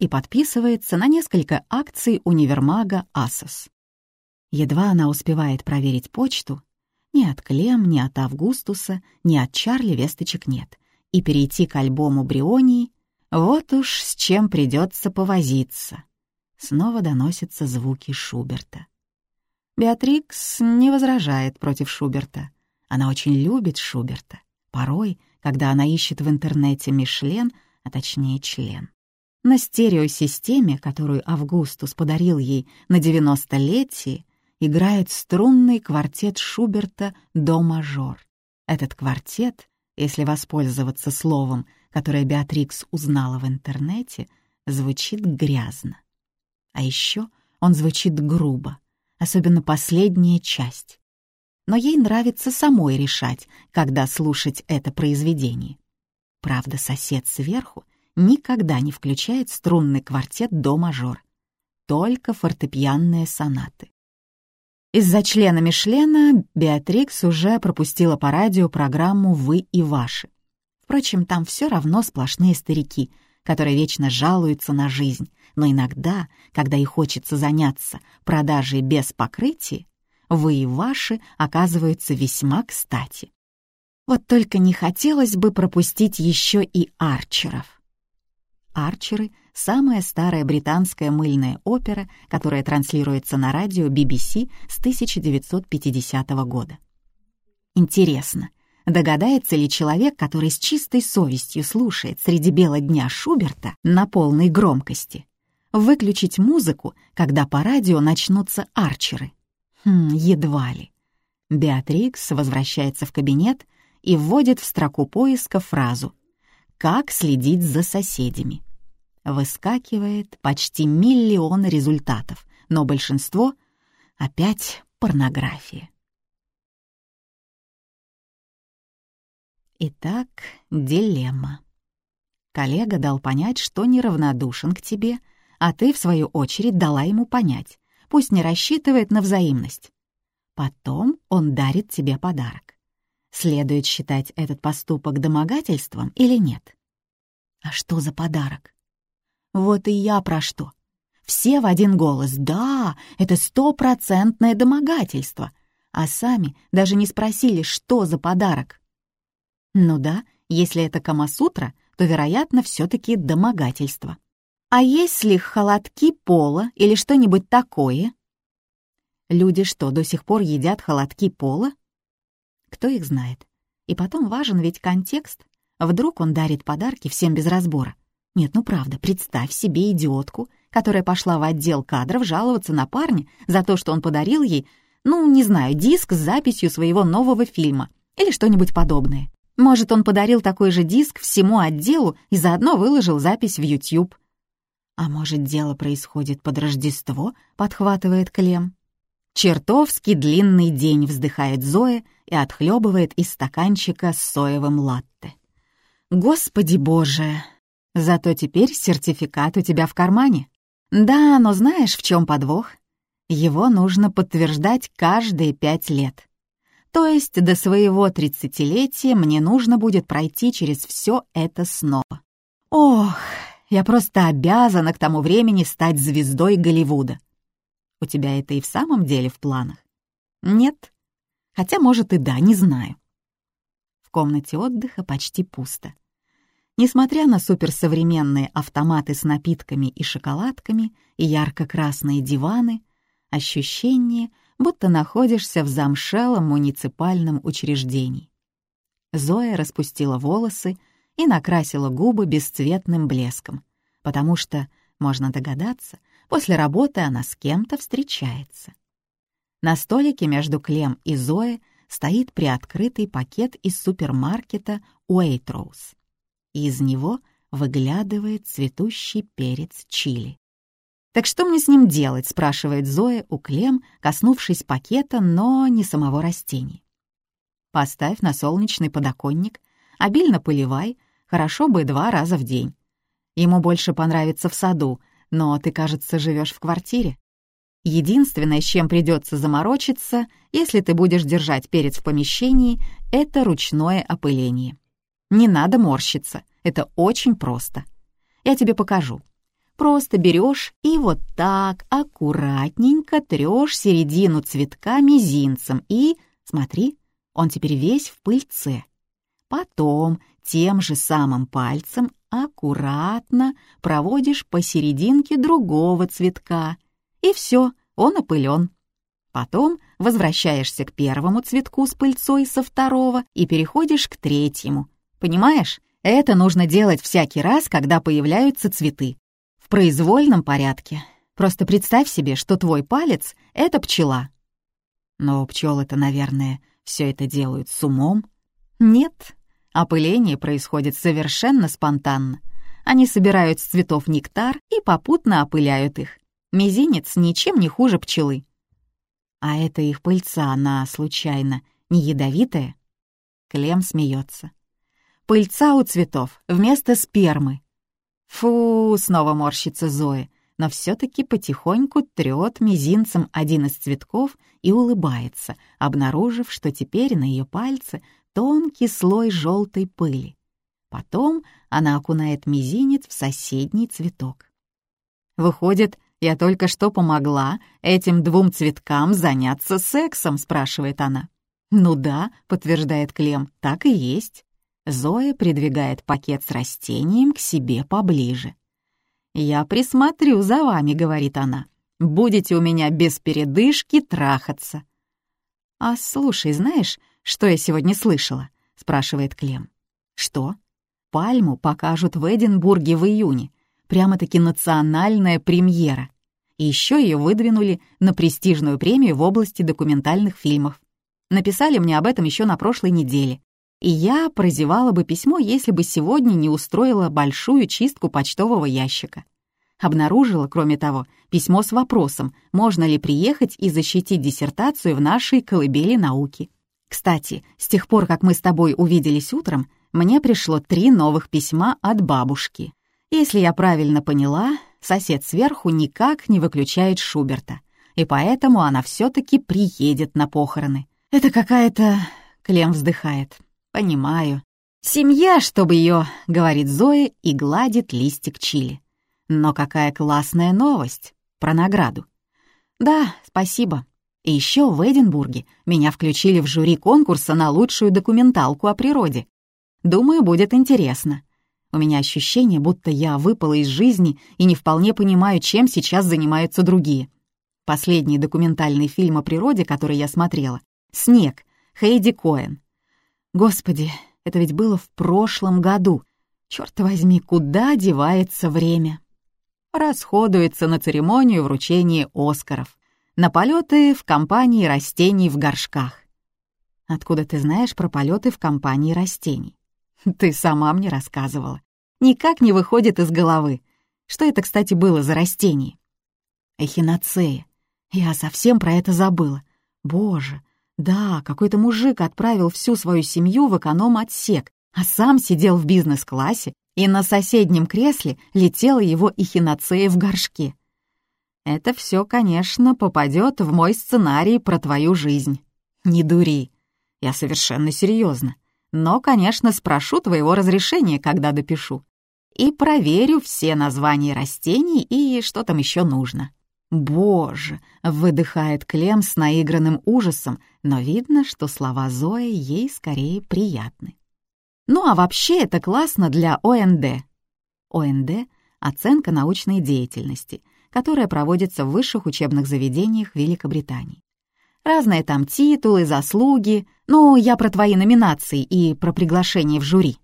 И подписывается на несколько акций универмага «Асос». Едва она успевает проверить почту, ни от Клем, ни от Августуса, ни от Чарли весточек нет и перейти к альбому Брионии, вот уж с чем придется повозиться. Снова доносятся звуки Шуберта. Беатрикс не возражает против Шуберта. Она очень любит Шуберта. Порой, когда она ищет в интернете Мишлен, а точнее член. На стереосистеме, которую Августус подарил ей на 90-летие, играет струнный квартет Шуберта «До мажор». Этот квартет, если воспользоваться словом, которое Беатрикс узнала в интернете, звучит грязно. А еще он звучит грубо, особенно последняя часть. Но ей нравится самой решать, когда слушать это произведение. Правда, сосед сверху никогда не включает струнный квартет до мажор, только фортепианные сонаты. Из-за члена Мишлена Беатрикс уже пропустила по радио программу «Вы и ваши». Впрочем, там все равно сплошные старики, которые вечно жалуются на жизнь, но иногда, когда и хочется заняться продажей без покрытия, «Вы и ваши» оказываются весьма кстати. Вот только не хотелось бы пропустить еще и арчеров. Арчеры — самая старая британская мыльная опера, которая транслируется на радио BBC с 1950 года. Интересно, догадается ли человек, который с чистой совестью слушает среди бела дня Шуберта на полной громкости, выключить музыку, когда по радио начнутся арчеры? Хм, едва ли. Беатрикс возвращается в кабинет и вводит в строку поиска фразу «Как следить за соседями?». Выскакивает почти миллион результатов, но большинство — опять порнография. Итак, дилемма. Коллега дал понять, что неравнодушен к тебе, а ты, в свою очередь, дала ему понять, пусть не рассчитывает на взаимность. Потом он дарит тебе подарок. Следует считать этот поступок домогательством или нет? А что за подарок? Вот и я про что. Все в один голос «Да, это стопроцентное домогательство», а сами даже не спросили, что за подарок. Ну да, если это Камасутра, то, вероятно, все таки домогательство. А если холодки пола или что-нибудь такое? Люди что, до сих пор едят холодки пола? Кто их знает? И потом важен ведь контекст. Вдруг он дарит подарки всем без разбора. Нет, ну правда, представь себе идиотку, которая пошла в отдел кадров жаловаться на парня за то, что он подарил ей, ну, не знаю, диск с записью своего нового фильма или что-нибудь подобное. Может, он подарил такой же диск всему отделу и заодно выложил запись в YouTube. А может, дело происходит под Рождество, подхватывает Клем. Чертовски длинный день, вздыхает Зоя и отхлебывает из стаканчика с соевым латте. Господи боже! Зато теперь сертификат у тебя в кармане. Да, но знаешь, в чем подвох? Его нужно подтверждать каждые пять лет. То есть до своего тридцатилетия мне нужно будет пройти через все это снова. Ох, я просто обязана к тому времени стать звездой Голливуда. У тебя это и в самом деле в планах? Нет? Хотя, может, и да, не знаю. В комнате отдыха почти пусто. Несмотря на суперсовременные автоматы с напитками и шоколадками и ярко-красные диваны, ощущение, будто находишься в замшелом муниципальном учреждении. Зоя распустила волосы и накрасила губы бесцветным блеском, потому что, можно догадаться, После работы она с кем-то встречается. На столике между Клем и Зоей стоит приоткрытый пакет из супермаркета Уэйтроуз. И из него выглядывает цветущий перец чили. «Так что мне с ним делать?» — спрашивает Зоя у Клем, коснувшись пакета, но не самого растения. «Поставь на солнечный подоконник, обильно поливай, хорошо бы два раза в день. Ему больше понравится в саду, но ты, кажется, живешь в квартире. Единственное, с чем придется заморочиться, если ты будешь держать перец в помещении, это ручное опыление. Не надо морщиться, это очень просто. Я тебе покажу. Просто берешь и вот так аккуратненько трешь середину цветка мизинцем и, смотри, он теперь весь в пыльце. Потом тем же самым пальцем аккуратно проводишь посерединке другого цветка, и все, он опылен. Потом возвращаешься к первому цветку с пыльцой со второго и переходишь к третьему. Понимаешь, Это нужно делать всякий раз, когда появляются цветы. В произвольном порядке. Просто представь себе, что твой палец — это пчела. Но пчелы-то, наверное, все это делают с умом. Нет, опыление происходит совершенно спонтанно. Они собирают с цветов нектар и попутно опыляют их. Мизинец ничем не хуже пчелы. А это их пыльца, она, случайно, не ядовитая? Клем смеется. Пыльца у цветов вместо спермы. Фу, снова морщится Зоя, но все-таки потихоньку трет мизинцем один из цветков и улыбается, обнаружив, что теперь на ее пальце тонкий слой желтой пыли. Потом она окунает мизинец в соседний цветок. Выходит, я только что помогла этим двум цветкам заняться сексом, спрашивает она. Ну да, подтверждает Клем, так и есть. Зоя придвигает пакет с растением к себе поближе. «Я присмотрю за вами», — говорит она. «Будете у меня без передышки трахаться». «А слушай, знаешь, что я сегодня слышала?» — спрашивает Клем. «Что?» «Пальму покажут в Эдинбурге в июне. Прямо-таки национальная премьера. И еще ее выдвинули на престижную премию в области документальных фильмов. Написали мне об этом еще на прошлой неделе и я прозевала бы письмо, если бы сегодня не устроила большую чистку почтового ящика. Обнаружила, кроме того, письмо с вопросом, можно ли приехать и защитить диссертацию в нашей колыбели науки. Кстати, с тех пор, как мы с тобой увиделись утром, мне пришло три новых письма от бабушки. Если я правильно поняла, сосед сверху никак не выключает Шуберта, и поэтому она все-таки приедет на похороны. Это какая-то... Клем вздыхает. «Понимаю. Семья, чтобы ее, говорит Зоя и гладит листик чили. Но какая классная новость про награду. Да, спасибо. И еще в Эдинбурге меня включили в жюри конкурса на лучшую документалку о природе. Думаю, будет интересно. У меня ощущение, будто я выпала из жизни и не вполне понимаю, чем сейчас занимаются другие. Последний документальный фильм о природе, который я смотрела — «Снег», Хейди Коэн. Господи, это ведь было в прошлом году. Черт возьми, куда девается время? Расходуется на церемонию вручения Оскаров, на полеты в компании растений в горшках. Откуда ты знаешь про полеты в компании растений? Ты сама мне рассказывала. Никак не выходит из головы. Что это, кстати, было за растение? Эхиноцея. Я совсем про это забыла. Боже, да, какой-то мужик отправил всю свою семью в эконом-отсек, а сам сидел в бизнес-классе, и на соседнем кресле летела его эхиноцея в горшке. Это все, конечно, попадет в мой сценарий про твою жизнь. Не дури. Я совершенно серьезно. Но, конечно, спрошу твоего разрешения, когда допишу. И проверю все названия растений и что там еще нужно. «Боже!» — выдыхает Клем с наигранным ужасом, но видно, что слова Зои ей скорее приятны. Ну а вообще это классно для ОНД. ОНД — оценка научной деятельности, которая проводится в высших учебных заведениях Великобритании. Разные там титулы, заслуги, ну, я про твои номинации и про приглашение в жюри.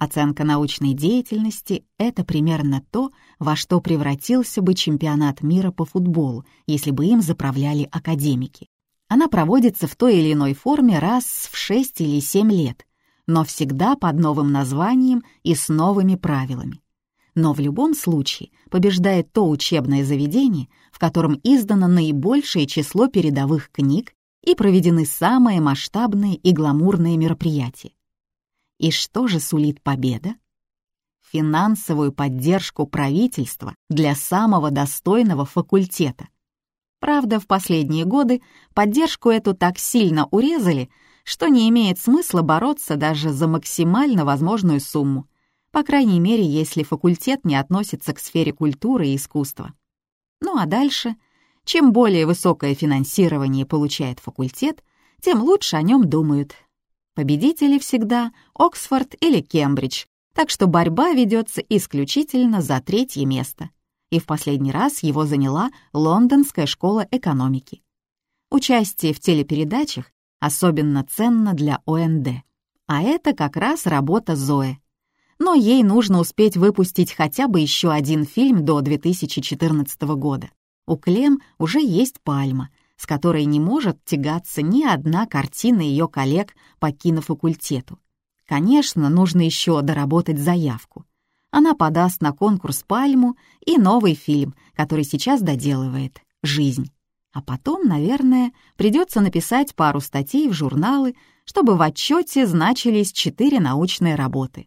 Оценка научной деятельности — это примерно то, во что превратился бы чемпионат мира по футболу, если бы им заправляли академики. Она проводится в той или иной форме раз в 6 или 7 лет, но всегда под новым названием и с новыми правилами. Но в любом случае побеждает то учебное заведение, в котором издано наибольшее число передовых книг и проведены самые масштабные и гламурные мероприятия. И что же сулит победа? Финансовую поддержку правительства для самого достойного факультета. Правда, в последние годы поддержку эту так сильно урезали, что не имеет смысла бороться даже за максимально возможную сумму, по крайней мере, если факультет не относится к сфере культуры и искусства. Ну а дальше, чем более высокое финансирование получает факультет, тем лучше о нем думают, Победители всегда Оксфорд или Кембридж, так что борьба ведется исключительно за третье место. И в последний раз его заняла Лондонская школа экономики. Участие в телепередачах особенно ценно для ОНД. А это как раз работа Зои. но ей нужно успеть выпустить хотя бы еще один фильм до 2014 года. У Клем уже есть «Пальма», с которой не может тягаться ни одна картина ее коллег по кинофакультету. Конечно, нужно еще доработать заявку. Она подаст на конкурс «Пальму» и новый фильм, который сейчас доделывает «Жизнь». А потом, наверное, придется написать пару статей в журналы, чтобы в отчете значились четыре научные работы.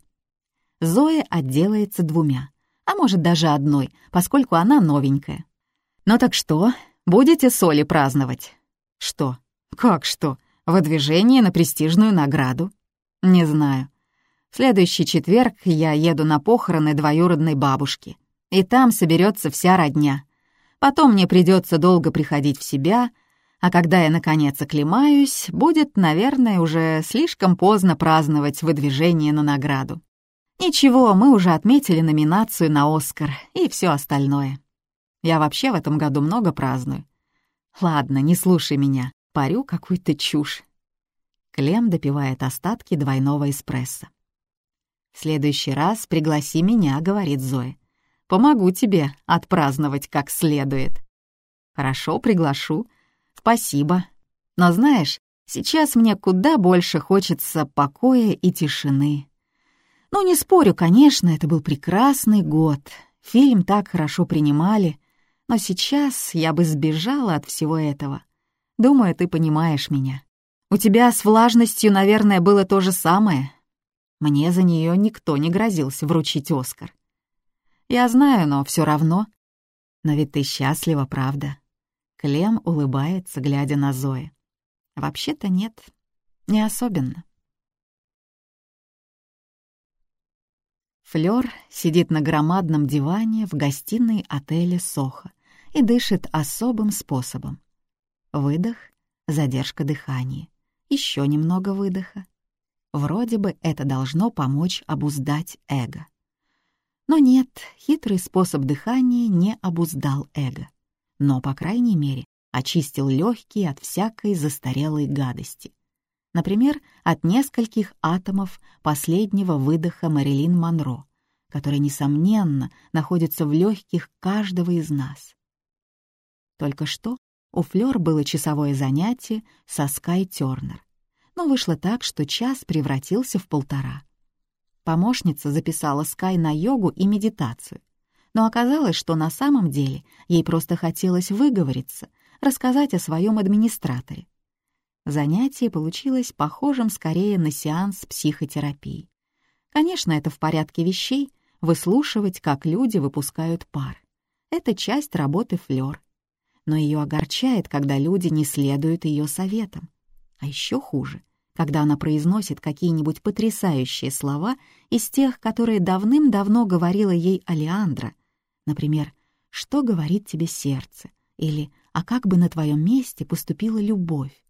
Зоя отделается двумя, а может даже одной, поскольку она новенькая. Ну так что, будете соли праздновать? Что? Как что? Выдвижение на престижную награду? Не знаю. В следующий четверг я еду на похороны двоюродной бабушки, и там соберется вся родня. Потом мне придется долго приходить в себя, а когда я, наконец, оклемаюсь, будет, наверное, уже слишком поздно праздновать выдвижение на награду. Ничего, мы уже отметили номинацию на «Оскар» и все остальное. Я вообще в этом году много праздную. Ладно, не слушай меня, парю какую-то чушь. Клем допивает остатки двойного эспрессо. «В следующий раз пригласи меня», — говорит Зоя. «Помогу тебе отпраздновать как следует». «Хорошо, приглашу. Спасибо. Но знаешь, сейчас мне куда больше хочется покоя и тишины. Ну, не спорю, конечно, это был прекрасный год. Фильм так хорошо принимали. Но сейчас я бы сбежала от всего этого. Думаю, ты понимаешь меня. У тебя с влажностью, наверное, было то же самое. Мне за нее никто не грозился вручить Оскар. Я знаю, но все равно. Но ведь ты счастлива, правда? Клем улыбается, глядя на Зои. Вообще-то нет, не особенно. Флёр сидит на громадном диване в гостиной отеля «Сохо» и дышит особым способом. Выдох, задержка дыхания, еще немного выдоха. Вроде бы это должно помочь обуздать эго. Но нет, хитрый способ дыхания не обуздал эго. Но, по крайней мере, очистил легкие от всякой застарелой гадости. Например, от нескольких атомов последнего выдоха Мэрилин Монро, который, несомненно, находится в легких каждого из нас. Только что у Флёр было часовое занятие со Скай Тёрнер, но вышло так, что час превратился в полтора. Помощница записала Скай на йогу и медитацию, но оказалось, что на самом деле ей просто хотелось выговориться, рассказать о своем администраторе. Занятие получилось похожим скорее на сеанс психотерапии. Конечно, это в порядке вещей — выслушивать, как люди выпускают пар. Это часть работы Флёр. Но ее огорчает, когда люди не следуют ее советам. А еще хуже, когда она произносит какие-нибудь потрясающие слова из тех, которые давным-давно говорила ей Алиандра. Например, «Что говорит тебе сердце?» или «А как бы на твоем месте поступила любовь?»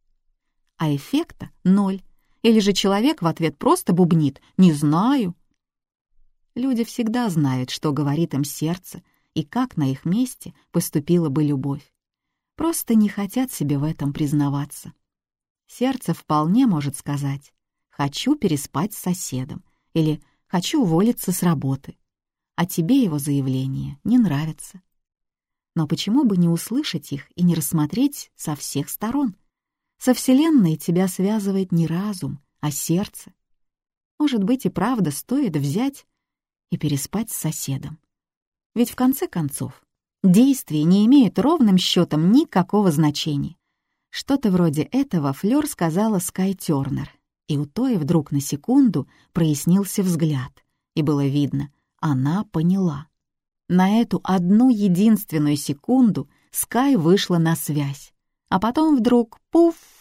А эффекта — ноль. Или же человек в ответ просто бубнит «не знаю». Люди всегда знают, что говорит им сердце и как на их месте поступила бы любовь. Просто не хотят себе в этом признаваться. Сердце вполне может сказать «хочу переспать с соседом» или «хочу уволиться с работы», а тебе его заявление не нравится. Но почему бы не услышать их и не рассмотреть со всех сторон? Со Вселенной тебя связывает не разум, а сердце. Может быть, и правда стоит взять и переспать с соседом. Ведь в конце концов, действия не имеют ровным счетом никакого значения. Что-то вроде этого Флёр сказала Скай Тёрнер, и у той вдруг на секунду прояснился взгляд, и было видно, она поняла. На эту одну единственную секунду Скай вышла на связь, а потом вдруг — пуф!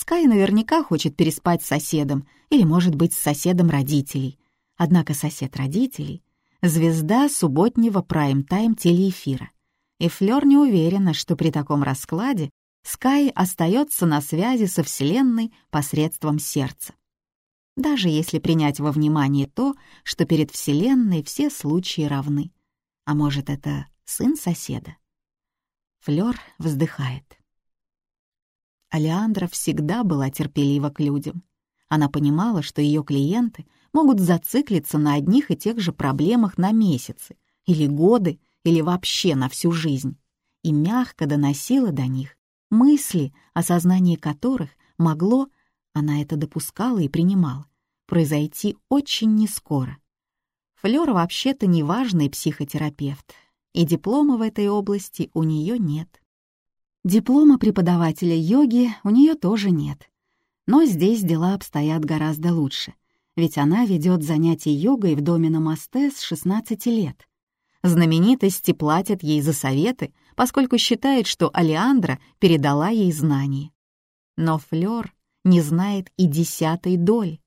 Скай наверняка хочет переспать с соседом или, может быть, с соседом родителей. Однако сосед родителей — звезда субботнего прайм-тайм телеэфира. И Флёр не уверена, что при таком раскладе Скай остается на связи со Вселенной посредством сердца. Даже если принять во внимание то, что перед Вселенной все случаи равны. А может, это сын соседа? Флёр вздыхает. Алеандра всегда была терпелива к людям. Она понимала, что ее клиенты могут зациклиться на одних и тех же проблемах на месяцы, или годы, или вообще на всю жизнь, и мягко доносила до них мысли, осознание которых могло, она это допускала и принимала, произойти очень нескоро. Флёр вообще-то неважный психотерапевт, и диплома в этой области у нее нет. Диплома преподавателя йоги у нее тоже нет. Но здесь дела обстоят гораздо лучше, ведь она ведет занятия йогой в доме на мосте с 16 лет. Знаменитости платят ей за советы, поскольку считает, что Алиандра передала ей знания. Но Флёр не знает и десятой доли.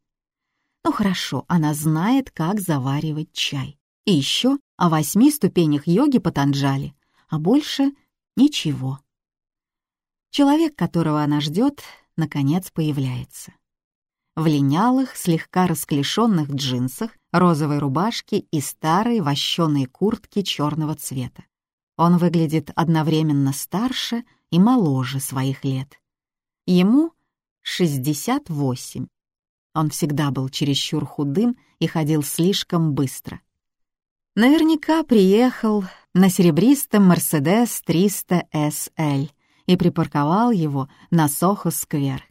Ну хорошо, она знает, как заваривать чай. И еще о восьми ступенях йоги Патанджали, а больше ничего. Человек, которого она ждет, наконец появляется. В линялых, слегка расклешенных джинсах, розовой рубашке и старой вощеной куртке черного цвета. Он выглядит одновременно старше и моложе своих лет. Ему 68. Он всегда был чересчур худым и ходил слишком быстро. Наверняка приехал на серебристом Mercedes 300 SL и припарковал его на Сохо-сквер.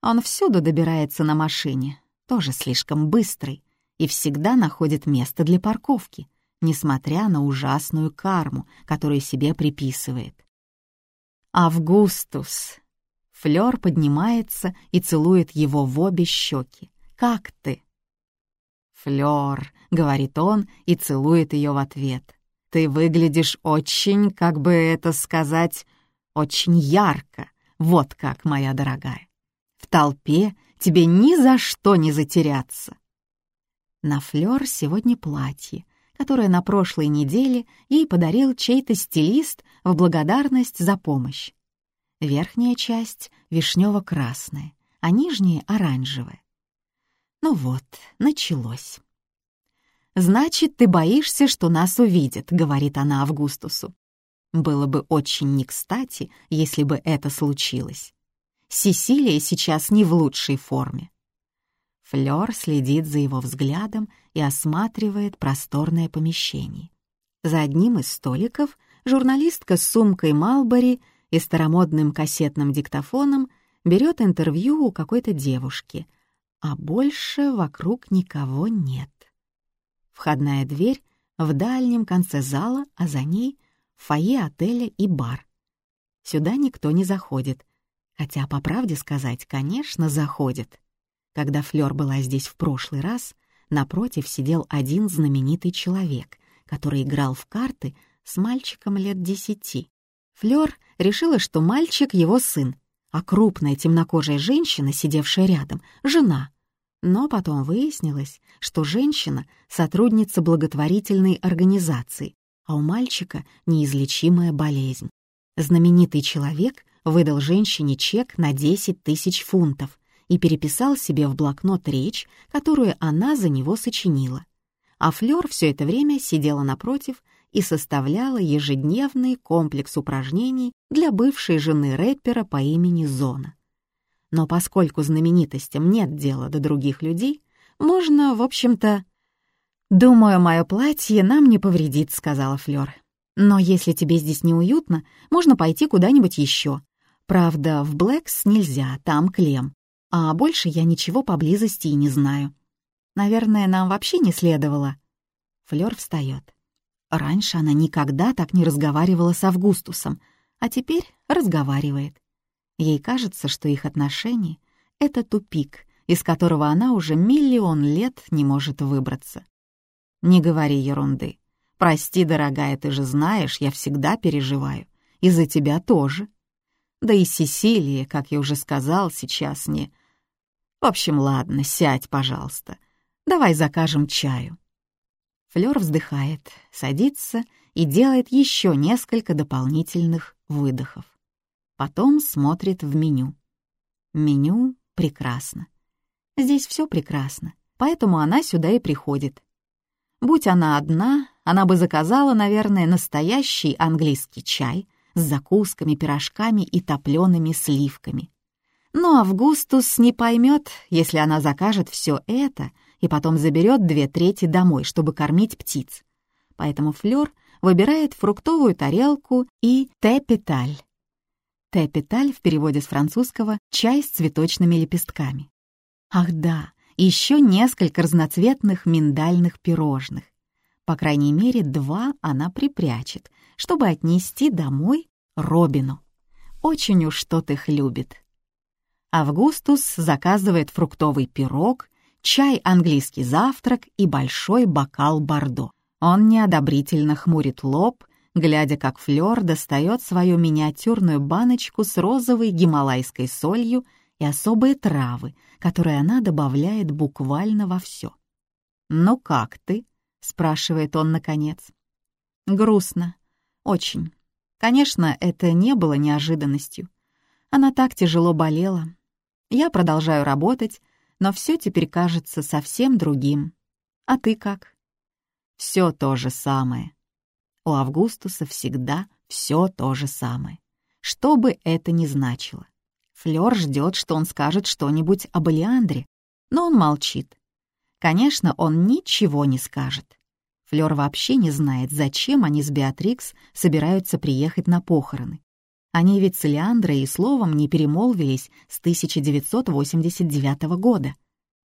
Он всюду добирается на машине, тоже слишком быстрый, и всегда находит место для парковки, несмотря на ужасную карму, которую себе приписывает. Августус. Флёр поднимается и целует его в обе щеки. «Как ты?» «Флёр», — говорит он и целует ее в ответ. «Ты выглядишь очень, как бы это сказать, очень ярко. Вот как, моя дорогая. В толпе тебе ни за что не затеряться». На Флёр сегодня платье, которое на прошлой неделе ей подарил чей-то стилист в благодарность за помощь. Верхняя часть вишнево-красная, а нижняя — оранжевая. Ну вот, началось. «Значит, ты боишься, что нас увидят», — говорит она Августусу. Было бы очень не кстати, если бы это случилось. Сесилия сейчас не в лучшей форме. Флёр следит за его взглядом и осматривает просторное помещение. За одним из столиков журналистка с сумкой Малбори и старомодным кассетным диктофоном берет интервью у какой-то девушки — а больше вокруг никого нет. Входная дверь в дальнем конце зала, а за ней фойе отеля и бар. Сюда никто не заходит, хотя, по правде сказать, конечно, заходит. Когда Флёр была здесь в прошлый раз, напротив сидел один знаменитый человек, который играл в карты с мальчиком лет десяти. Флёр решила, что мальчик — его сын, а крупная темнокожая женщина, сидевшая рядом, — жена. Но потом выяснилось, что женщина — сотрудница благотворительной организации, а у мальчика неизлечимая болезнь. Знаменитый человек выдал женщине чек на 10 тысяч фунтов и переписал себе в блокнот речь, которую она за него сочинила. А Флёр все это время сидела напротив и составляла ежедневный комплекс упражнений для бывшей жены рэпера по имени Зона. Но поскольку знаменитостям нет дела до других людей, можно, в общем-то... «Думаю, мое платье нам не повредит», — сказала Флёр. «Но если тебе здесь неуютно, можно пойти куда-нибудь еще. Правда, в Блэкс нельзя, там клем. А больше я ничего поблизости и не знаю. Наверное, нам вообще не следовало». Флёр встает. Раньше она никогда так не разговаривала с Августусом, а теперь разговаривает. Ей кажется, что их отношения — это тупик, из которого она уже миллион лет не может выбраться. Не говори ерунды. Прости, дорогая, ты же знаешь, я всегда переживаю. И за тебя тоже. Да и Сесилия, как я уже сказал, сейчас не... В общем, ладно, сядь, пожалуйста. Давай закажем чаю. Флёр вздыхает, садится и делает еще несколько дополнительных выдохов. Потом смотрит в меню. Меню прекрасно. Здесь все прекрасно, поэтому она сюда и приходит. Будь она одна, она бы заказала, наверное, настоящий английский чай с закусками, пирожками и топлеными сливками. Но Августус не поймет, если она закажет все это и потом заберет две трети домой, чтобы кормить птиц. Поэтому Флёр выбирает фруктовую тарелку и те-петаль. Те-петаль в переводе с французского «чай с цветочными лепестками». Ах да, еще несколько разноцветных миндальных пирожных. По крайней мере, два она припрячет, чтобы отнести домой Робину. Очень уж тот их любит. Августус заказывает фруктовый пирог, чай английский завтрак и большой бокал бордо. Он неодобрительно хмурит лоб, глядя, как Флёр достает свою миниатюрную баночку с розовой гималайской солью и особые травы, которые она добавляет буквально во все. «Ну как ты?» — спрашивает он наконец. «Грустно. Очень. Конечно, это не было неожиданностью. Она так тяжело болела. Я продолжаю работать, но все теперь кажется совсем другим. А ты как?» «Все то же самое. У Августуса всегда все то же самое. Что бы это ни значило. Флёр ждет, что он скажет что-нибудь об Элеандре, но он молчит. Конечно, он ничего не скажет. Флёр вообще не знает, зачем они с Беатрикс собираются приехать на похороны. Они ведь с Элеандрой и словом не перемолвились с 1989 года.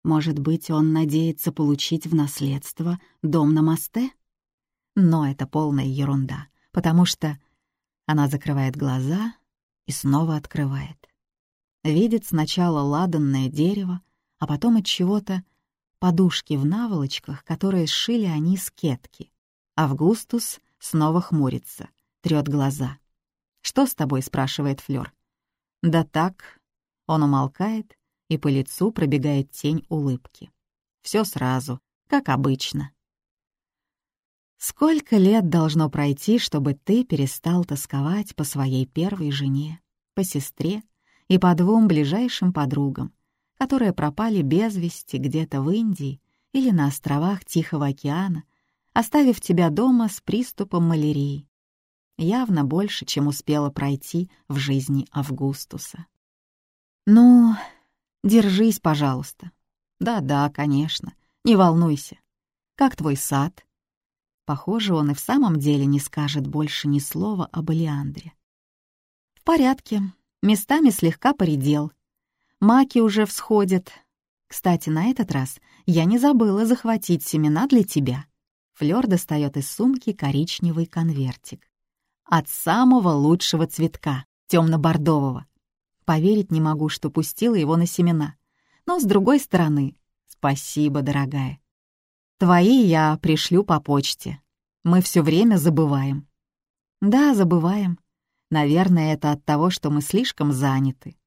Может быть, он надеется получить в наследство дом на мосте? Но это полная ерунда, потому что она закрывает глаза и снова открывает. Видит сначала ладанное дерево, а потом от чего-то подушки в наволочках, которые сшили они с кетки. Августус снова хмурится, трёт глаза. «Что с тобой?» — спрашивает Флёр. «Да так». Он умолкает, и по лицу пробегает тень улыбки. Все сразу, как обычно. Сколько лет должно пройти, чтобы ты перестал тосковать по своей первой жене, по сестре и по двум ближайшим подругам, которые пропали без вести где-то в Индии или на островах Тихого океана, оставив тебя дома с приступом малярии. Явно больше, чем успела пройти в жизни Августуса. «Ну, держись, пожалуйста». «Да-да, конечно, не волнуйся. Как твой сад?» Похоже, он и в самом деле не скажет больше ни слова об Элеандре. «В порядке. Местами слегка поредел. Маки уже всходят. Кстати, на этот раз я не забыла захватить семена для тебя». Флёр достает из сумки коричневый конвертик. От самого лучшего цветка, темно-бордового. Поверить не могу, что пустила его на семена. Но, с другой стороны, спасибо, дорогая. Твои я пришлю по почте. Мы все время забываем». «Да, забываем. Наверное, это от того, что мы слишком заняты».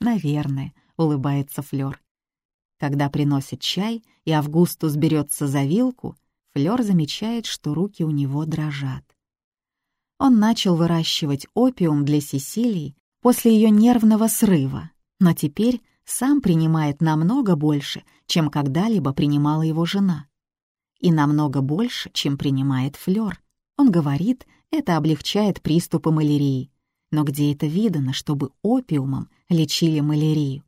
«Наверное», — улыбается Флёр. Когда приносит чай, и Августус берется за вилку, Флёр замечает, что руки у него дрожат. Он начал выращивать опиум для Сесилии после ее нервного срыва, но теперь сам принимает намного больше, чем когда-либо принимала его жена и намного больше, чем принимает Флёр. Он говорит, это облегчает приступы малярии. Но где это видано, чтобы опиумом лечили малярию?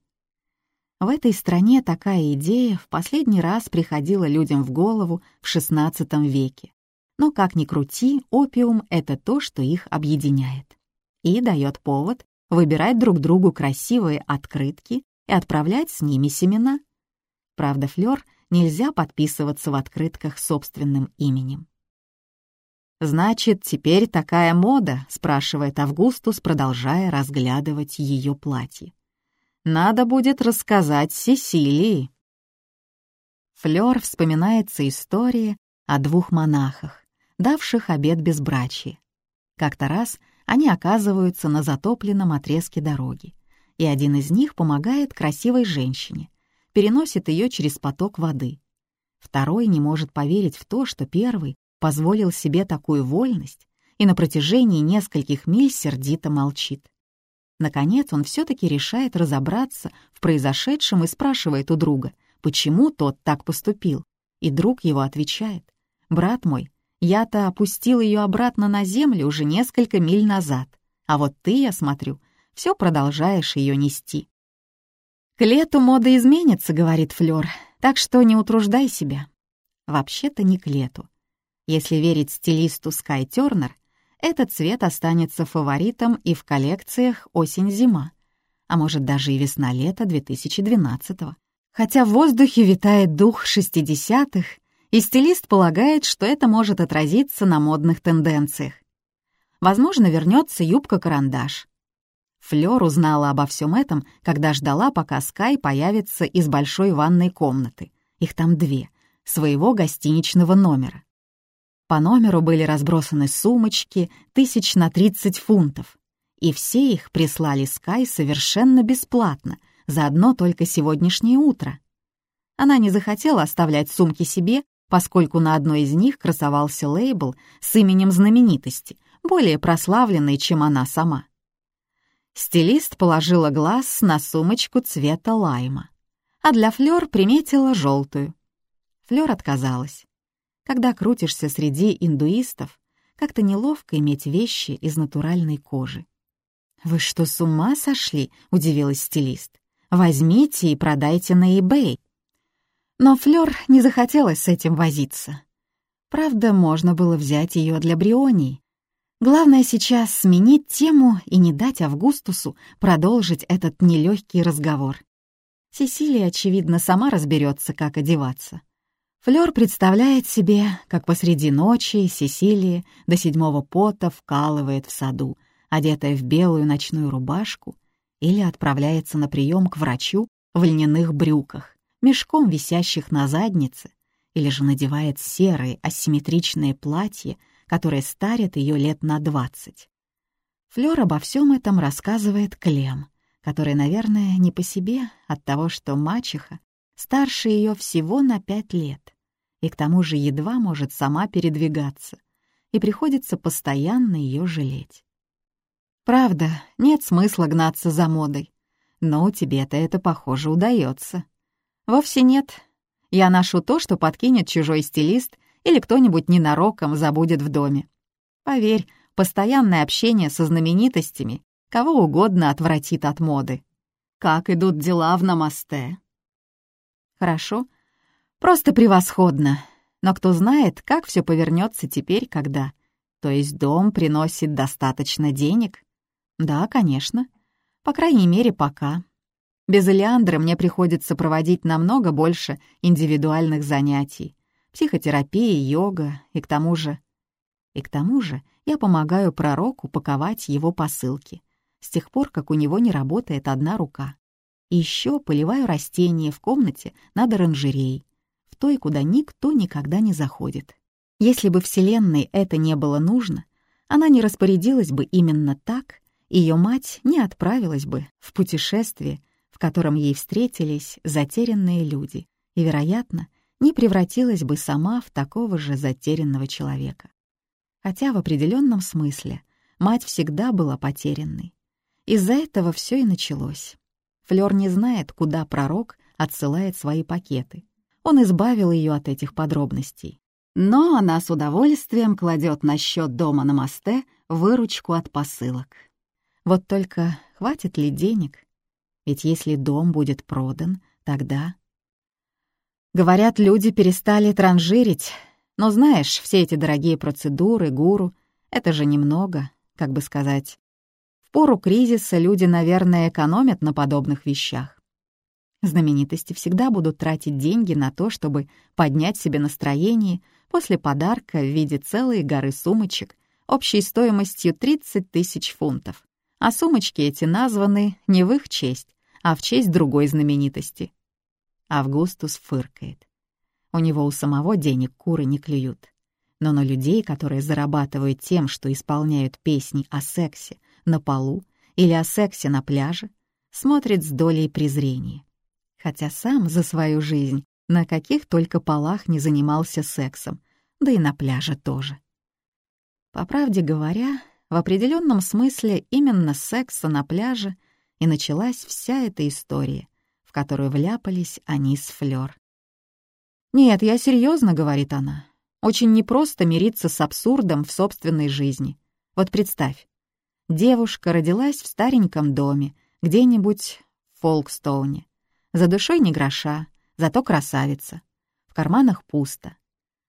В этой стране такая идея в последний раз приходила людям в голову в XVI веке. Но как ни крути, опиум — это то, что их объединяет. И дает повод выбирать друг другу красивые открытки и отправлять с ними семена. Правда, Флёр — нельзя подписываться в открытках собственным именем. «Значит, теперь такая мода?» — спрашивает Августус, продолжая разглядывать ее платье. «Надо будет рассказать Сесилии». Флёр вспоминается история о двух монахах, давших обет безбрачия. Как-то раз они оказываются на затопленном отрезке дороги, и один из них помогает красивой женщине, переносит ее через поток воды. Второй не может поверить в то, что первый позволил себе такую вольность и на протяжении нескольких миль сердито молчит. Наконец он все-таки решает разобраться в произошедшем и спрашивает у друга, почему тот так поступил. И друг его отвечает, «Брат мой, я-то опустил ее обратно на землю уже несколько миль назад, а вот ты, я смотрю, все продолжаешь ее нести». «К лету мода изменится», — говорит Флёр, «так что не утруждай себя». Вообще-то не к лету. Если верить стилисту Скай Тёрнер, этот цвет останется фаворитом и в коллекциях осень-зима, а может даже и весна-лето 2012-го. Хотя в воздухе витает дух 60-х, и стилист полагает, что это может отразиться на модных тенденциях. Возможно, вернется юбка-карандаш. Флёр узнала обо всем этом, когда ждала, пока Скай появится из большой ванной комнаты. Их там две, своего гостиничного номера. По номеру были разбросаны сумочки тысяч на 30 фунтов, и все их прислали Скай совершенно бесплатно, за одно только сегодняшнее утро. Она не захотела оставлять сумки себе, поскольку на одной из них красовался лейбл с именем знаменитости, более прославленной, чем она сама. Стилист положила глаз на сумочку цвета лайма, а для Флёр приметила желтую. Флёр отказалась. Когда крутишься среди индуистов, как-то неловко иметь вещи из натуральной кожи. «Вы что, с ума сошли?» — удивилась стилист. «Возьмите и продайте на eBay». Но Флёр не захотелось с этим возиться. Правда, можно было взять ее для Брионии. Главное сейчас сменить тему и не дать Августусу продолжить этот нелегкий разговор. Сесилия, очевидно, сама разберется, как одеваться. Флёр представляет себе, как посреди ночи Сесилия до седьмого пота вкалывает в саду, одетая в белую ночную рубашку, или отправляется на прием к врачу в льняных брюках, мешком висящих на заднице, или же надевает серые асимметричные платья, которые старят ее лет на двадцать. Флёр обо всем этом рассказывает Клем, который, наверное, не по себе от того, что мачеха старше ее всего на пять лет, и к тому же едва может сама передвигаться, и приходится постоянно ее жалеть. Правда, нет смысла гнаться за модой, но тебе-то это, похоже, удается. Вовсе нет. Я ношу то, что подкинет чужой стилист или кто-нибудь ненароком забудет в доме. Поверь, постоянное общение со знаменитостями кого угодно отвратит от моды. Как идут дела в Намасте? Хорошо, просто превосходно. Но кто знает, как все повернется теперь, когда... То есть дом приносит достаточно денег? Да, конечно. По крайней мере, пока. Без Элеандры мне приходится проводить намного больше индивидуальных занятий. Психотерапия, йога и к тому же... И к тому же я помогаю пророку паковать его посылки, с тех пор, как у него не работает одна рука. Еще поливаю растения в комнате над оранжереей, в той, куда никто никогда не заходит. Если бы Вселенной это не было нужно, она не распорядилась бы именно так, ее мать не отправилась бы в путешествие котором ей встретились затерянные люди, и, вероятно, не превратилась бы сама в такого же затерянного человека. Хотя в определенном смысле мать всегда была потерянной. Из-за этого все и началось. Флёр не знает, куда пророк отсылает свои пакеты. Он избавил ее от этих подробностей. Но она с удовольствием кладет на счет дома на мосте выручку от посылок. Вот только хватит ли денег, ведь если дом будет продан, тогда... Говорят, люди перестали транжирить. Но знаешь, все эти дорогие процедуры, гуру — это же немного, как бы сказать. Пору кризиса люди, наверное, экономят на подобных вещах. Знаменитости всегда будут тратить деньги на то, чтобы поднять себе настроение после подарка в виде целой горы сумочек общей стоимостью 30 тысяч фунтов а сумочки эти названы не в их честь, а в честь другой знаменитости. Августус фыркает. У него у самого денег куры не клюют. Но на людей, которые зарабатывают тем, что исполняют песни о сексе на полу или о сексе на пляже, смотрит с долей презрения. Хотя сам за свою жизнь на каких только полах не занимался сексом, да и на пляже тоже. По правде говоря, в определенном смысле именно секса на пляже и началась вся эта история, в которую вляпались они с Флёр. «Нет, я серьезно, говорит она. «Очень непросто мириться с абсурдом в собственной жизни. Вот представь, девушка родилась в стареньком доме, где-нибудь в Фолкстоуне, За душой ни гроша, зато красавица. В карманах пусто.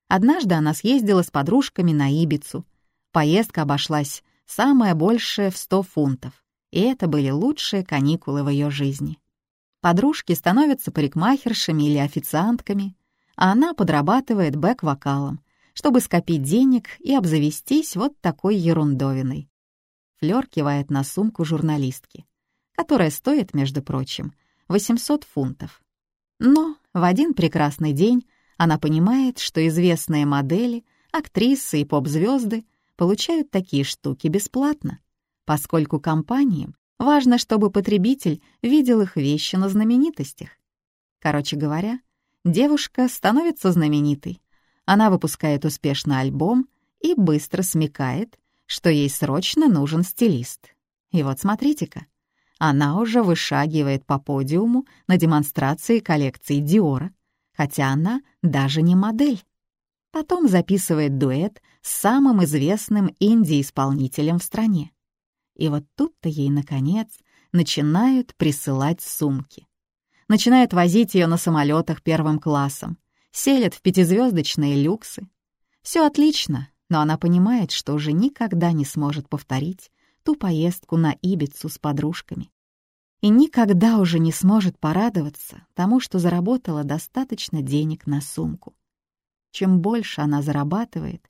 Однажды она съездила с подружками на Ибицу. Поездка обошлась самое большее в 100 фунтов, и это были лучшие каникулы в ее жизни. Подружки становятся парикмахершами или официантками, а она подрабатывает бэк-вокалом, чтобы скопить денег и обзавестись вот такой ерундовиной. Флёр кивает на сумку журналистки, которая стоит, между прочим, 800 фунтов. Но в один прекрасный день она понимает, что известные модели, актрисы и поп-звезды получают такие штуки бесплатно, поскольку компаниям важно, чтобы потребитель видел их вещи на знаменитостях. Короче говоря, девушка становится знаменитой. Она выпускает успешный альбом и быстро смекает, что ей срочно нужен стилист. И вот смотрите-ка, она уже вышагивает по подиуму на демонстрации коллекции Диора, хотя она даже не модель. Потом записывает дуэт с самым известным инди-исполнителем в стране. И вот тут-то ей, наконец, начинают присылать сумки. Начинают возить ее на самолетах первым классом, селят в пятизвездочные люксы. Все отлично, но она понимает, что уже никогда не сможет повторить ту поездку на Ибицу с подружками. И никогда уже не сможет порадоваться тому, что заработала достаточно денег на сумку. Чем больше она зарабатывает,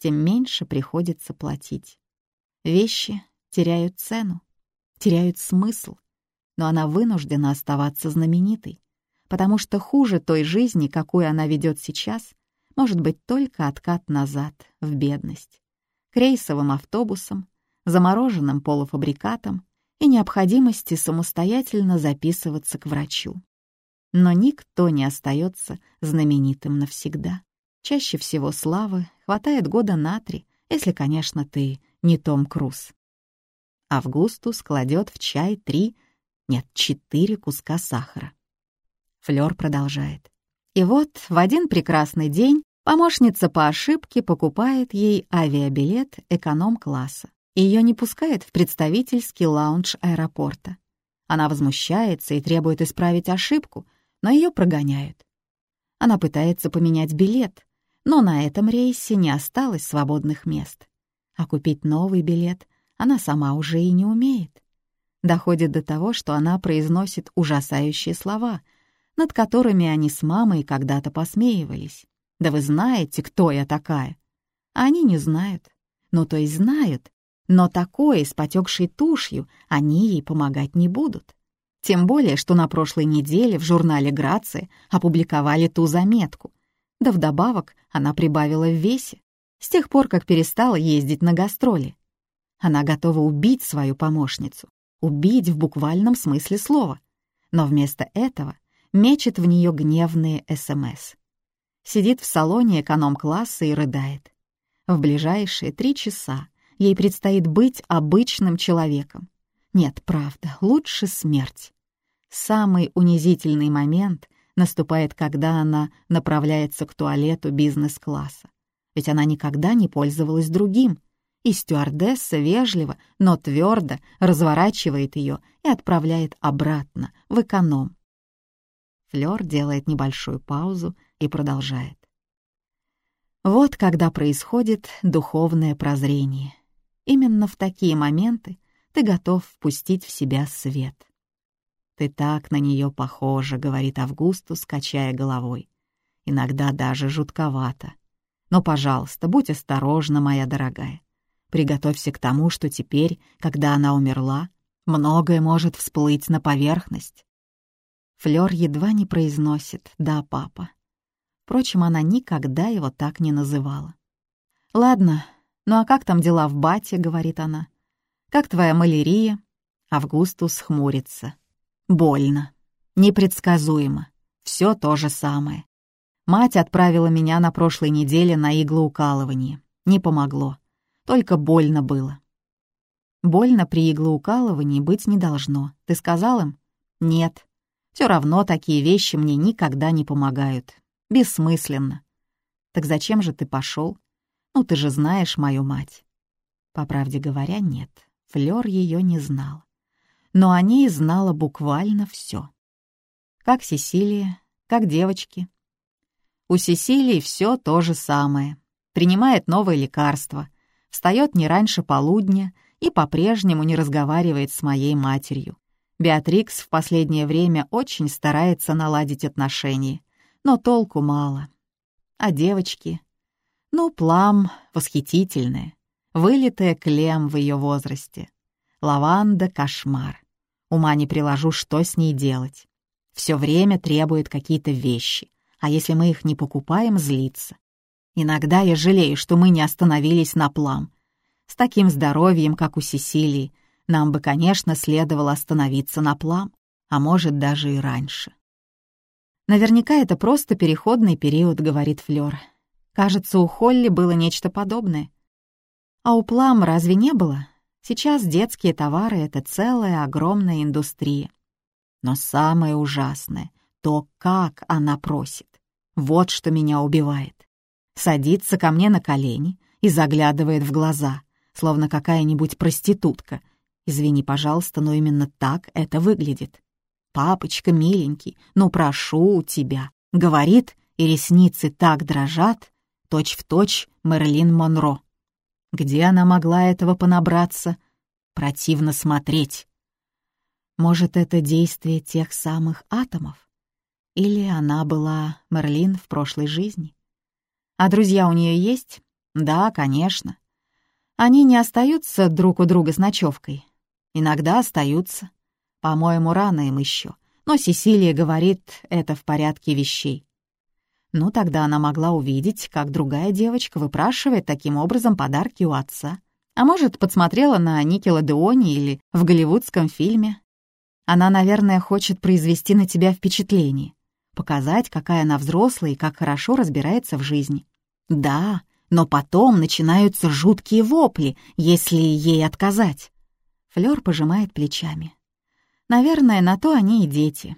тем меньше приходится платить. Вещи теряют цену, теряют смысл, но она вынуждена оставаться знаменитой, потому что хуже той жизни, какую она ведет сейчас, может быть только откат назад, в бедность, к рейсовым автобусам, замороженным полуфабрикатам и необходимости самостоятельно записываться к врачу. Но никто не остается знаменитым навсегда. Чаще всего славы хватает года на три, если, конечно, ты не Том Круз. Августус кладет в чай три, нет, четыре куска сахара. Флёр продолжает. И вот в один прекрасный день помощница по ошибке покупает ей авиабилет эконом-класса. Ее не пускает в представительский лаунж аэропорта. Она возмущается и требует исправить ошибку, но ее прогоняют. Она пытается поменять билет, но на этом рейсе не осталось свободных мест. А купить новый билет она сама уже и не умеет. Доходит до того, что она произносит ужасающие слова — над которыми они с мамой когда-то посмеивались. «Да вы знаете, кто я такая?» Они не знают. Ну, то есть знают, но такое с потекшей тушью они ей помогать не будут. Тем более, что на прошлой неделе в журнале «Грация» опубликовали ту заметку. Да вдобавок она прибавила в весе с тех пор, как перестала ездить на гастроли. Она готова убить свою помощницу, убить в буквальном смысле слова. Но вместо этого мечет в нее гневные СМС. Сидит в салоне эконом-класса и рыдает. В ближайшие три часа ей предстоит быть обычным человеком. Нет, правда, лучше смерть. Самый унизительный момент наступает, когда она направляется к туалету бизнес-класса. Ведь она никогда не пользовалась другим, и стюардесса вежливо, но твердо разворачивает ее и отправляет обратно, в эконом. Флёр делает небольшую паузу и продолжает. Вот когда происходит духовное прозрение. Именно в такие моменты ты готов впустить в себя свет. «Ты так на нее похожа», — говорит Августус, качая головой. «Иногда даже жутковато. Но, пожалуйста, будь осторожна, моя дорогая. Приготовься к тому, что теперь, когда она умерла, многое может всплыть на поверхность. Флёр едва не произносит «да, папа». Впрочем, она никогда его так не называла. «Ладно, ну а как там дела в бате?» — говорит она. «Как твоя малярия?» Августус хмурится. «Больно. Непредсказуемо. Все то же самое. Мать отправила меня на прошлой неделе на иглоукалывание. Не помогло. Только больно было. Больно при иглоукалывании быть не должно. Ты сказал им? Нет. Все равно такие вещи мне никогда не помогают. Бессмысленно. Так зачем же ты пошел? Ну, ты же знаешь мою мать. По правде говоря, нет. Флёр ее не знала. Но о ней знала буквально все. Как Сесилия, как девочки. У Сесилии все то же самое. Принимает новые лекарства, встает не раньше полудня и по-прежнему не разговаривает с моей матерью. Беатрикс в последнее время очень старается наладить отношения, но толку мало. А девочки? Ну, Плам восхитительная, вылитая клем в ее возрасте. Лаванда — кошмар. Ума не приложу, что с ней делать. Все время требует какие-то вещи, а если мы их не покупаем, злится. Иногда я жалею, что мы не остановились на плам. С таким здоровьем, как у Сесилии, нам бы, конечно, следовало остановиться на плам, а может, даже и раньше. Наверняка это просто переходный период, говорит Флёр. Кажется, у Холли было нечто подобное. А у Плам разве не было? Сейчас детские товары — это целая огромная индустрия. Но самое ужасное — то, как она просит. Вот что меня убивает. Садится ко мне на колени и заглядывает в глаза, словно какая-нибудь проститутка. Извини, пожалуйста, но именно так это выглядит. «Папочка, миленький, ну прошу тебя», — говорит, и ресницы так дрожат, точь-в-точь Мерлин Монро. Где она могла этого понабраться? Противно смотреть. Может, это действие тех самых атомов? Или она была Мерлин в прошлой жизни? А друзья у нее есть? Да, конечно. Они не остаются друг у друга с ночевкой. Иногда остаются. По-моему, рано им еще. Но Сесилия говорит, это в порядке вещей. Ну, тогда она могла увидеть, как другая девочка выпрашивает таким образом подарки у отца. А может, подсмотрела на Никелодеоне или в голливудском фильме. Она, наверное, хочет произвести на тебя впечатление, показать, какая она взрослая и как хорошо разбирается в жизни. Да, но потом начинаются жуткие вопли, если ей отказать. Флёр пожимает плечами. Наверное, на то они и дети.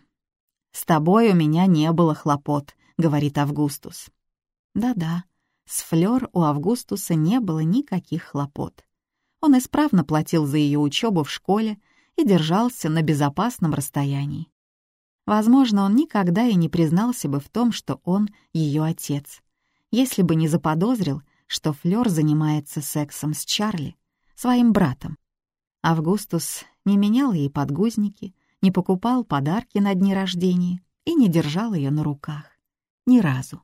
С тобой у меня не было хлопот. — говорит Августус. Да-да, с Флёр у Августуса не было никаких хлопот. Он исправно платил за ее учебу в школе и держался на безопасном расстоянии. Возможно, он никогда и не признался бы в том, что он ее отец, если бы не заподозрил, что Флёр занимается сексом с Чарли, своим братом. Августус не менял ей подгузники, не покупал подарки на дни рождения и не держал ее на руках. Ни разу.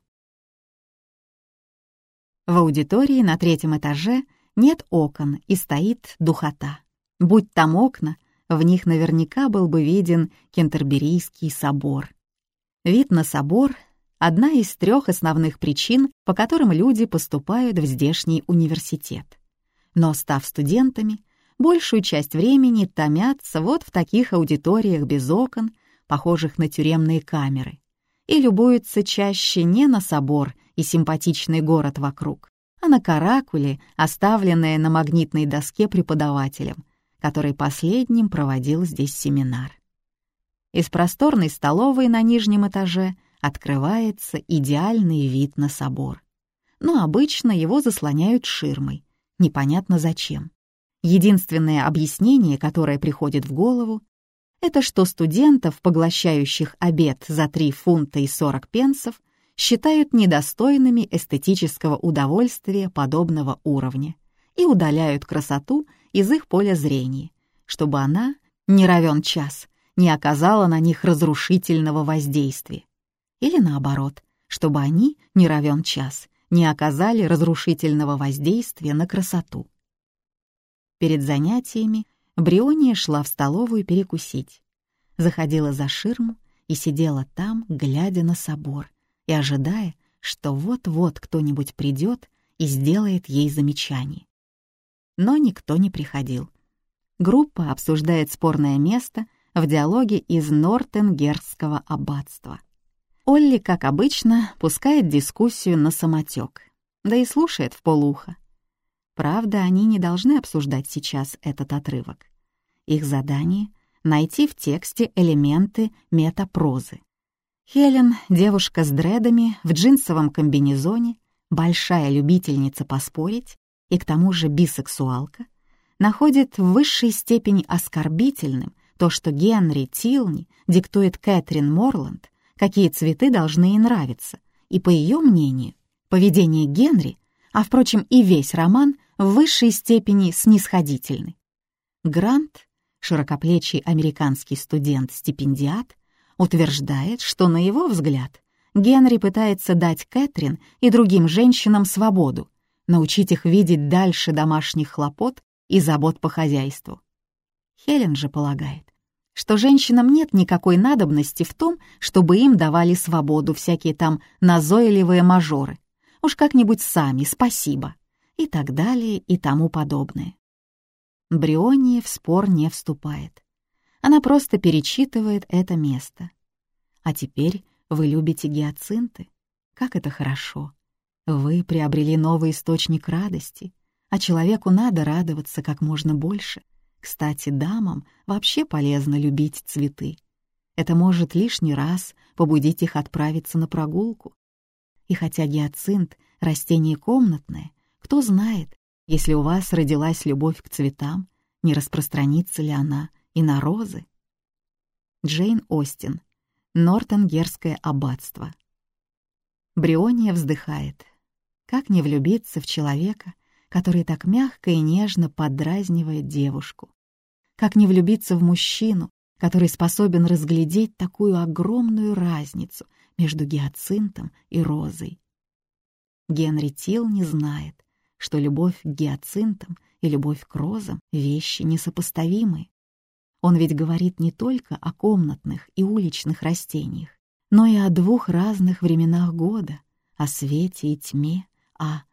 В аудитории на третьем этаже нет окон и стоит духота. Будь там окна, в них наверняка был бы виден Кентерберийский собор. Вид на собор — одна из трех основных причин, по которым люди поступают в здешний университет. Но, став студентами, большую часть времени томятся вот в таких аудиториях без окон, похожих на тюремные камеры, и любуются чаще не на собор и симпатичный город вокруг, а на каракуле, оставленные на магнитной доске преподавателем, который последним проводил здесь семинар. Из просторной столовой на нижнем этаже открывается идеальный вид на собор. Но обычно его заслоняют ширмой, непонятно зачем. Единственное объяснение, которое приходит в голову, это что студентов, поглощающих обед за 3 фунта и 40 пенсов, считают недостойными эстетического удовольствия подобного уровня и удаляют красоту из их поля зрения, чтобы она, не равен час, не оказала на них разрушительного воздействия. Или наоборот, чтобы они, не равен час, не оказали разрушительного воздействия на красоту. Перед занятиями Бриония шла в столовую перекусить. Заходила за ширму и сидела там, глядя на собор и ожидая, что вот-вот кто-нибудь придет и сделает ей замечание. Но никто не приходил. Группа обсуждает спорное место в диалоге из Нортенгерского аббатства. Олли, как обычно, пускает дискуссию на самотек, да и слушает в полуха. Правда, они не должны обсуждать сейчас этот отрывок. Их задание — найти в тексте элементы метапрозы. Хелен, девушка с дредами, в джинсовом комбинезоне, большая любительница поспорить и к тому же бисексуалка, находит в высшей степени оскорбительным то, что Генри Тилни диктует Кэтрин Морланд, какие цветы должны ей нравиться, и, по ее мнению, поведение Генри, а, впрочем, и весь роман в высшей степени снисходительны. Грант, широкоплечий американский студент-стипендиат, утверждает, что, на его взгляд, Генри пытается дать Кэтрин и другим женщинам свободу, научить их видеть дальше домашних хлопот и забот по хозяйству. Хелен же полагает, что женщинам нет никакой надобности в том, чтобы им давали свободу всякие там назойливые мажоры. Уж как-нибудь сами, спасибо. И так далее, и тому подобное. Бриония в спор не вступает. Она просто перечитывает это место. А теперь вы любите гиацинты. Как это хорошо. Вы приобрели новый источник радости, а человеку надо радоваться как можно больше. Кстати, дамам вообще полезно любить цветы. Это может лишний раз побудить их отправиться на прогулку. И хотя гиацинт — растение комнатное, кто знает, если у вас родилась любовь к цветам, не распространится ли она и на розы? Джейн Остин. Нортонгерское аббатство. Бриония вздыхает. Как не влюбиться в человека, который так мягко и нежно подразнивает девушку? Как не влюбиться в мужчину, который способен разглядеть такую огромную разницу между гиацинтом и розой? Генри Тилл не знает, что любовь к гиацинтам и любовь к розам — вещи несопоставимые. Он ведь говорит не только о комнатных и уличных растениях, но и о двух разных временах года, о свете и тьме, а...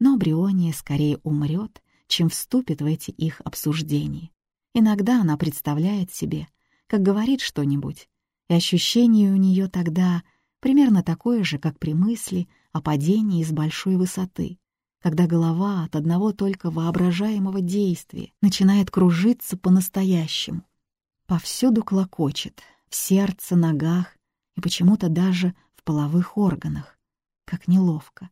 Но Бриония скорее умрет, чем вступит в эти их обсуждения. Иногда она представляет себе, как говорит что-нибудь, и ощущение у нее тогда примерно такое же, как при мысли о падении с большой высоты, когда голова от одного только воображаемого действия начинает кружиться по-настоящему. Повсюду клокочет, в сердце, ногах и почему-то даже в половых органах. Как неловко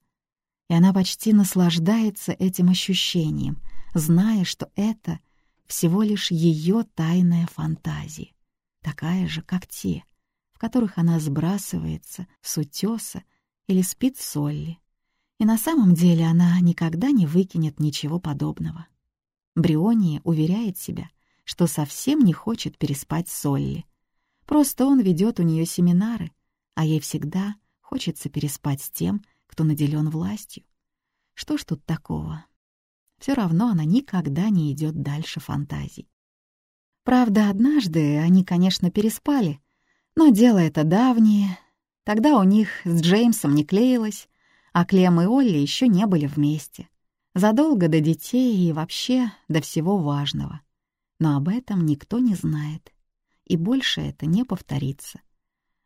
и она почти наслаждается этим ощущением, зная, что это всего лишь ее тайная фантазия, такая же, как те, в которых она сбрасывается с утеса или спит с Олли. И на самом деле она никогда не выкинет ничего подобного. Бриония уверяет себя, что совсем не хочет переспать с Олли. Просто он ведет у нее семинары, а ей всегда хочется переспать с тем, кто наделен властью. Что ж тут такого? Все равно она никогда не идет дальше фантазий. Правда, однажды они, конечно, переспали, но дело это давнее. Тогда у них с Джеймсом не клеилось, а Клем и Олли еще не были вместе. Задолго до детей и вообще до всего важного. Но об этом никто не знает. И больше это не повторится.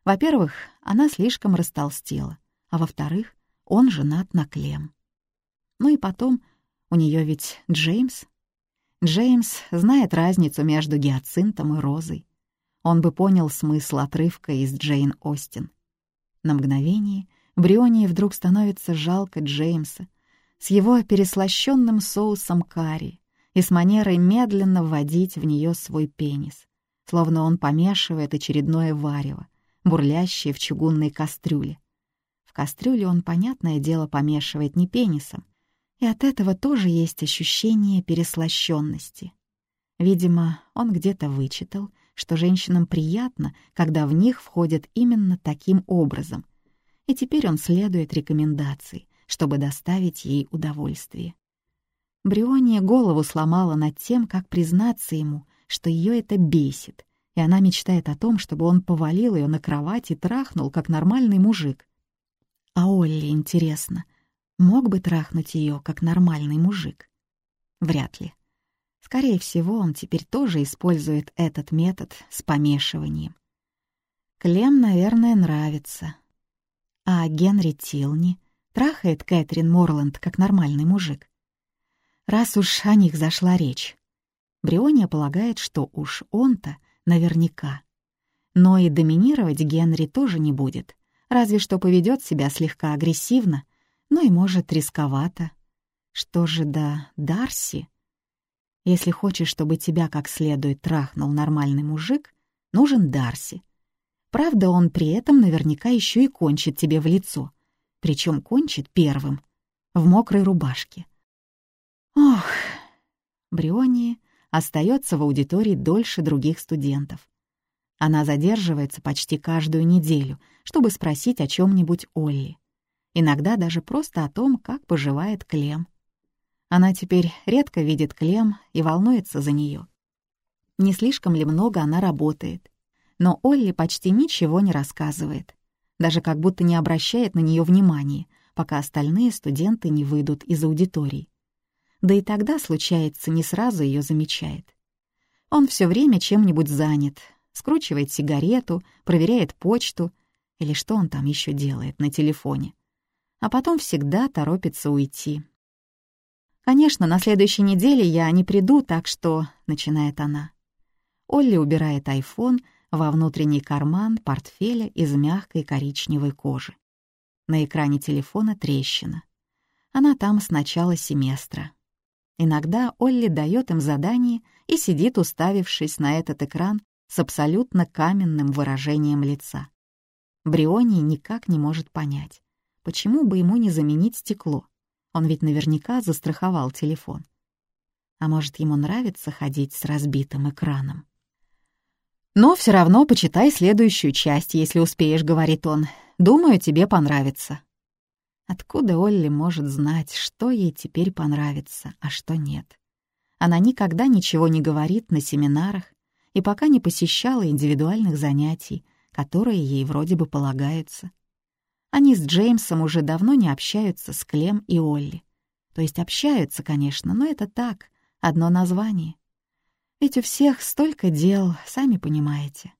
Во-первых, она слишком растолстела, а во-вторых, он женат на Клем. Ну и потом, у нее ведь Джеймс. Джеймс знает разницу между гиацинтом и розой. Он бы понял смысл отрывка из Джейн Остин. На мгновение Брионии вдруг становится жалко Джеймса с его переслащенным соусом карри и с манерой медленно вводить в нее свой пенис, словно он помешивает очередное варево, бурлящее в чугунной кастрюле кастрюле он, понятное дело, помешивает не пенисом, и от этого тоже есть ощущение переслащенности. Видимо, он где-то вычитал, что женщинам приятно, когда в них входят именно таким образом, и теперь он следует рекомендации, чтобы доставить ей удовольствие. Бриония голову сломала над тем, как признаться ему, что ее это бесит, и она мечтает о том, чтобы он повалил ее на кровать и трахнул, как нормальный мужик. А Олли, интересно, мог бы трахнуть ее, как нормальный мужик? Вряд ли. Скорее всего, он теперь тоже использует этот метод с помешиванием. Клем, наверное, нравится. А Генри Тилни трахает Кэтрин Морланд как нормальный мужик. Раз уж о них зашла речь. Бриония полагает, что уж он-то наверняка. Но и доминировать Генри тоже не будет разве что поведет себя слегка агрессивно, но и может рисковато. Что же до Дарси? Если хочешь, чтобы тебя как следует трахнул нормальный мужик, нужен Дарси. Правда, он при этом наверняка еще и кончит тебе в лицо. Причем кончит первым, в мокрой рубашке. Ох, Бриони остается в аудитории дольше других студентов. Она задерживается почти каждую неделю, чтобы спросить о чем-нибудь Олли. Иногда даже просто о том, как поживает Клем. Она теперь редко видит Клем и волнуется за нее. Не слишком ли много она работает. Но Олли почти ничего не рассказывает. Даже как будто не обращает на нее внимания, пока остальные студенты не выйдут из аудитории. Да и тогда, случается, не сразу ее замечает. Он все время чем-нибудь занят, скручивает сигарету, проверяет почту или что он там еще делает на телефоне. А потом всегда торопится уйти. «Конечно, на следующей неделе я не приду, так что...» — начинает она. Олли убирает айфон во внутренний карман портфеля из мягкой коричневой кожи. На экране телефона трещина. Она там с начала семестра. Иногда Олли дает им задание и сидит, уставившись на этот экран с абсолютно каменным выражением лица. Бриони никак не может понять, почему бы ему не заменить стекло. Он ведь наверняка застраховал телефон. А может, ему нравится ходить с разбитым экраном? «Но все равно почитай следующую часть, если успеешь», — говорит он. «Думаю, тебе понравится». Откуда Олли может знать, что ей теперь понравится, а что нет? Она никогда ничего не говорит на семинарах, и пока не посещала индивидуальных занятий, которые ей вроде бы полагаются. Они с Джеймсом уже давно не общаются с Клем и Олли. То есть общаются, конечно, но это так, одно название. Ведь у всех столько дел, сами понимаете.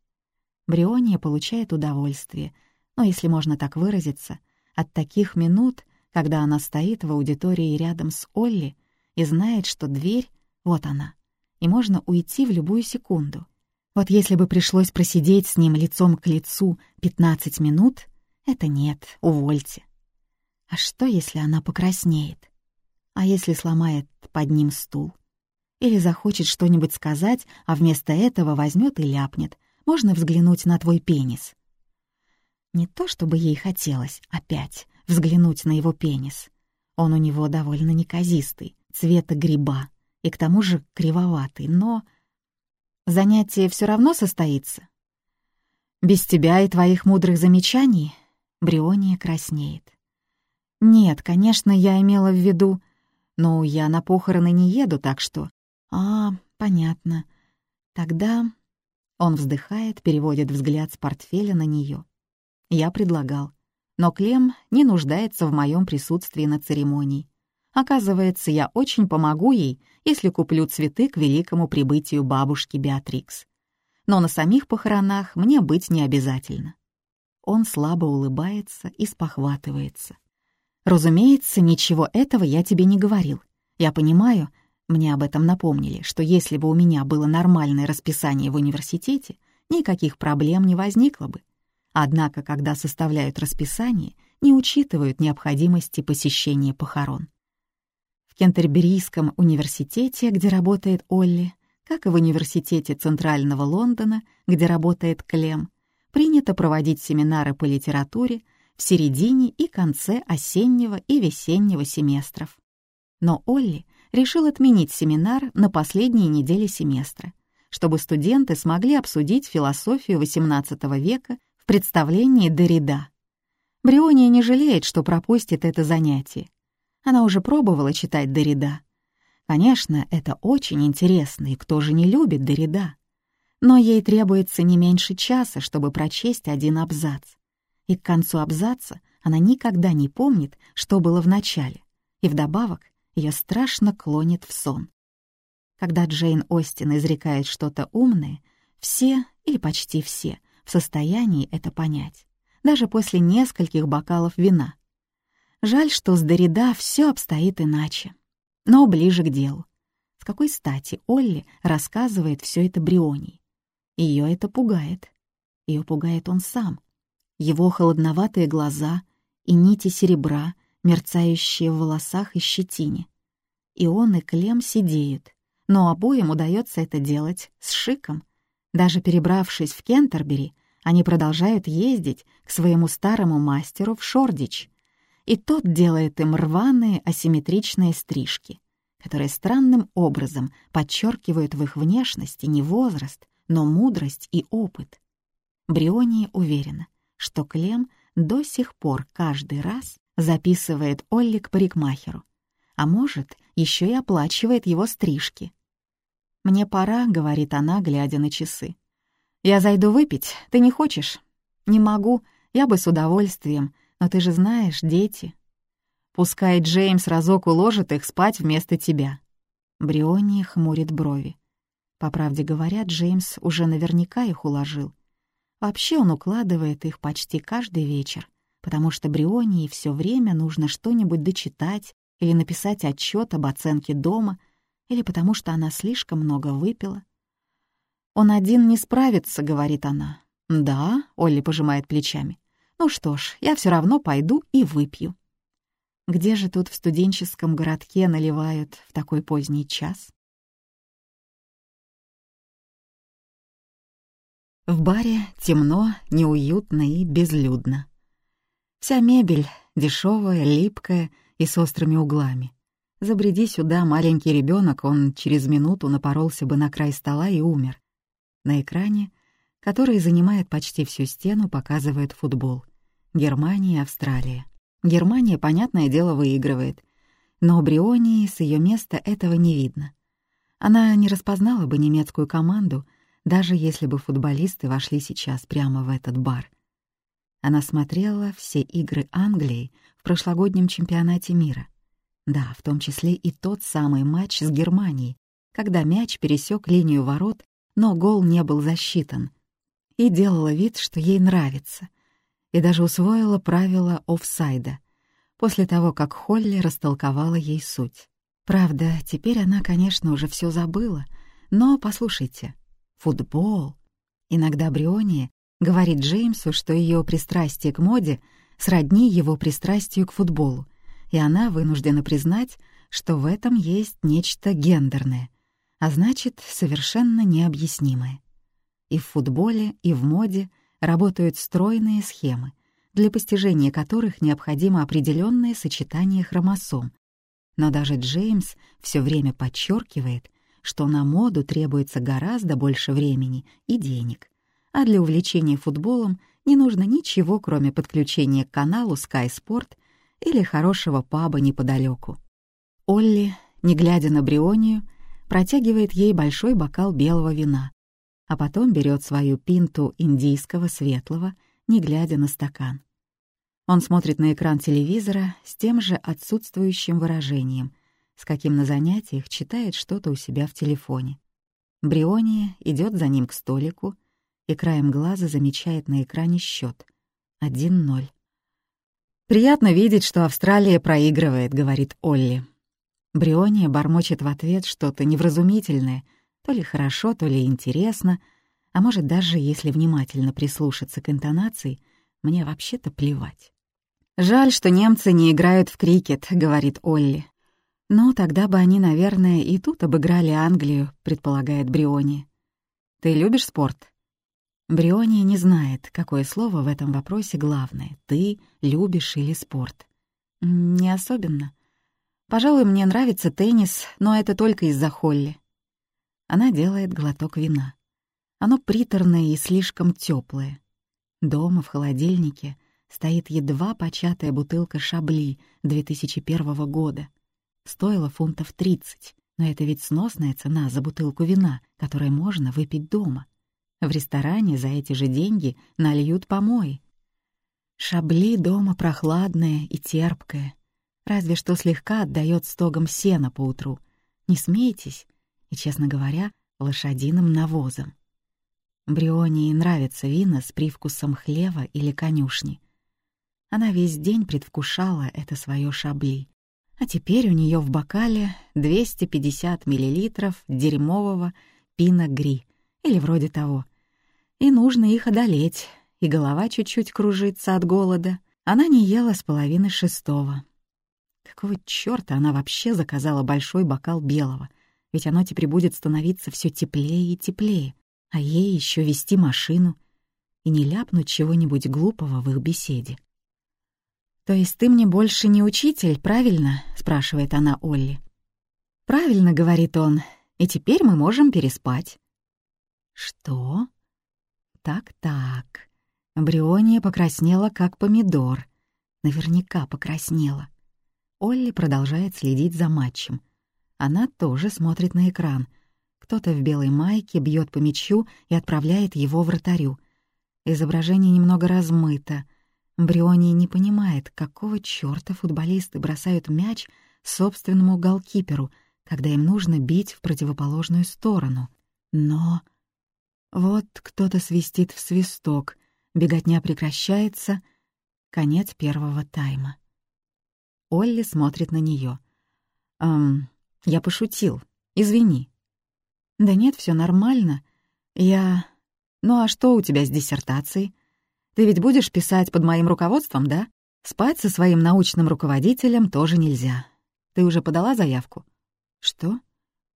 Бриония получает удовольствие, но, если можно так выразиться, от таких минут, когда она стоит в аудитории рядом с Олли и знает, что дверь — вот она, и можно уйти в любую секунду. Вот если бы пришлось просидеть с ним лицом к лицу 15 минут, это нет, увольте. А что, если она покраснеет? А если сломает под ним стул? Или захочет что-нибудь сказать, а вместо этого возьмет и ляпнет. Можно взглянуть на твой пенис. Не то чтобы ей хотелось опять взглянуть на его пенис. Он у него довольно неказистый, цвета гриба, и к тому же кривоватый, но... Занятие все равно состоится. Без тебя и твоих мудрых замечаний Бриония краснеет. Нет, конечно, я имела в виду... Но я на похороны не еду, так что... А, понятно. Тогда... Он вздыхает, переводит взгляд с портфеля на нее. Я предлагал. Но Клем не нуждается в моем присутствии на церемонии. Оказывается, я очень помогу ей, если куплю цветы к великому прибытию бабушки Беатрикс. Но на самих похоронах мне быть не обязательно. Он слабо улыбается и спохватывается. «Разумеется, ничего этого я тебе не говорил. Я понимаю, мне об этом напомнили, что если бы у меня было нормальное расписание в университете, никаких проблем не возникло бы. Однако, когда составляют расписание, не учитывают необходимости посещения похорон. Кентерберийском университете, где работает Олли, как и в университете Центрального Лондона, где работает Клем, принято проводить семинары по литературе в середине и конце осеннего и весеннего семестров. Но Олли решил отменить семинар на последней неделе семестра, чтобы студенты смогли обсудить философию XVIII века в представлении Derrida. Бриония не жалеет, что пропустит это занятие, она уже пробовала читать Derrida. Конечно, это очень интересно, и кто же не любит Derrida? Но ей требуется не меньше часа, чтобы прочесть один абзац. И к концу абзаца она никогда не помнит, что было в начале, и вдобавок ее страшно клонит в сон. Когда Джейн Остин изрекает что-то умное, все, или почти все, в состоянии это понять, даже после нескольких бокалов вина — Жаль, что с Дорида все обстоит иначе. Но ближе к делу. С какой стати Олли рассказывает все это Бриони? Ее это пугает. Ее пугает он сам. Его холодноватые глаза и нити серебра, мерцающие в волосах и щетине. И он, и Клем сидеют, но обоим удается это делать с шиком. Даже перебравшись в Кентербери, они продолжают ездить к своему старому мастеру в Шордич, и тот делает им рваные асимметричные стрижки, которые странным образом подчеркивают в их внешности не возраст, но мудрость и опыт. Бриония уверена, что Клем до сих пор каждый раз записывает Олли к парикмахеру, а может, еще и оплачивает его стрижки. «Мне пора», — говорит она, глядя на часы. «Я зайду выпить, ты не хочешь?» «Не могу, я бы с удовольствием, но ты же знаешь, дети». Пускай Джеймс разок уложит их спать вместо тебя. Бриони хмурит брови. По правде говоря, Джеймс уже наверняка их уложил. Вообще он укладывает их почти каждый вечер, потому что Брионии все время нужно что-нибудь дочитать или написать отчет об оценке дома, или потому что она слишком много выпила. «Он один не справится», — говорит она. «Да», — Олли пожимает плечами. «Ну что ж, я все равно пойду и выпью». Где же тут в студенческом городке наливают в такой поздний час? В баре темно, неуютно и безлюдно. Вся мебель дешевая, липкая и с острыми углами. Забреди сюда маленький ребенок, он через минуту напоролся бы на край стола и умер. На экране, который занимает почти всю стену, показывает футбол. Германия и Австралия. Германия, понятное дело, выигрывает. Но Брионии с ее места этого не видно. Она не распознала бы немецкую команду — даже если бы футболисты вошли сейчас прямо в этот бар. Она смотрела все игры Англии в прошлогоднем чемпионате мира. Да, в том числе и тот самый матч с Германией, когда мяч пересек линию ворот, но гол не был засчитан. И делала вид, что ей нравится. И даже усвоила правила офсайда, после того, как Холли растолковала ей суть. Правда, теперь она, конечно, уже все забыла, но послушайте, Футбол. Иногда Бриони говорит Джеймсу, что ее пристрастие к моде сродни его пристрастию к футболу, и она вынуждена признать, что в этом есть нечто гендерное, а значит, совершенно необъяснимое. И в футболе, и в моде работают стройные схемы, для постижения которых необходимо определенное сочетание хромосом. Но даже Джеймс все время подчеркивает, что на моду требуется гораздо больше времени и денег, а для увлечения футболом не нужно ничего, кроме подключения к каналу Sky Sport или хорошего паба неподалеку. Олли, не глядя на Брионию, протягивает ей большой бокал белого вина, а потом берет свою пинту индийского светлого, не глядя на стакан. Он смотрит на экран телевизора с тем же отсутствующим выражением — с каким на занятиях читает что-то у себя в телефоне. Бриония идет за ним к столику и краем глаза замечает на экране счет 1-0. «Приятно видеть, что Австралия проигрывает», — говорит Олли. Бриония бормочет в ответ что-то невразумительное, то ли хорошо, то ли интересно, а может, даже если внимательно прислушаться к интонации, мне вообще-то плевать. «Жаль, что немцы не играют в крикет», — говорит Олли. «Ну, тогда бы они, наверное, и тут обыграли Англию», — предполагает Бриони. «Ты любишь спорт?» Бриони не знает, какое слово в этом вопросе главное — «ты любишь» или «спорт». «Не особенно. Пожалуй, мне нравится теннис, но это только из-за Холли». Она делает глоток вина. Оно приторное и слишком теплое. Дома, в холодильнике, стоит едва початая бутылка «Шабли» 2001 года — стоила фунтов 30, но это ведь сносная цена за бутылку вина, которую можно выпить дома. В ресторане за эти же деньги нальют помои. Шабли дома прохладная и терпкая, разве что слегка отдает стогом сена по утру. Не смейтесь, и, честно говоря, лошадиным навозом. Брионии нравятся вина с привкусом хлева или конюшни. Она весь день предвкушала это свое шабли, а теперь у нее в бокале 250 миллилитров дерьмового пина-гри, или вроде того. И нужно их одолеть, и голова чуть-чуть кружится от голода. Она не ела с половины шестого. Какого чёрта она вообще заказала большой бокал белого? ведь оно теперь будет становиться все теплее и теплее, а ей еще вести машину и не ляпнуть чего-нибудь глупого в их беседе. «То есть ты мне больше не учитель, правильно?» — спрашивает она Олли. «Правильно», — говорит он, — «и теперь мы можем переспать». «Что?» «Так-так». Бриония покраснела, как помидор. Наверняка покраснела. Олли продолжает следить за матчем. Она тоже смотрит на экран. Кто-то в белой майке бьет по мячу и отправляет его вратарю. Изображение немного размыто. Бриони не понимает, какого чёрта футболисты бросают мяч собственному голкиперу, когда им нужно бить в противоположную сторону. Но... Вот кто-то свистит в свисток, беготня прекращается, конец первого тайма. Олли смотрит на нее. «Эм, я пошутил. Извини». «Да нет, все нормально. Я... Ну а что у тебя с диссертацией? Ты ведь будешь писать под моим руководством, да? Спать со своим научным руководителем тоже нельзя. Ты уже подала заявку?» «Что?»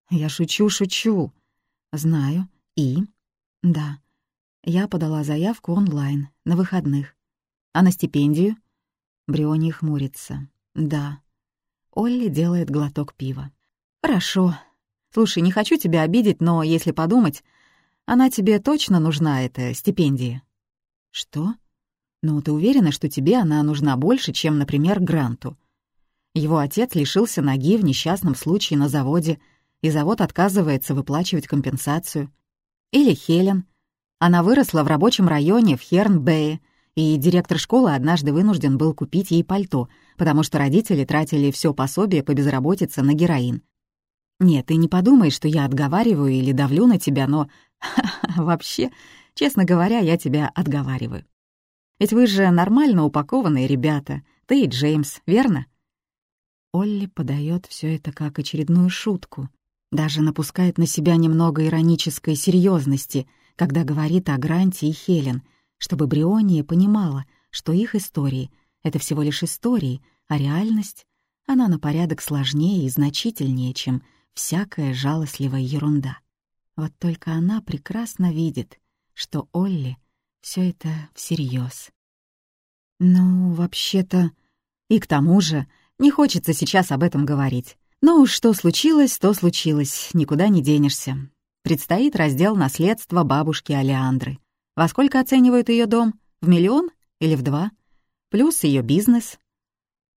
«Я шучу, шучу». «Знаю. И?» «Да. Я подала заявку онлайн, на выходных. А на стипендию?» Бриони хмурится. «Да». Олли делает глоток пива. «Хорошо. Слушай, не хочу тебя обидеть, но, если подумать, она тебе точно нужна, эта стипендия?» «Что? Ну, ты уверена, что тебе она нужна больше, чем, например, Гранту?» Его отец лишился ноги в несчастном случае на заводе, и завод отказывается выплачивать компенсацию. Или Хелен. Она выросла в рабочем районе в Херн-Бэе, и директор школы однажды вынужден был купить ей пальто, потому что родители тратили все пособие по безработице на героин. Нет, ты не подумай, что я отговариваю или давлю на тебя, но... *laughs* Вообще, честно говоря, я тебя отговариваю. Ведь вы же нормально упакованные ребята, ты и Джеймс, верно? Олли подает все это как очередную шутку, даже напускает на себя немного иронической серьезности, когда говорит о Гранте и Хелен, чтобы Бриония понимала, что их истории — это всего лишь истории, а реальность, она на порядок сложнее и значительнее, чем всякая жалостливая ерунда. Вот только она прекрасно видит, что Олли все это всерьез. Ну, вообще-то... И к тому же, не хочется сейчас об этом говорить. Но уж что случилось, то случилось, никуда не денешься. Предстоит раздел наследства бабушки Алеандры. Во сколько оценивают ее дом? В миллион или в два? Плюс ее бизнес.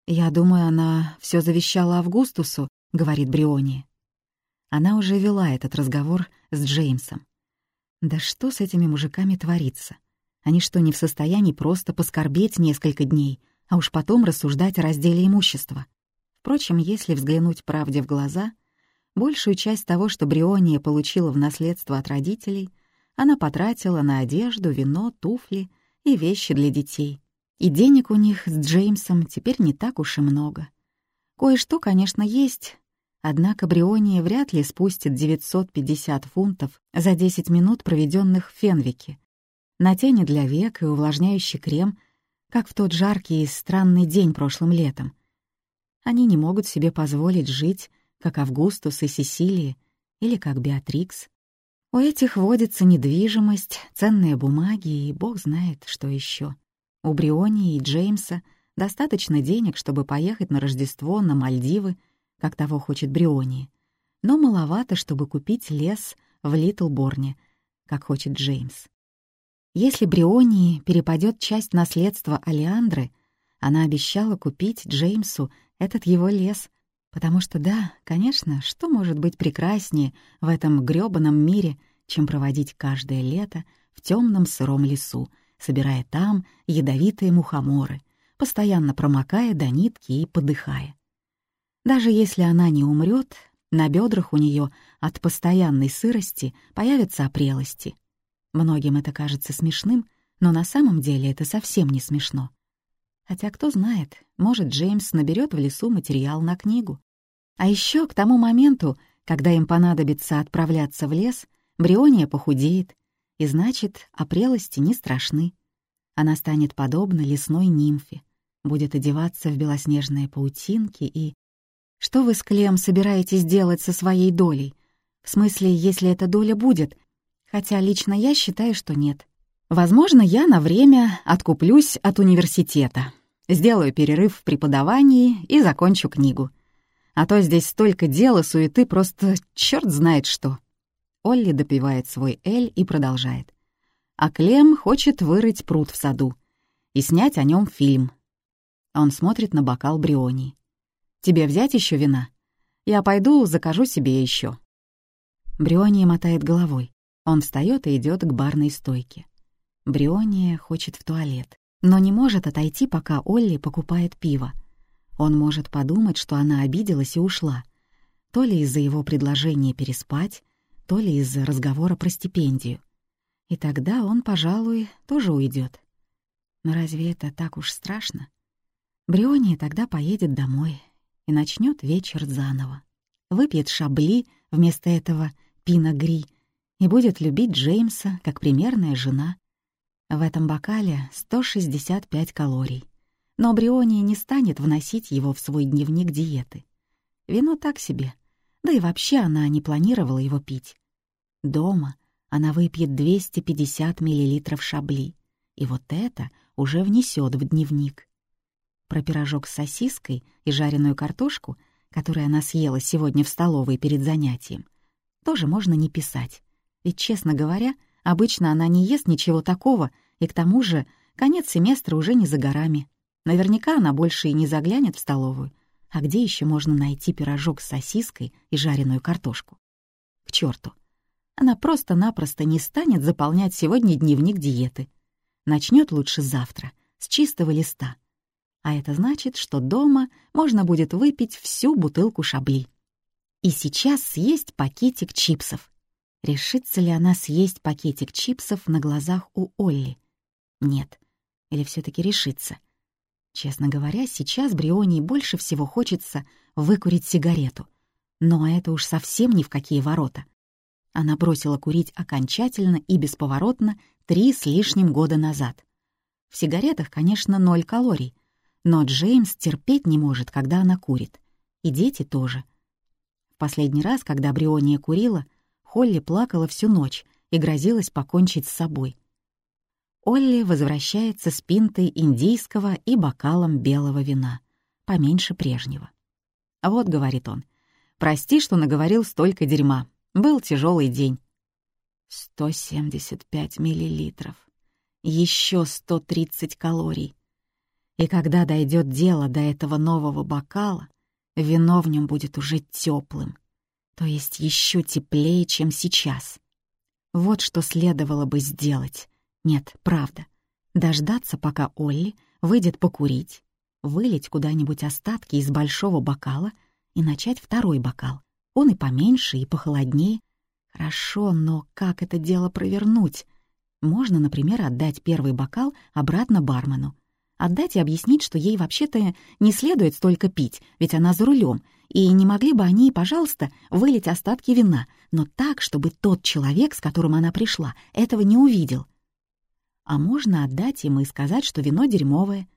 «Я думаю, она все завещала Августусу», — говорит Бриони. Она уже вела этот разговор с Джеймсом. Да что с этими мужиками творится? Они что, не в состоянии просто поскорбеть несколько дней, а уж потом рассуждать о разделе имущества? Впрочем, если взглянуть правде в глаза, большую часть того, что Бриония получила в наследство от родителей, она потратила на одежду, вино, туфли и вещи для детей. И денег у них с Джеймсом теперь не так уж и много. Кое-что, конечно, есть, однако Бриония вряд ли спустит 950 фунтов за 10 минут, проведенных в Фенвике. На тени для век и увлажняющий крем, как в тот жаркий и странный день прошлым летом — они не могут себе позволить жить, как Августус и Сесилия, или как Беатрикс. У этих водится недвижимость, ценные бумаги и бог знает, что еще. У Бриони и Джеймса достаточно денег, чтобы поехать на Рождество на Мальдивы, как того хочет Бриони, но маловато, чтобы купить лес в Литлборне, как хочет Джеймс. Если Брионии перепадет часть наследства Алиандры, она обещала купить Джеймсу этот его лес, потому что да, конечно, что может быть прекраснее в этом грёбаном мире, чем проводить каждое лето в темном сыром лесу, собирая там ядовитые мухоморы, постоянно промокая до нитки и подыхая. Даже если она не умрет, на бедрах у нее от постоянной сырости появятся опрелости. Многим это кажется смешным, но на самом деле это совсем не смешно. Хотя кто знает, может, Джеймс наберет в лесу материал на книгу. А еще к тому моменту, когда им понадобится отправляться в лес, Бриония похудеет, и значит, опрелости не страшны. Она станет подобна лесной нимфе, будет одеваться в белоснежные паутинки и... «Что вы с Клем собираетесь делать со своей долей?» В смысле, если эта доля будет, хотя лично я считаю, что нет. Возможно, я на время откуплюсь от университета, сделаю перерыв в преподавании и закончу книгу. А то здесь столько дел и суеты, просто черт знает что. Олли допивает свой эль и продолжает. А Клем хочет вырыть пруд в саду и снять о нем фильм. Он смотрит на бокал Бриони. «Тебе взять еще вина? Я пойду, закажу себе еще. Бриония мотает головой. Он встает и идет к барной стойке. Бриония хочет в туалет, но не может отойти, пока Олли покупает пиво. Он может подумать, что она обиделась и ушла, то ли из-за его предложения переспать, то ли из-за разговора про стипендию. И тогда он, пожалуй, тоже уйдет. Но разве это так уж страшно? Бриония тогда поедет домой и начнет вечер заново. Выпьет шабли вместо этого пина-гри и будет любить Джеймса как примерная жена. В этом бокале 165 калорий. Но Бриония не станет вносить его в свой дневник диеты. Вино так себе, да и вообще она не планировала его пить. Дома она выпьет 250 мл шабли, и вот это уже внесет в дневник. Про пирожок с сосиской и жареную картошку, которую она съела сегодня в столовой перед занятием, тоже можно не писать. Ведь, честно говоря, обычно она не ест ничего такого, и к тому же конец семестра уже не за горами. Наверняка она больше и не заглянет в столовую. А где еще можно найти пирожок с сосиской и жареную картошку? К черту! Она просто-напросто не станет заполнять сегодня дневник диеты. Начнет лучше завтра, с чистого листа. А это значит, что дома можно будет выпить всю бутылку шабли. И сейчас съесть пакетик чипсов. Решится ли она съесть пакетик чипсов на глазах у Олли? Нет. Или все таки решится? Честно говоря, сейчас Брионии больше всего хочется выкурить сигарету. Но это уж совсем ни в какие ворота. Она бросила курить окончательно и бесповоротно три с лишним года назад. В сигаретах, конечно, ноль калорий, но Джеймс терпеть не может, когда она курит. И дети тоже. В последний раз, когда Бриония курила, Холли плакала всю ночь и грозилась покончить с собой. Олли возвращается с пинтой индийского и бокалом белого вина, поменьше прежнего. «Вот», — говорит он, — «прости, что наговорил столько дерьма. Был тяжелый день». «175 миллилитров. Еще 130 калорий. И когда дойдет дело до этого нового бокала, вино в нем будет уже теплым, то есть еще теплее, чем сейчас. Вот что следовало бы сделать. Нет, правда. Дождаться, пока Олли выйдет покурить, вылить куда-нибудь остатки из большого бокала и начать второй бокал. Он и поменьше, и похолоднее. Хорошо, но как это дело провернуть? Можно, например, отдать первый бокал обратно бармену, Отдать и объяснить, что ей вообще-то не следует столько пить, ведь она за рулем, и не могли бы они, пожалуйста, вылить остатки вина, но так, чтобы тот человек, с которым она пришла, этого не увидел. А можно отдать им и сказать, что вино дерьмовое.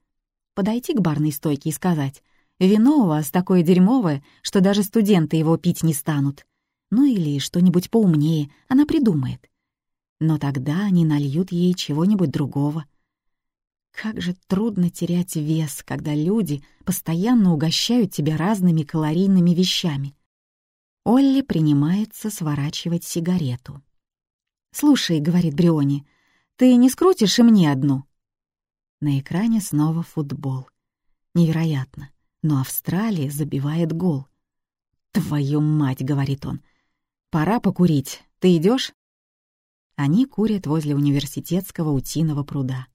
Подойти к барной стойке и сказать, «Вино у вас такое дерьмовое, что даже студенты его пить не станут». Ну или что-нибудь поумнее она придумает. Но тогда они нальют ей чего-нибудь другого — как же трудно терять вес, когда люди постоянно угощают тебя разными калорийными вещами. Олли принимается сворачивать сигарету. «Слушай», — говорит Бриони, — «ты не скрутишь и мне одну?» На экране снова футбол. Невероятно, но Австралия забивает гол. «Твою мать», — говорит он, — «пора покурить. Ты идешь? Они курят возле университетского утиного пруда.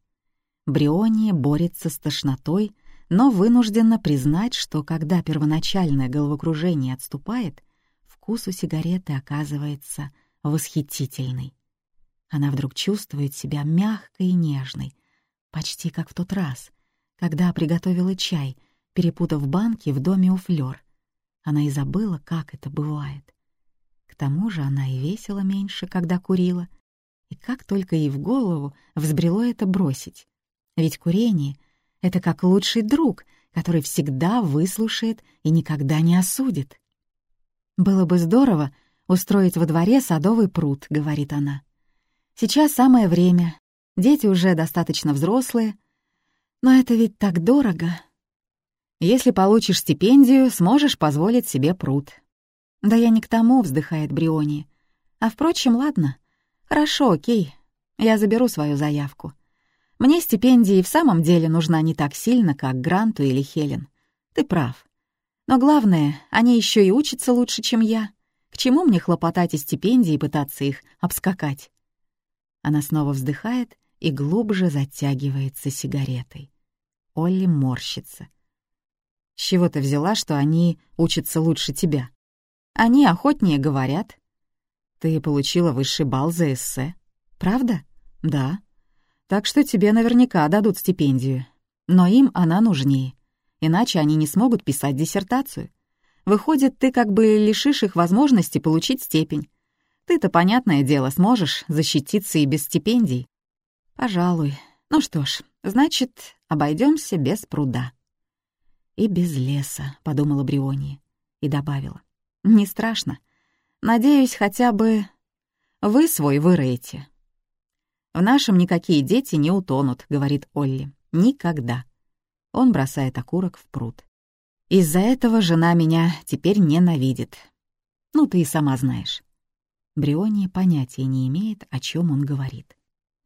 Бриони борется с тошнотой, но вынуждена признать, что когда первоначальное головокружение отступает, вкус у сигареты оказывается восхитительный. Она вдруг чувствует себя мягкой и нежной, почти как в тот раз, когда приготовила чай, перепутав банки в доме у Флёр. Она и забыла, как это бывает. К тому же она и весила меньше, когда курила, и как только ей в голову взбрело это бросить. Ведь курение — это как лучший друг, который всегда выслушает и никогда не осудит. Было бы здорово устроить во дворе садовый пруд», — говорит она. «Сейчас самое время. Дети уже достаточно взрослые. Но это ведь так дорого. Если получишь стипендию, сможешь позволить себе пруд». «Да я не к тому», — вздыхает Бриони. «А впрочем, ладно. Хорошо, окей. Я заберу свою заявку. Мне стипендия и в самом деле нужна не так сильно, как Гранту или Хелен. Ты прав. Но главное, они еще и учатся лучше, чем я. К чему мне хлопотать о стипендии и пытаться их обскакать? Она снова вздыхает и глубже затягивается сигаретой. Олли морщится. «С чего ты взяла, что они учатся лучше тебя? Они охотнее говорят». «Ты получила высший балл за эссе. Правда?» «Да», так что тебе наверняка дадут стипендию. Но им она нужнее. Иначе они не смогут писать диссертацию. Выходит, ты как бы лишишь их возможности получить степень. Ты-то, понятное дело, сможешь защититься и без стипендий. Пожалуй. Ну что ж, значит, обойдемся без пруда. И без леса, — подумала Бриони и добавила. Не страшно. Надеюсь, хотя бы вы свой выроете. «В нашем никакие дети не утонут», — говорит Олли. «Никогда». Он бросает окурок в пруд. «Из-за этого жена меня теперь ненавидит. Ну, ты и сама знаешь». Бриони понятия не имеет, о чем он говорит.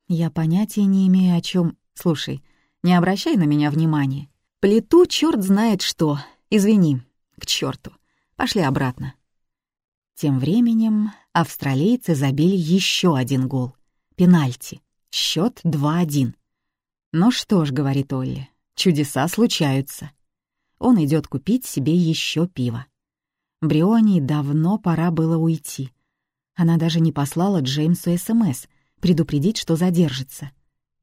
«Я понятия не имею, о чем. Слушай, не обращай на меня внимания. Плиту черт знает что. Извини. К черту. Пошли обратно». Тем временем австралийцы забили еще один гол — Пенальти. Счет 2-1. «Ну что ж», — говорит Олли, — «чудеса случаются». Он идет купить себе еще пиво. Бриони давно пора было уйти. Она даже не послала Джеймсу СМС, предупредить, что задержится.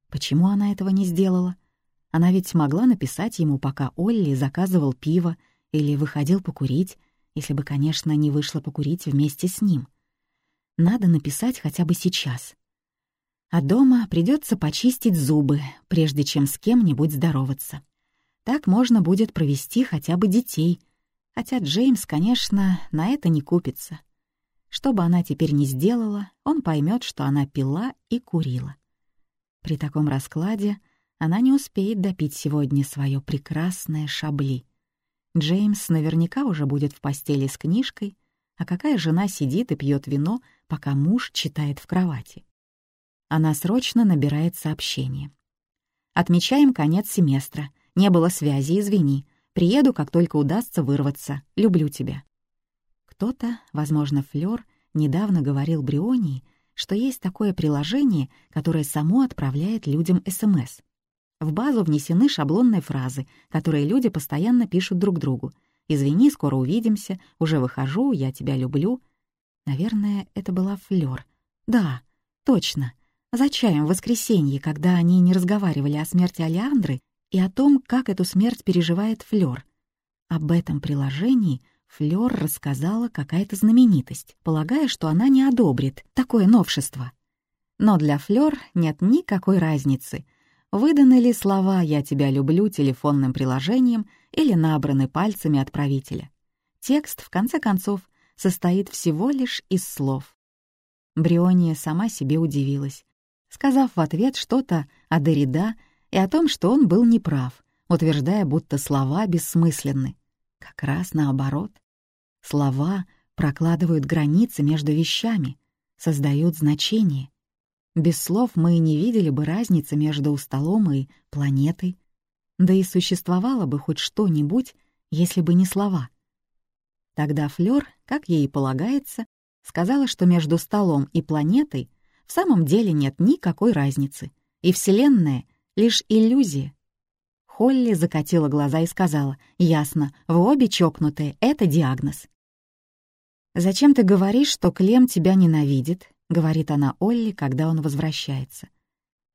Почему она этого не сделала? Она ведь могла написать ему, пока Олли заказывал пиво или выходил покурить, если бы, конечно, не вышла покурить вместе с ним. Надо написать хотя бы сейчас. А дома придется почистить зубы, прежде чем с кем-нибудь здороваться. Так можно будет провести хотя бы детей, хотя Джеймс, конечно, на это не купится. Что бы она теперь ни сделала, он поймет, что она пила и курила. При таком раскладе она не успеет допить сегодня свое прекрасное шабли. Джеймс наверняка уже будет в постели с книжкой, а какая жена сидит и пьет вино, пока муж читает в кровати. Она срочно набирает сообщение. «Отмечаем конец семестра. Не было связи, извини. Приеду, как только удастся вырваться. Люблю тебя». Кто-то, возможно, Флёр, недавно говорил Брионии, что есть такое приложение, которое само отправляет людям СМС. В базу внесены шаблонные фразы, которые люди постоянно пишут друг другу. «Извини, скоро увидимся», «Уже выхожу», «Я тебя люблю». Наверное, это была Флёр. Да, точно за чаем в воскресенье, когда они не разговаривали о смерти Алиандры и о том, как эту смерть переживает Флёр. Об этом приложении Флёр рассказала какая-то знаменитость, полагая, что она не одобрит такое новшество. Но для Флёр нет никакой разницы, выданы ли слова «я тебя люблю» телефонным приложением или набраны пальцами отправителя. Текст, в конце концов, состоит всего лишь из слов. Бриония сама себе удивилась сказав в ответ что-то о Дорида и о том, что он был неправ, утверждая, будто слова бессмысленны. Как раз наоборот. Слова прокладывают границы между вещами, создают значение. Без слов мы не видели бы разницы между столом и планетой, да и существовало бы хоть что-нибудь, если бы не слова. Тогда Флёр, как ей полагается, сказала, что между столом и планетой в самом деле нет никакой разницы, и Вселенная — лишь иллюзия. Холли закатила глаза и сказала, «Ясно, вы обе чокнутые, это диагноз». «Зачем ты говоришь, что Клем тебя ненавидит?» — говорит она Олли, когда он возвращается.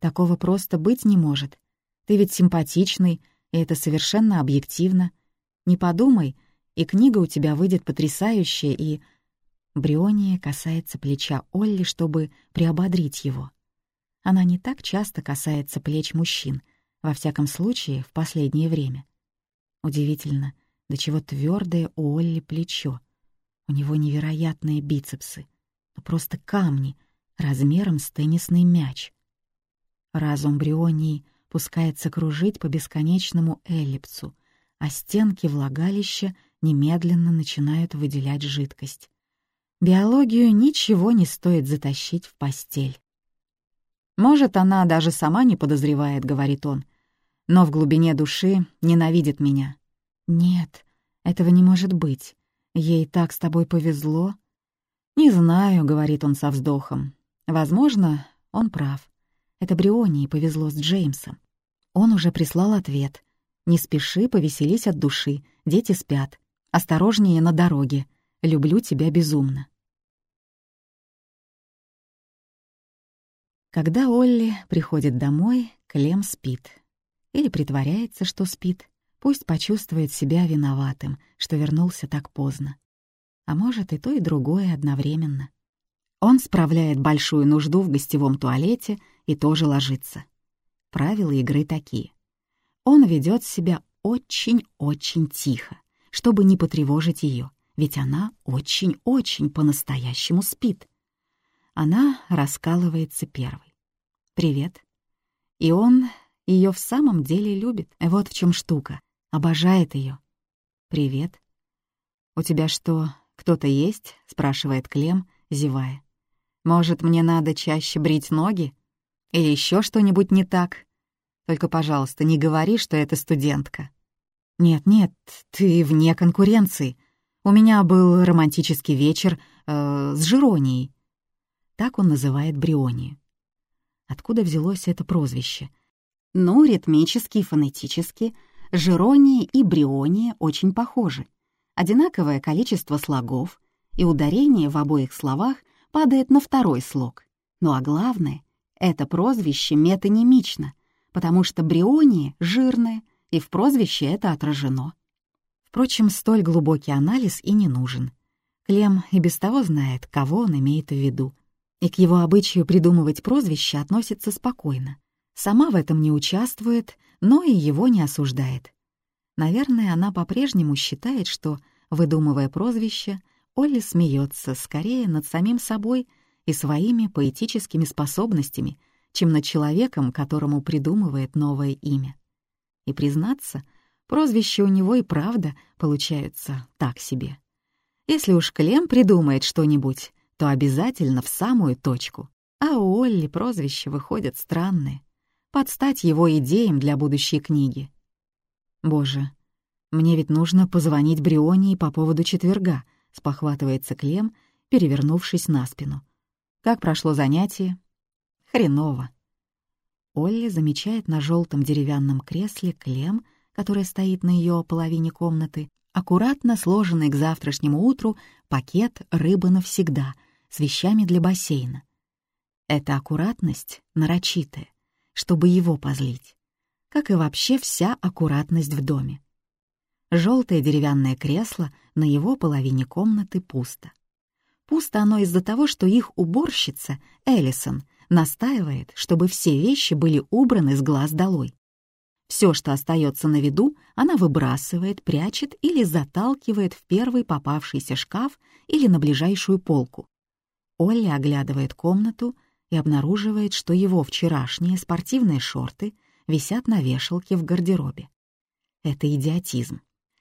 «Такого просто быть не может. Ты ведь симпатичный, и это совершенно объективно. Не подумай, и книга у тебя выйдет потрясающая, и Бриония касается плеча Олли, чтобы приободрить его. Она не так часто касается плеч мужчин, во всяком случае, в последнее время. Удивительно, до чего твердое у Олли плечо. У него невероятные бицепсы, но просто камни размером с теннисный мяч. Разум Брионии пускается кружить по бесконечному эллипсу, а стенки влагалища немедленно начинают выделять жидкость. Биологию ничего не стоит затащить в постель. «Может, она даже сама не подозревает», — говорит он, «но в глубине души ненавидит меня». «Нет, этого не может быть. Ей так с тобой повезло». «Не знаю», — говорит он со вздохом. «Возможно, он прав. Это Брионии повезло с Джеймсом. Он уже прислал ответ. «Не спеши, повеселись от души, дети спят. Осторожнее на дороге. Люблю тебя безумно». Когда Олли приходит домой, Клем спит. Или притворяется, что спит. Пусть почувствует себя виноватым, что вернулся так поздно. А может, и то, и другое одновременно. Он справляет большую нужду в гостевом туалете и тоже ложится. Правила игры такие. Он ведет себя очень-очень тихо, чтобы не потревожить ее, ведь она очень-очень по-настоящему спит. Она раскалывается первой. «Привет». И он ее в самом деле любит. Вот в чем штука. Обожает ее. «Привет». «У тебя что, кто-то есть?» — спрашивает Клем, зевая. «Может, мне надо чаще брить ноги? Или еще что-нибудь не так? Только, пожалуйста, не говори, что это студентка». «Нет-нет, ты вне конкуренции. У меня был романтический вечер э, с Жиронией. Так он называет Брионию. Откуда взялось это прозвище? Ну, ритмически и фонетически Жирония и Бриония очень похожи. Одинаковое количество слогов, и ударение в обоих словах падает на второй слог. Ну а главное, это прозвище метонимично, потому что Бриония жирное, и в прозвище это отражено. Впрочем, столь глубокий анализ и не нужен. Клем и без того знает, кого он имеет в виду, и к его обычаю придумывать прозвище относится спокойно. Сама в этом не участвует, но и его не осуждает. Наверное, она по-прежнему считает, что, выдумывая прозвище, Олли смеется скорее над самим собой и своими поэтическими способностями, чем над человеком, которому придумывает новое имя. И признаться, прозвище у него и правда получаются так себе. Если уж Клем придумает что-нибудь, то обязательно в самую точку. А у Олли прозвища выходят странные. Подстать его идеям для будущей книги. «Боже, мне ведь нужно позвонить Брионии по поводу четверга», — спохватывается Клем, перевернувшись на спину. «Как прошло занятие?» «Хреново». Олли замечает на желтом деревянном кресле Клем, который стоит на ее половине комнаты, аккуратно сложенный к завтрашнему утру пакет «Рыба навсегда», с вещами для бассейна. Эта аккуратность нарочитая, чтобы его позлить, как и вообще вся аккуратность в доме. Желтое деревянное кресло на его половине комнаты пусто. Пусто оно из-за того, что их уборщица, Эллисон, настаивает, чтобы все вещи были убраны с глаз долой. Все, что остается на виду, она выбрасывает, прячет или заталкивает в первый попавшийся шкаф или на ближайшую полку. Олли оглядывает комнату и обнаруживает, что его вчерашние спортивные шорты висят на вешалке в гардеробе. Это идиотизм.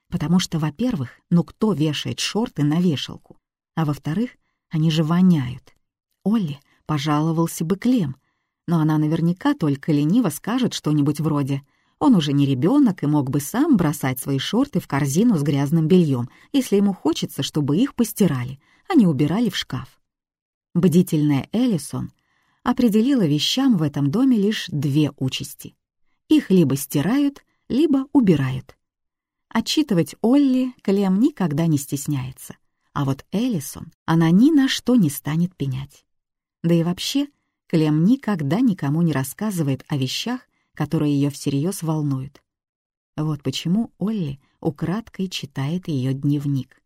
Потому что, во-первых, ну кто вешает шорты на вешалку? А во-вторых, они же воняют. Олли пожаловался бы Клем, но она наверняка только лениво скажет что-нибудь вроде «Он уже не ребенок и мог бы сам бросать свои шорты в корзину с грязным бельем, если ему хочется, чтобы их постирали, а не убирали в шкаф». Бдительная Эллисон определила вещам в этом доме лишь две участи. Их либо стирают, либо убирают. Отчитывать Олли Клем никогда не стесняется, а вот Эллисон она ни на что не станет пенять. Да и вообще, Клем никогда никому не рассказывает о вещах, которые ее всерьез волнуют. Вот почему Олли украдкой читает ее дневник.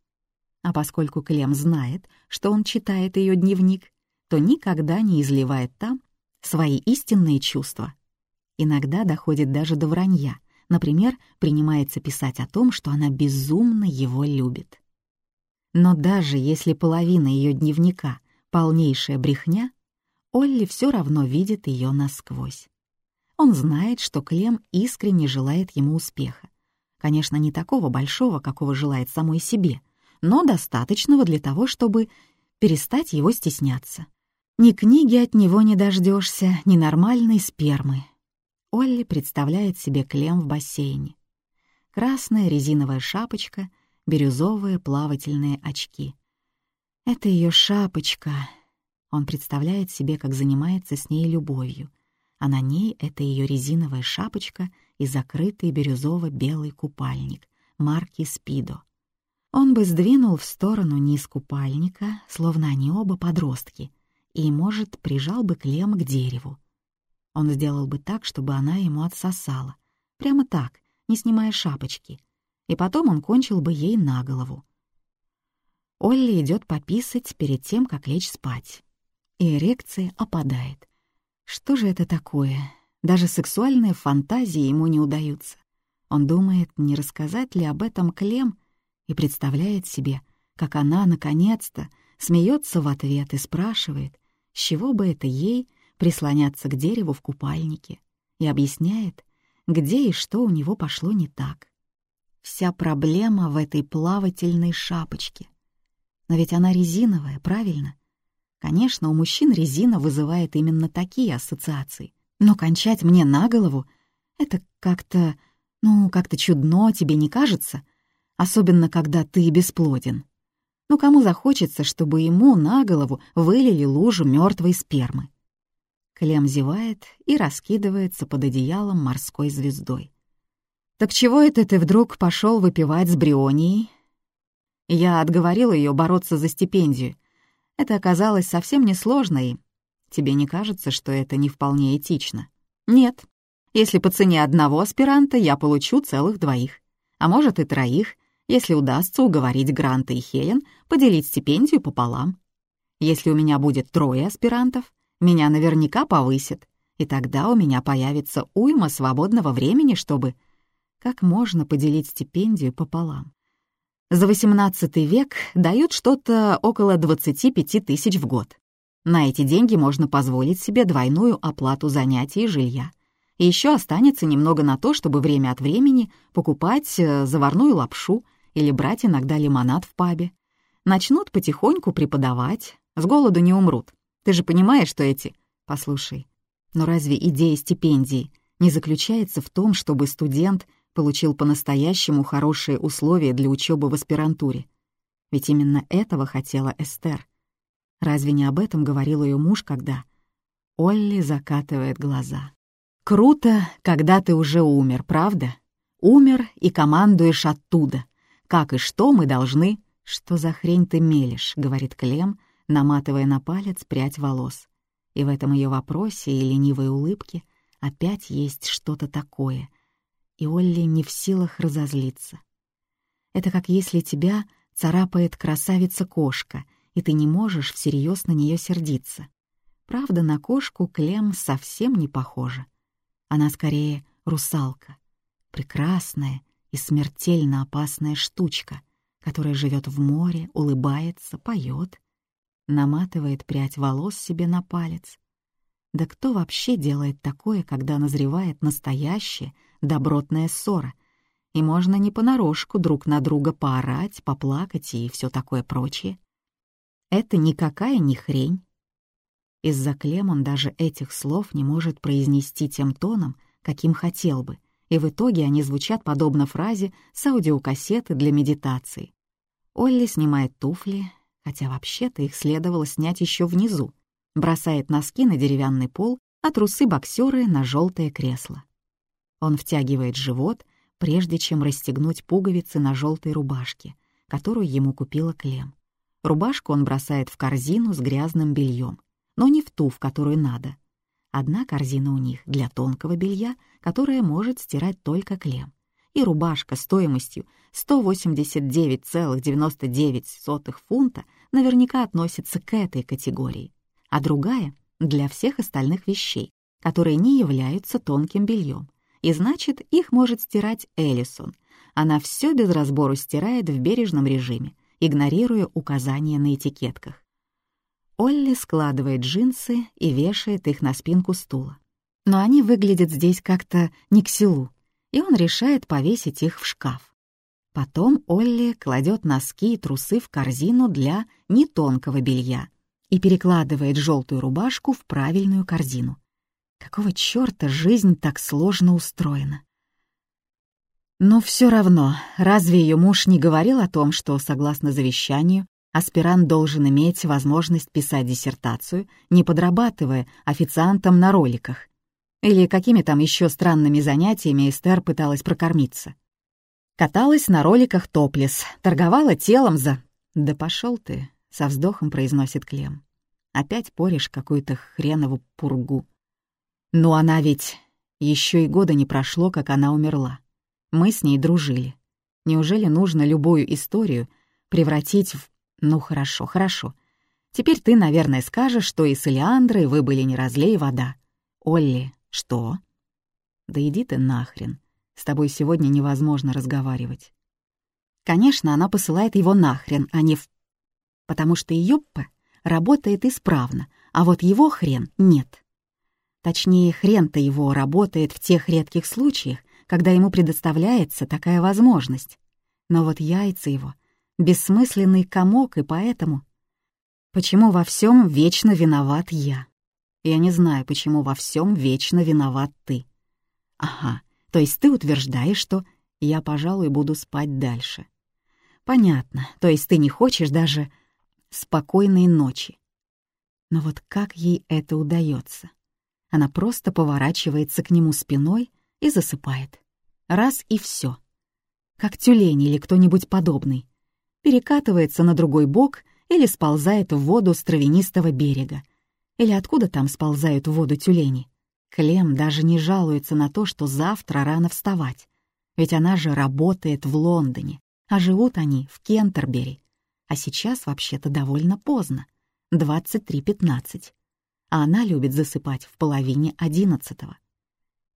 А поскольку Клем знает, что он читает ее дневник, то никогда не изливает там свои истинные чувства. Иногда доходит даже до вранья, например, принимается писать о том, что она безумно его любит. Но даже если половина ее дневника — полнейшая брехня, Олли все равно видит ее насквозь. Он знает, что Клем искренне желает ему успеха. Конечно, не такого большого, какого желает самой себе, но достаточного для того, чтобы перестать его стесняться. Ни книги от него не дождешься, ни нормальной спермы. Олли представляет себе Клем в бассейне. Красная резиновая шапочка, бирюзовые плавательные очки. Это ее шапочка. Он представляет себе, как занимается с ней любовью, а на ней это ее резиновая шапочка и закрытый бирюзово-белый купальник марки «Спидо». Он бы сдвинул в сторону низ купальника, словно они оба подростки, и, может, прижал бы Клем к дереву. Он сделал бы так, чтобы она ему отсосала. Прямо так, не снимая шапочки. И потом он кончил бы ей на голову. Олли идет пописать перед тем, как лечь спать. И эрекция опадает. Что же это такое? Даже сексуальные фантазии ему не удаются. Он думает, не рассказать ли об этом Клем, и представляет себе, как она, наконец-то, смеется в ответ и спрашивает, с чего бы это ей прислоняться к дереву в купальнике, и объясняет, где и что у него пошло не так. Вся проблема в этой плавательной шапочке. Но ведь она резиновая, правильно? Конечно, у мужчин резина вызывает именно такие ассоциации. Но кончать мне на голову — это как-то, ну, как-то чудно, тебе не кажется? Особенно, когда ты бесплоден. Ну, кому захочется, чтобы ему на голову вылили лужу мертвой спермы? Клем зевает и раскидывается под одеялом морской звездой. «Так чего это ты вдруг пошел выпивать с Брионией?» Я отговорил ее бороться за стипендию. Это оказалось совсем несложно и Тебе не кажется, что это не вполне этично? Нет. Если по цене одного аспиранта я получу целых двоих. А может и троих, если удастся уговорить Гранта и Хелен поделить стипендию пополам. Если у меня будет трое аспирантов, меня наверняка повысят, и тогда у меня появится уйма свободного времени, чтобы... Как можно поделить стипендию пополам? За XVIII век дают что-то около 25 тысяч в год. На эти деньги можно позволить себе двойную оплату занятий и жилья. И еще останется немного на то, чтобы время от времени покупать э, заварную лапшу или брать иногда лимонад в пабе. Начнут потихоньку преподавать, с голоду не умрут. Ты же понимаешь, что эти... Послушай, но разве идея стипендии не заключается в том, чтобы студент получил по-настоящему хорошие условия для учебы в аспирантуре? Ведь именно этого хотела Эстер. Разве не об этом говорил ее муж, когда... Олли закатывает глаза. «Круто, когда ты уже умер, правда? Умер и командуешь оттуда. Как и что мы должны...» «Что за хрень ты мелешь?» — говорит Клем, наматывая на палец прядь волос. И в этом ее вопросе и ленивой улыбке опять есть что-то такое. И Олли не в силах разозлиться. Это как если тебя царапает красавица-кошка — и ты не можешь всерьез на нее сердиться. Правда, на кошку Клем совсем не похожа. Она скорее русалка, прекрасная и смертельно опасная штучка, которая живет в море, улыбается, поет, наматывает прядь волос себе на палец. Да кто вообще делает такое, когда назревает настоящая добротная ссора, и можно не понарошку друг на друга поорать, поплакать и все такое прочее? Это никакая не хрень. Из-за клем он даже этих слов не может произнести тем тоном, каким хотел бы, и в итоге они звучат подобно фразе с аудиокассеты для медитации. Олли снимает туфли, хотя вообще-то их следовало снять еще внизу, бросает носки на деревянный пол, а трусы боксеры на желтое кресло. Он втягивает живот, прежде чем расстегнуть пуговицы на желтой рубашке, которую ему купила Клем. Рубашку он бросает в корзину с грязным бельем, но не в ту, в которую надо. Одна корзина у них для тонкого белья, которая может стирать только клем. И рубашка стоимостью 189,99 фунта наверняка относится к этой категории, а другая — для всех остальных вещей, которые не являются тонким бельем, и значит, их может стирать Эллисон. Она все без разбору стирает в бережном режиме, игнорируя указания на этикетках. Олли складывает джинсы и вешает их на спинку стула. Но они выглядят здесь как-то не к селу, и он решает повесить их в шкаф. Потом Олли кладет носки и трусы в корзину для нетонкого белья и перекладывает желтую рубашку в правильную корзину. Какого чёрта жизнь так сложно устроена? Но все равно, разве ее муж не говорил о том, что, согласно завещанию, аспирант должен иметь возможность писать диссертацию, не подрабатывая официантом на роликах. Или какими там еще странными занятиями Эстер пыталась прокормиться. Каталась на роликах топлес, торговала телом за... «Да пошел ты», — со вздохом произносит Клем. «Опять поришь какую-то хренову пургу». «Ну она ведь... Еще и года не прошло, как она умерла. Мы с ней дружили. Неужели нужно любую историю превратить в ну хорошо, хорошо. Теперь ты, наверное, скажешь, что и с Элеандрой вы были не разлей вода. Олли, что? Да иди ты нахрен. С тобой сегодня невозможно разговаривать. Конечно, она посылает его нахрен, а не в... Потому что П работает исправно, а вот его хрен нет. Точнее, хрен-то его работает в тех редких случаях, когда ему предоставляется такая возможность. Но вот яйца его бессмысленный комок, и поэтому... Почему во всем вечно виноват я? Я не знаю, почему во всем вечно виноват ты. Ага, то есть ты утверждаешь, что я, пожалуй, буду спать дальше. Понятно, то есть ты не хочешь даже спокойной ночи. Но вот как ей это удается? Она просто поворачивается к нему спиной и засыпает. Раз и все. Как тюлень или кто-нибудь подобный перекатывается на другой бок или сползает в воду с травянистого берега. Или откуда там сползают в воду тюлени? Клем даже не жалуется на то, что завтра рано вставать. Ведь она же работает в Лондоне, а живут они в Кентербери. А сейчас вообще-то довольно поздно, 23.15. А она любит засыпать в половине одиннадцатого.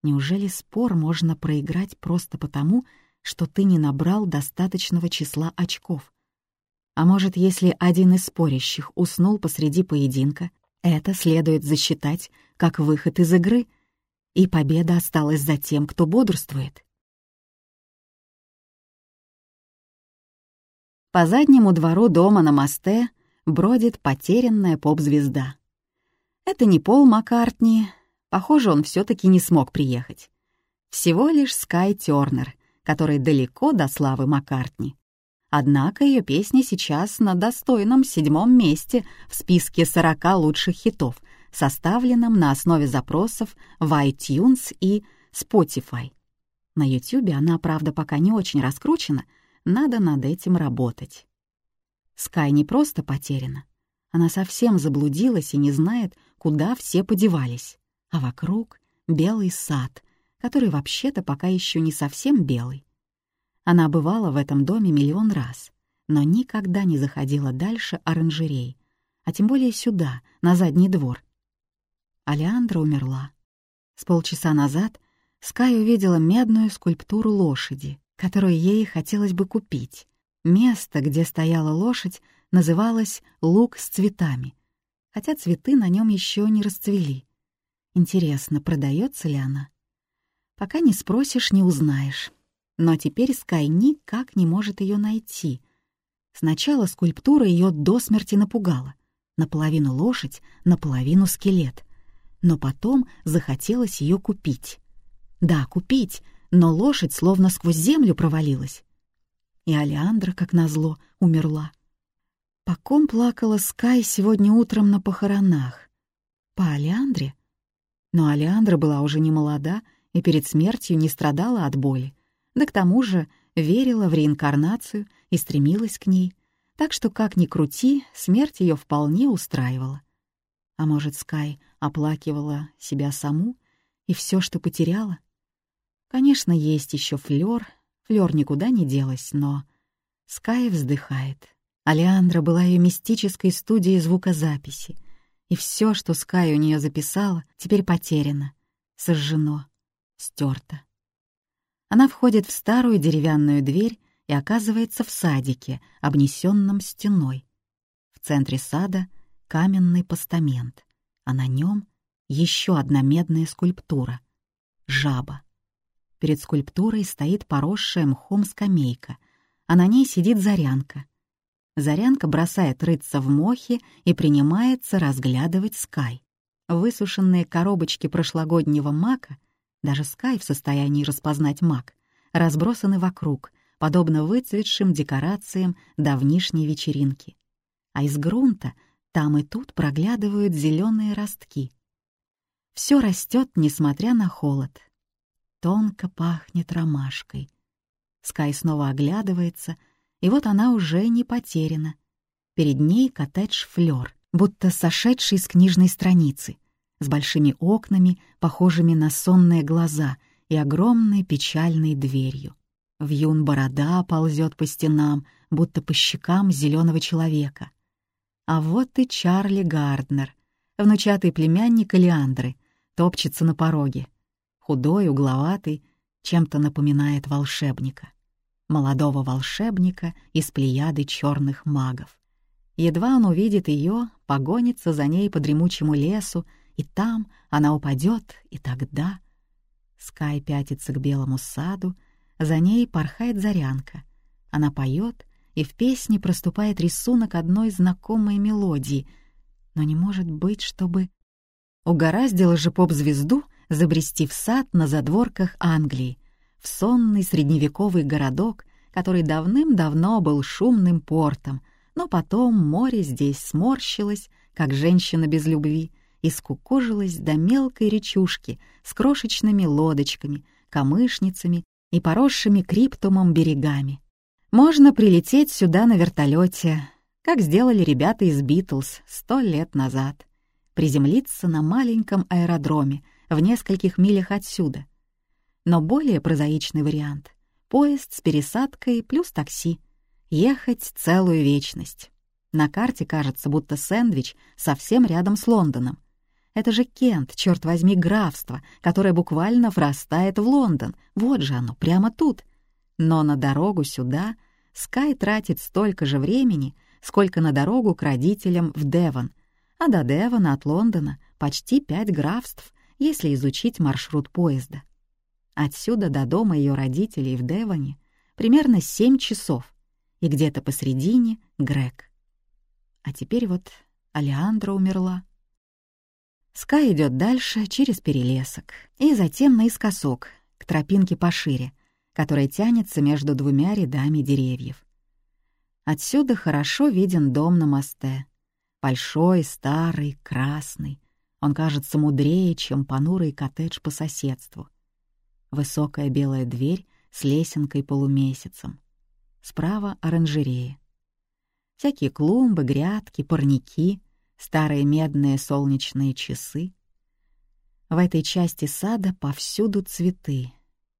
Неужели спор можно проиграть просто потому, что ты не набрал достаточного числа очков? А может, если один из спорящих уснул посреди поединка, это следует засчитать как выход из игры, и победа осталась за тем, кто бодрствует. По заднему двору дома на мосте бродит потерянная поп-звезда. Это не Пол Маккартни, похоже, он все таки не смог приехать. Всего лишь Скай Тернер, который далеко до славы Маккартни. Однако ее песни сейчас на достойном седьмом месте в списке 40 лучших хитов, составленном на основе запросов в iTunes и Spotify. На YouTube она, правда, пока не очень раскручена, надо над этим работать. Скай не просто потеряна. Она совсем заблудилась и не знает, куда все подевались. А вокруг белый сад, который вообще-то пока еще не совсем белый. Она бывала в этом доме миллион раз, но никогда не заходила дальше оранжерей, а тем более сюда, на задний двор. Алеандра умерла. С полчаса назад Скай увидела медную скульптуру лошади, которую ей хотелось бы купить. Место, где стояла лошадь, называлось «Луг с цветами», хотя цветы на нем еще не расцвели. Интересно, продается ли она? Пока не спросишь, не узнаешь. Но теперь Скай никак не может ее найти. Сначала скульптура ее до смерти напугала. Наполовину лошадь, наполовину скелет. Но потом захотелось ее купить. Да, купить, но лошадь словно сквозь землю провалилась. И Алеандра, как назло, умерла. По ком плакала Скай сегодня утром на похоронах? По Алеандре? Но Алеандра была уже не молода и перед смертью не страдала от боли да к тому же верила в реинкарнацию и стремилась к ней, так что, как ни крути, смерть ее вполне устраивала. А может, Скай оплакивала себя саму и все, что потеряла? Конечно, есть еще флёр, флёр никуда не делась, но... Скай вздыхает. Алеандра была ее мистической студией звукозаписи, и все, что Скай у нее записала, теперь потеряно, сожжено, стерто. Она входит в старую деревянную дверь и оказывается в садике, обнесенном стеной. В центре сада — каменный постамент, а на нем еще одна медная скульптура — жаба. Перед скульптурой стоит поросшая мхом скамейка, а на ней сидит Зарянка. Зарянка бросает рыться в мохе и принимается разглядывать Скай. Высушенные коробочки прошлогоднего мака, даже Скай в состоянии распознать мак, разбросаны вокруг, подобно выцветшим декорациям давнишней вечеринки. А из грунта там и тут проглядывают зеленые ростки. Все растет, несмотря на холод. Тонко пахнет ромашкой. Скай снова оглядывается, и вот она уже не потеряна. Перед ней коттедж Флёр, будто сошедший с книжной страницы, с большими окнами, похожими на сонные глаза, и огромной печальной дверью. Вьюн борода ползет по стенам, будто по щекам зеленого человека. А вот и Чарли Гарднер, внучатый племянник Элеандры, топчется на пороге. Худой, угловатый, чем-то напоминает волшебника. Молодого волшебника из плеяды черных магов. Едва он увидит ее, погонится за ней по дремучему лесу, и там она упадет, и тогда... Скай пятится к белому саду, за ней порхает зарянка. Она поет, и в песне проступает рисунок одной знакомой мелодии. Но не может быть, чтобы... Угораздило же поп-звезду забрести в сад на задворках Англии, в сонный средневековый городок, который давным-давно был шумным портом, но потом море здесь сморщилось, как женщина без любви, и скукожилось до мелкой речушки с крошечными лодочками, камышницами и поросшими криптумом берегами. Можно прилететь сюда на вертолете, как сделали ребята из «Битлз» сто лет назад, приземлиться на маленьком аэродроме в нескольких милях отсюда. Но более прозаичный вариант — поезд с пересадкой плюс такси. Ехать целую вечность. На карте кажется, будто сэндвич совсем рядом с Лондоном. Это же Кент, черт возьми, графство, которое буквально врастает в Лондон. Вот же оно, прямо тут. Но на дорогу сюда Скай тратит столько же времени, сколько на дорогу к родителям в Девон. А до Девона от Лондона почти пять графств, если изучить маршрут поезда. Отсюда до дома ее родителей в Девоне примерно семь часов, и где-то посредине — Грег. А теперь вот Алеандра умерла. Скай идет дальше через перелесок и затем наискосок, к тропинке пошире, которая тянется между двумя рядами деревьев. Отсюда хорошо виден дом на мосте. Большой, старый, красный. Он кажется мудрее, чем понурый коттедж по соседству. Высокая белая дверь с лесенкой-полумесяцем. Справа — оранжерея. Всякие клумбы, грядки, парники, старые медные солнечные часы. В этой части сада повсюду цветы.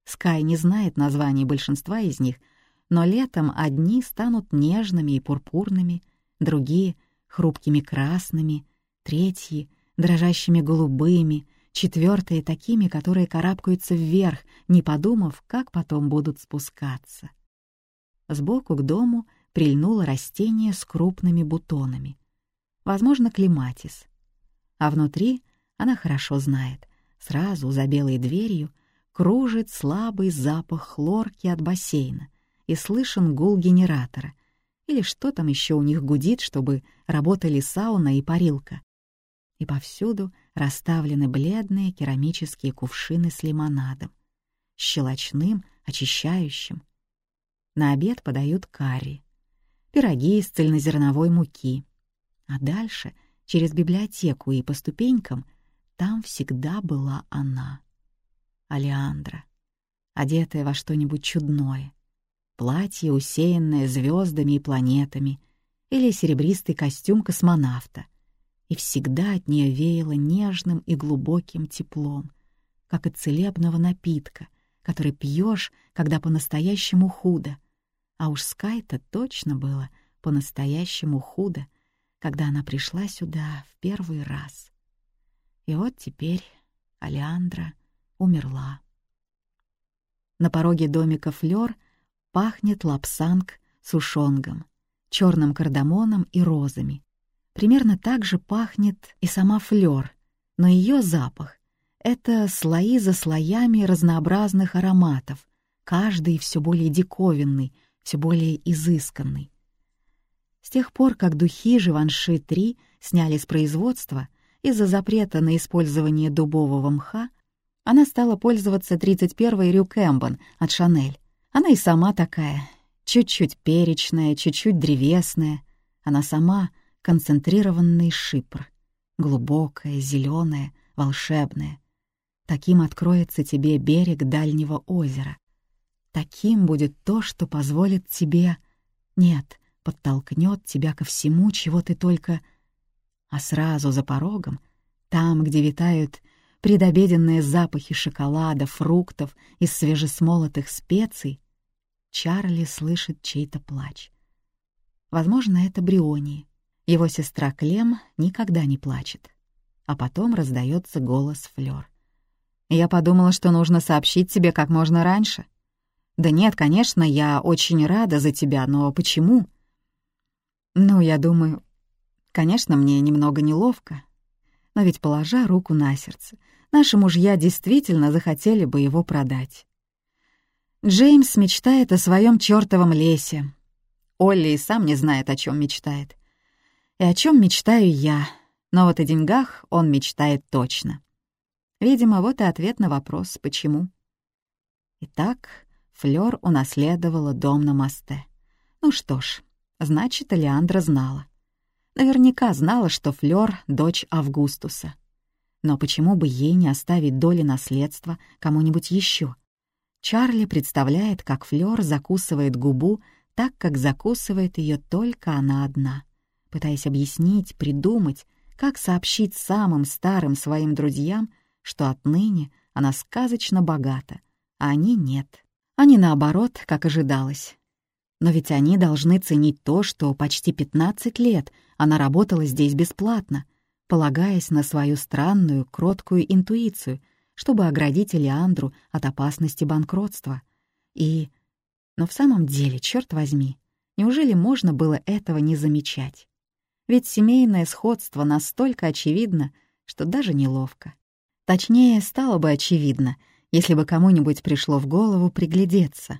Скай не знает названий большинства из них, но летом одни станут нежными и пурпурными, другие — хрупкими красными, третьи — дрожащими голубыми, четвертые — такими, которые карабкаются вверх, не подумав, как потом будут спускаться. Сбоку к дому прильнуло растение с крупными бутонами — возможно, клематис. А внутри, она хорошо знает, сразу за белой дверью кружит слабый запах хлорки от бассейна и слышен гул генератора, или что там еще у них гудит, чтобы работали сауна и парилка. И повсюду расставлены бледные керамические кувшины с лимонадом, щелочным, очищающим. На обед подают карри, пироги из цельнозерновой муки, а дальше, через библиотеку и по ступенькам, там всегда была она. Алеандра, одетая во что-нибудь чудное. Платье, усеянное звездами и планетами, или серебристый костюм космонавта. И всегда от нее веяло нежным и глубоким теплом, как от целебного напитка, который пьешь, когда по-настоящему худо. А уж Скай-то точно было по-настоящему худо — когда она пришла сюда в первый раз. И вот теперь Алеандра умерла. На пороге домика Флёр пахнет лапсанг сушонгом, черным кардамоном и розами. Примерно так же пахнет и сама флёр, но ее запах — это слои за слоями разнообразных ароматов, каждый все более диковинный, все более изысканный. С тех пор, как духи Живанши-3 сняли с производства из-за запрета на использование дубового мха, она стала пользоваться 31-й Рю Кэмбон от Шанель. Она и сама такая, чуть-чуть перечная, чуть-чуть древесная. Она сама — концентрированный шипр, глубокая, зеленая, волшебная. Таким откроется тебе берег дальнего озера. Таким будет то, что позволит тебе... Нет, подтолкнет тебя ко всему, чего ты только... А сразу за порогом, там, где витают предобеденные запахи шоколада, фруктов и свежесмолотых специй, Чарли слышит чей-то плач. Возможно, это Бриони. Его сестра Клем никогда не плачет. А потом раздается голос Флёр. «Я подумала, что нужно сообщить тебе как можно раньше». «Да нет, конечно, я очень рада за тебя, но почему?» «Ну, я думаю, конечно, мне немного неловко, но ведь, положа руку на сердце, наши мужья действительно захотели бы его продать. Джеймс мечтает о своем чертовом лесе. Олли и сам не знает, о чем мечтает. И о чем мечтаю я, но вот о деньгах он мечтает точно. Видимо, вот и ответ на вопрос «почему?». Итак, Флёр унаследовала дом на мосте. Ну что ж, значит, Алеандра знала. Наверняка знала, что Флёр — дочь Августуса. Но почему бы ей не оставить доли наследства кому-нибудь еще? Чарли представляет, как Флёр закусывает губу так, как закусывает ее только она одна, пытаясь объяснить, придумать, как сообщить самым старым своим друзьям, что отныне она сказочно богата, а они нет. Они наоборот, как ожидалось. Но ведь они должны ценить то, что почти 15 лет она работала здесь бесплатно, полагаясь на свою странную, кроткую интуицию — чтобы оградить Элеандру от опасности банкротства. И... Но в самом деле, черт возьми, неужели можно было этого не замечать? Ведь семейное сходство настолько очевидно, что даже неловко. Точнее, стало бы очевидно, если бы кому-нибудь пришло в голову приглядеться.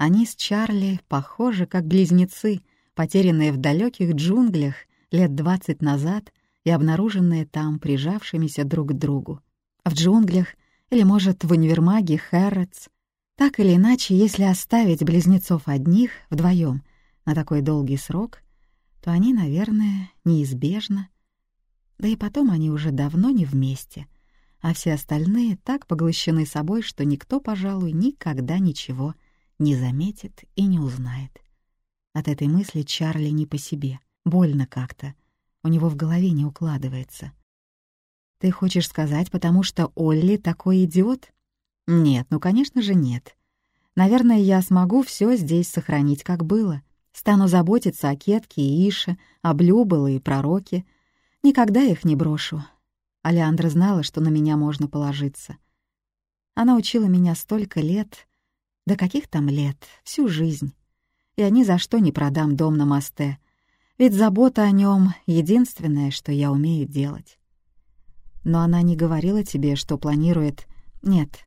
Они с Чарли похожи как близнецы, потерянные в далеких джунглях лет двадцать назад и обнаруженные там прижавшимися друг к другу в джунглях или, может, в универмаге Хэрротс. Так или иначе, если оставить близнецов одних, вдвоем, на такой долгий срок, то они, наверное, неизбежно. Да и потом они уже давно не вместе, а все остальные так поглощены собой, что никто, пожалуй, никогда ничего не заметит и не узнает. От этой мысли Чарли не по себе, больно как-то, у него в голове не укладывается — ты хочешь сказать, потому что Олли такой идиот? Нет, ну, конечно же, нет. Наверное, я смогу все здесь сохранить, как было. Стану заботиться о Кетке и Ише, об Любеле и Пророке. Никогда их не брошу. Алеандра знала, что на меня можно положиться. Она учила меня столько лет, да каких там лет, всю жизнь. Я ни за что не продам дом на мосте, ведь забота о нем — единственное, что я умею делать. Но она не говорила тебе, что планирует... Нет.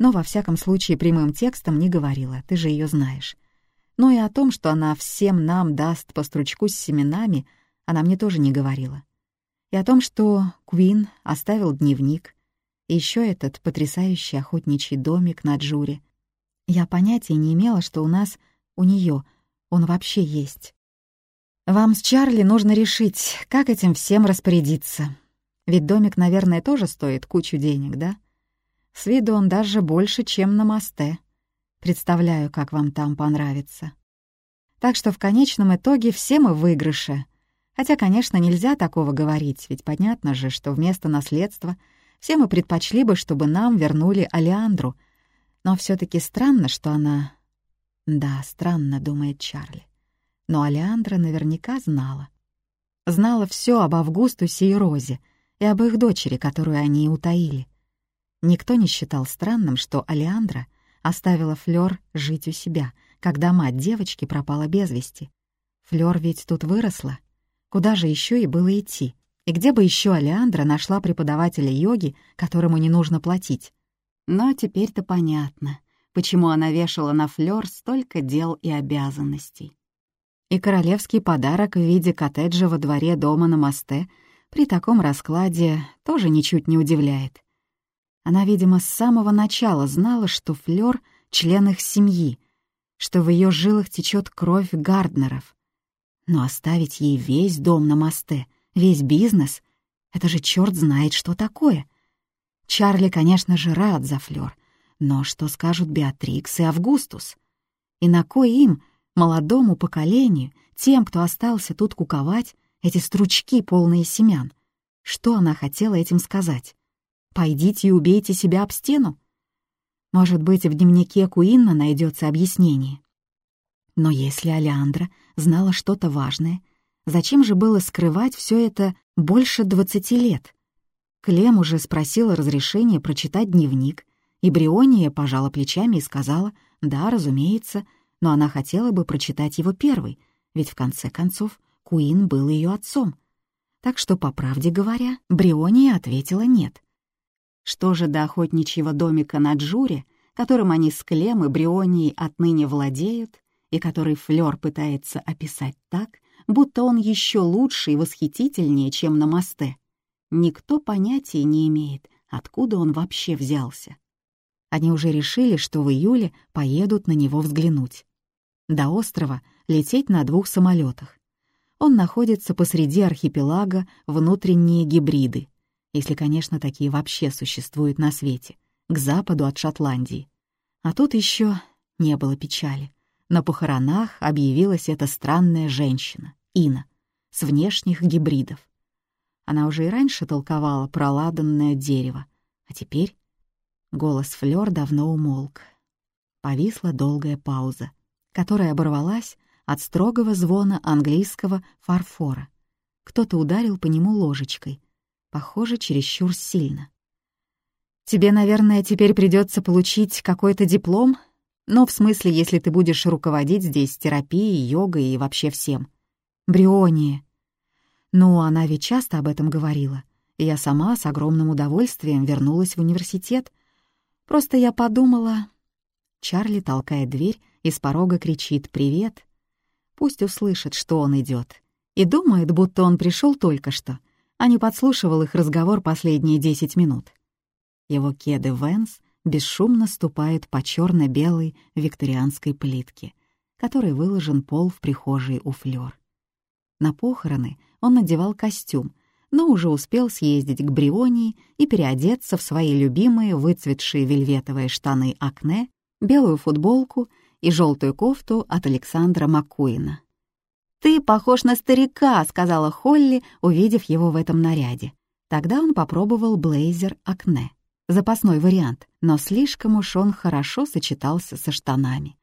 Но во всяком случае прямым текстом не говорила, ты же ее знаешь. Но и о том, что она всем нам даст по стручку с семенами, она мне тоже не говорила. И о том, что Куин оставил дневник, и еще этот потрясающий охотничий домик на Джуре. Я понятия не имела, что у нас, у нее, он вообще есть. Вам с Чарли нужно решить, как этим всем распорядиться. Ведь домик, наверное, тоже стоит кучу денег, да? С виду он даже больше, чем на мосте. Представляю, как вам там понравится. Так что в конечном итоге все мы в. Хотя, конечно, нельзя такого говорить, ведь понятно же, что вместо наследства все мы предпочли бы, чтобы нам вернули Алиандру. Но все таки странно, что она... Да, странно, думает Чарли. Но Алиандра наверняка знала. Знала все об Августусе и Розе — и об их дочери, которую они утаили. Никто не считал странным, что Алеандра оставила Флёр жить у себя, когда мать девочки пропала без вести. Флёр ведь тут выросла. Куда же еще и было идти? И где бы еще Алеандра нашла преподавателя йоги, которому не нужно платить? Но теперь-то понятно, почему она вешала на Флёр столько дел и обязанностей. И королевский подарок в виде коттеджа во дворе дома на мосте при таком раскладе тоже ничуть не удивляет. Она, видимо, с самого начала знала, что Флёр — член их семьи, что в ее жилах течет кровь Гарднеров. Но оставить ей весь дом на мосте, весь бизнес — это же черт знает, что такое. Чарли, конечно же, рад за Флёр, но что скажут Беатрикс и Августус? И на кой им, молодому поколению, тем, кто остался тут куковать, эти стручки, полные семян? Что она хотела этим сказать? «Пойдите и убейте себя об стену»? Может быть, в дневнике Куинна найдется объяснение. Но если Алеандра знала что-то важное, зачем же было скрывать все это больше двадцати лет? Клем уже спросила разрешения прочитать дневник, и Бриония пожала плечами и сказала, да, разумеется, но она хотела бы прочитать его первой, ведь в конце концов Куин был ее отцом. Так что, по правде говоря, Бриония ответила нет. Что же до охотничьего домика на Джуре, которым они с Клем и Брионией отныне владеют, и который Флёр пытается описать так, будто он еще лучше и восхитительнее, чем на мосте. Никто понятия не имеет, откуда он вообще взялся. Они уже решили, что в июле поедут на него взглянуть. До острова лететь на двух самолетах. Он находится посреди архипелага внутренние гибриды, если, конечно, такие вообще существуют на свете, к западу от Шотландии. А тут еще не было печали. На похоронах объявилась эта странная женщина, Ина, с внешних гибридов. Она уже и раньше толковала про ладанное дерево, а теперь голос Флёр давно умолк. Повисла долгая пауза, которая оборвалась от строгого звона английского фарфора. Кто-то ударил по нему ложечкой, похоже, чересчур сильно. «Тебе, наверное, теперь придется получить какой-то диплом но в смысле, если ты будешь руководить здесь терапией, йогой и вообще всем. Бриония. Ну, она ведь часто об этом говорила. И я сама с огромным удовольствием вернулась в университет. Просто я подумала... Чарли толкает дверь и с порога кричит «Привет!». Пусть услышит, что он идет, и думает, будто он пришел только что, а не подслушивал их разговор последние десять минут. Его кеды Венс бесшумно ступает по черно белой викторианской плитке, которой выложен пол в прихожей у Флёр. На похороны он надевал костюм, но уже успел съездить к Брионии и переодеться в свои любимые выцветшие вельветовые штаны Акне, белую футболку и желтую кофту от Александра Маккуина. «Ты похож на старика», — сказала Холли, увидев его в этом наряде. Тогда он попробовал блейзер Акне запасной вариант, но слишком уж он хорошо сочетался со штанами.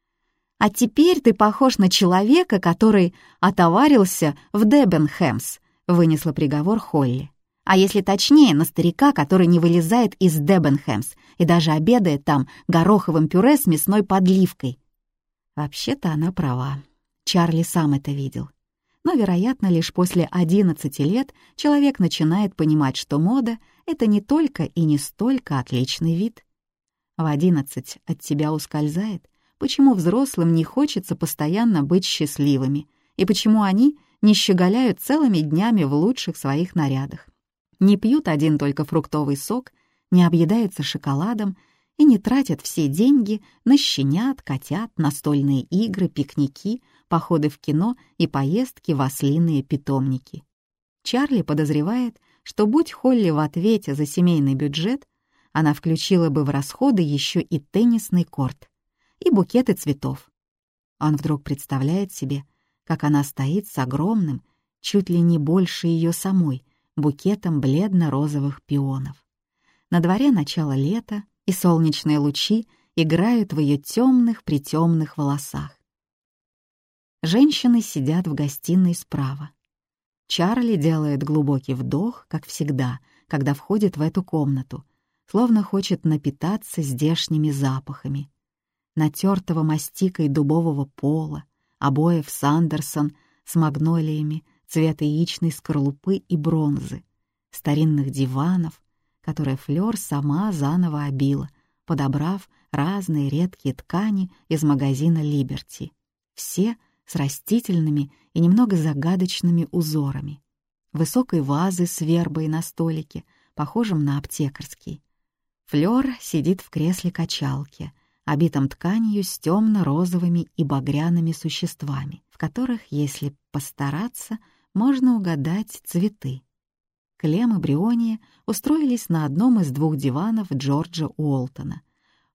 «А теперь ты похож на человека, который отоварился в Дебенхэмс», — вынесла приговор Холли. «А если точнее, на старика, который не вылезает из Дебенхэмс и даже обедает там гороховым пюре с мясной подливкой». Вообще-то она права. Чарли сам это видел. Но, вероятно, лишь после 11 лет человек начинает понимать, что мода — это не только и не столько отличный вид. В 11 от тебя ускользает, почему взрослым не хочется постоянно быть счастливыми, и почему они не щеголяют целыми днями в лучших своих нарядах, не пьют один только фруктовый сок, не объедаются шоколадом и не тратят все деньги на щенят, котят, настольные игры, пикники — походы в кино и поездки в ослиные питомники. Чарли подозревает, что будь Холли в ответе за семейный бюджет, она включила бы в расходы еще и теннисный корт, и букеты цветов. Он вдруг представляет себе, как она стоит с огромным, чуть ли не больше ее самой, букетом бледно-розовых пионов. На дворе начало лета, и солнечные лучи играют в ее темных притемных волосах. Женщины сидят в гостиной справа. Чарли делает глубокий вдох, как всегда, когда входит в эту комнату, словно хочет напитаться здешними запахами. Натертого мастикой дубового пола, обоев Сандерсон с магнолиями цвета яичной скорлупы и бронзы, старинных диванов, которые Флёр сама заново обила, подобрав разные редкие ткани из магазина «Либерти». Все с растительными и немного загадочными узорами. Высокой вазы с вербой на столике, похожим на аптекарский. Флёр сидит в кресле качалки, обитом тканью с темно-розовыми и багряными существами, в которых, если постараться, можно угадать цветы. Клем и Бриония устроились на одном из двух диванов Джорджа Уолтона,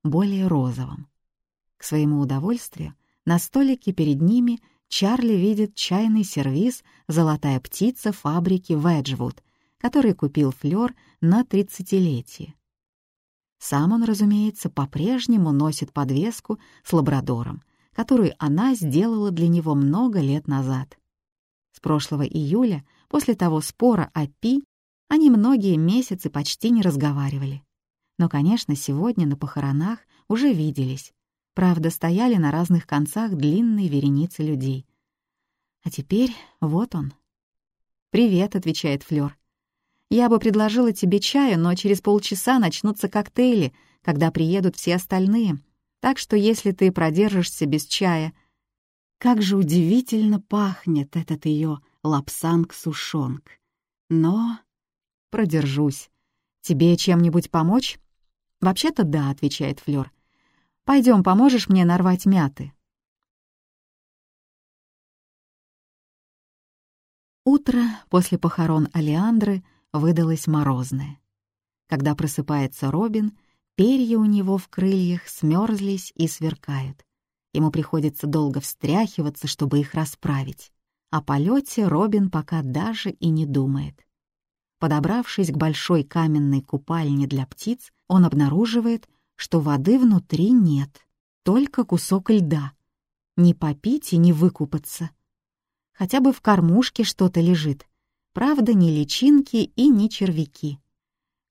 более розовом. К своему удовольствию на столике перед ними Чарли видит чайный сервиз «Золотая птица» фабрики Веджвуд, который купил Флёр на тридцатилетие. Сам он, разумеется, по-прежнему носит подвеску с лабрадором, которую она сделала для него много лет назад. С прошлого июля, после того спора о Пи, они многие месяцы почти не разговаривали. Но, конечно, сегодня на похоронах уже виделись. Правда, стояли на разных концах длинной вереницы людей. А теперь вот он. «Привет», — отвечает Флёр. «Я бы предложила тебе чаю, но через полчаса начнутся коктейли, когда приедут все остальные. Так что если ты продержишься без чая...» Как же удивительно пахнет этот ее лапсанг-сушонг. Но продержусь. Тебе чем-нибудь помочь?» «Вообще-то да», — отвечает Флёр. «Пойдем, поможешь мне нарвать мяты?» Утро после похорон Алиандры выдалось морозное. Когда просыпается Робин, перья у него в крыльях смерзлись и сверкают. Ему приходится долго встряхиваться, чтобы их расправить. О полете Робин пока даже и не думает. Подобравшись к большой каменной купальне для птиц, он обнаруживает, что воды внутри нет, только кусок льда. Не попить и не выкупаться. Хотя бы в кормушке что-то лежит. Правда, ни личинки и ни червяки.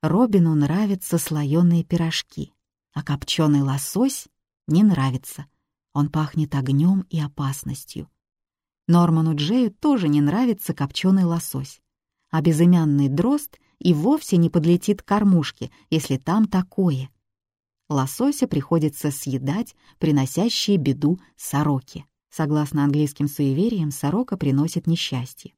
Робину нравятся слоеные пирожки, а копченый лосось не нравится. Он пахнет огнем и опасностью. Норману Джею тоже не нравится копченый лосось а безымянный дрозд и вовсе не подлетит к кормушке, если там такое. Лосося приходится съедать приносящие беду сороки. Согласно английским суевериям, сорока приносит несчастье,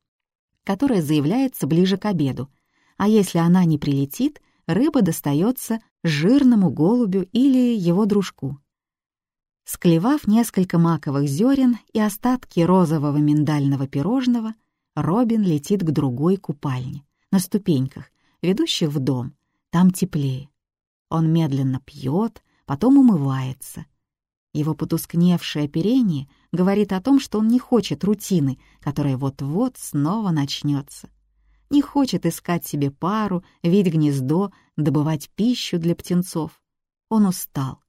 которое заявляется ближе к обеду, а если она не прилетит, рыба достается жирному голубю или его дружку. Склевав несколько маковых зерен и остатки розового миндального пирожного, Робин летит к другой купальне, на ступеньках, ведущих в дом. Там теплее. Он медленно пьет, потом умывается. Его потускневшее оперение говорит о том, что он не хочет рутины, которая вот-вот снова начнется. Не хочет искать себе пару, видеть гнездо, добывать пищу для птенцов. Он устал.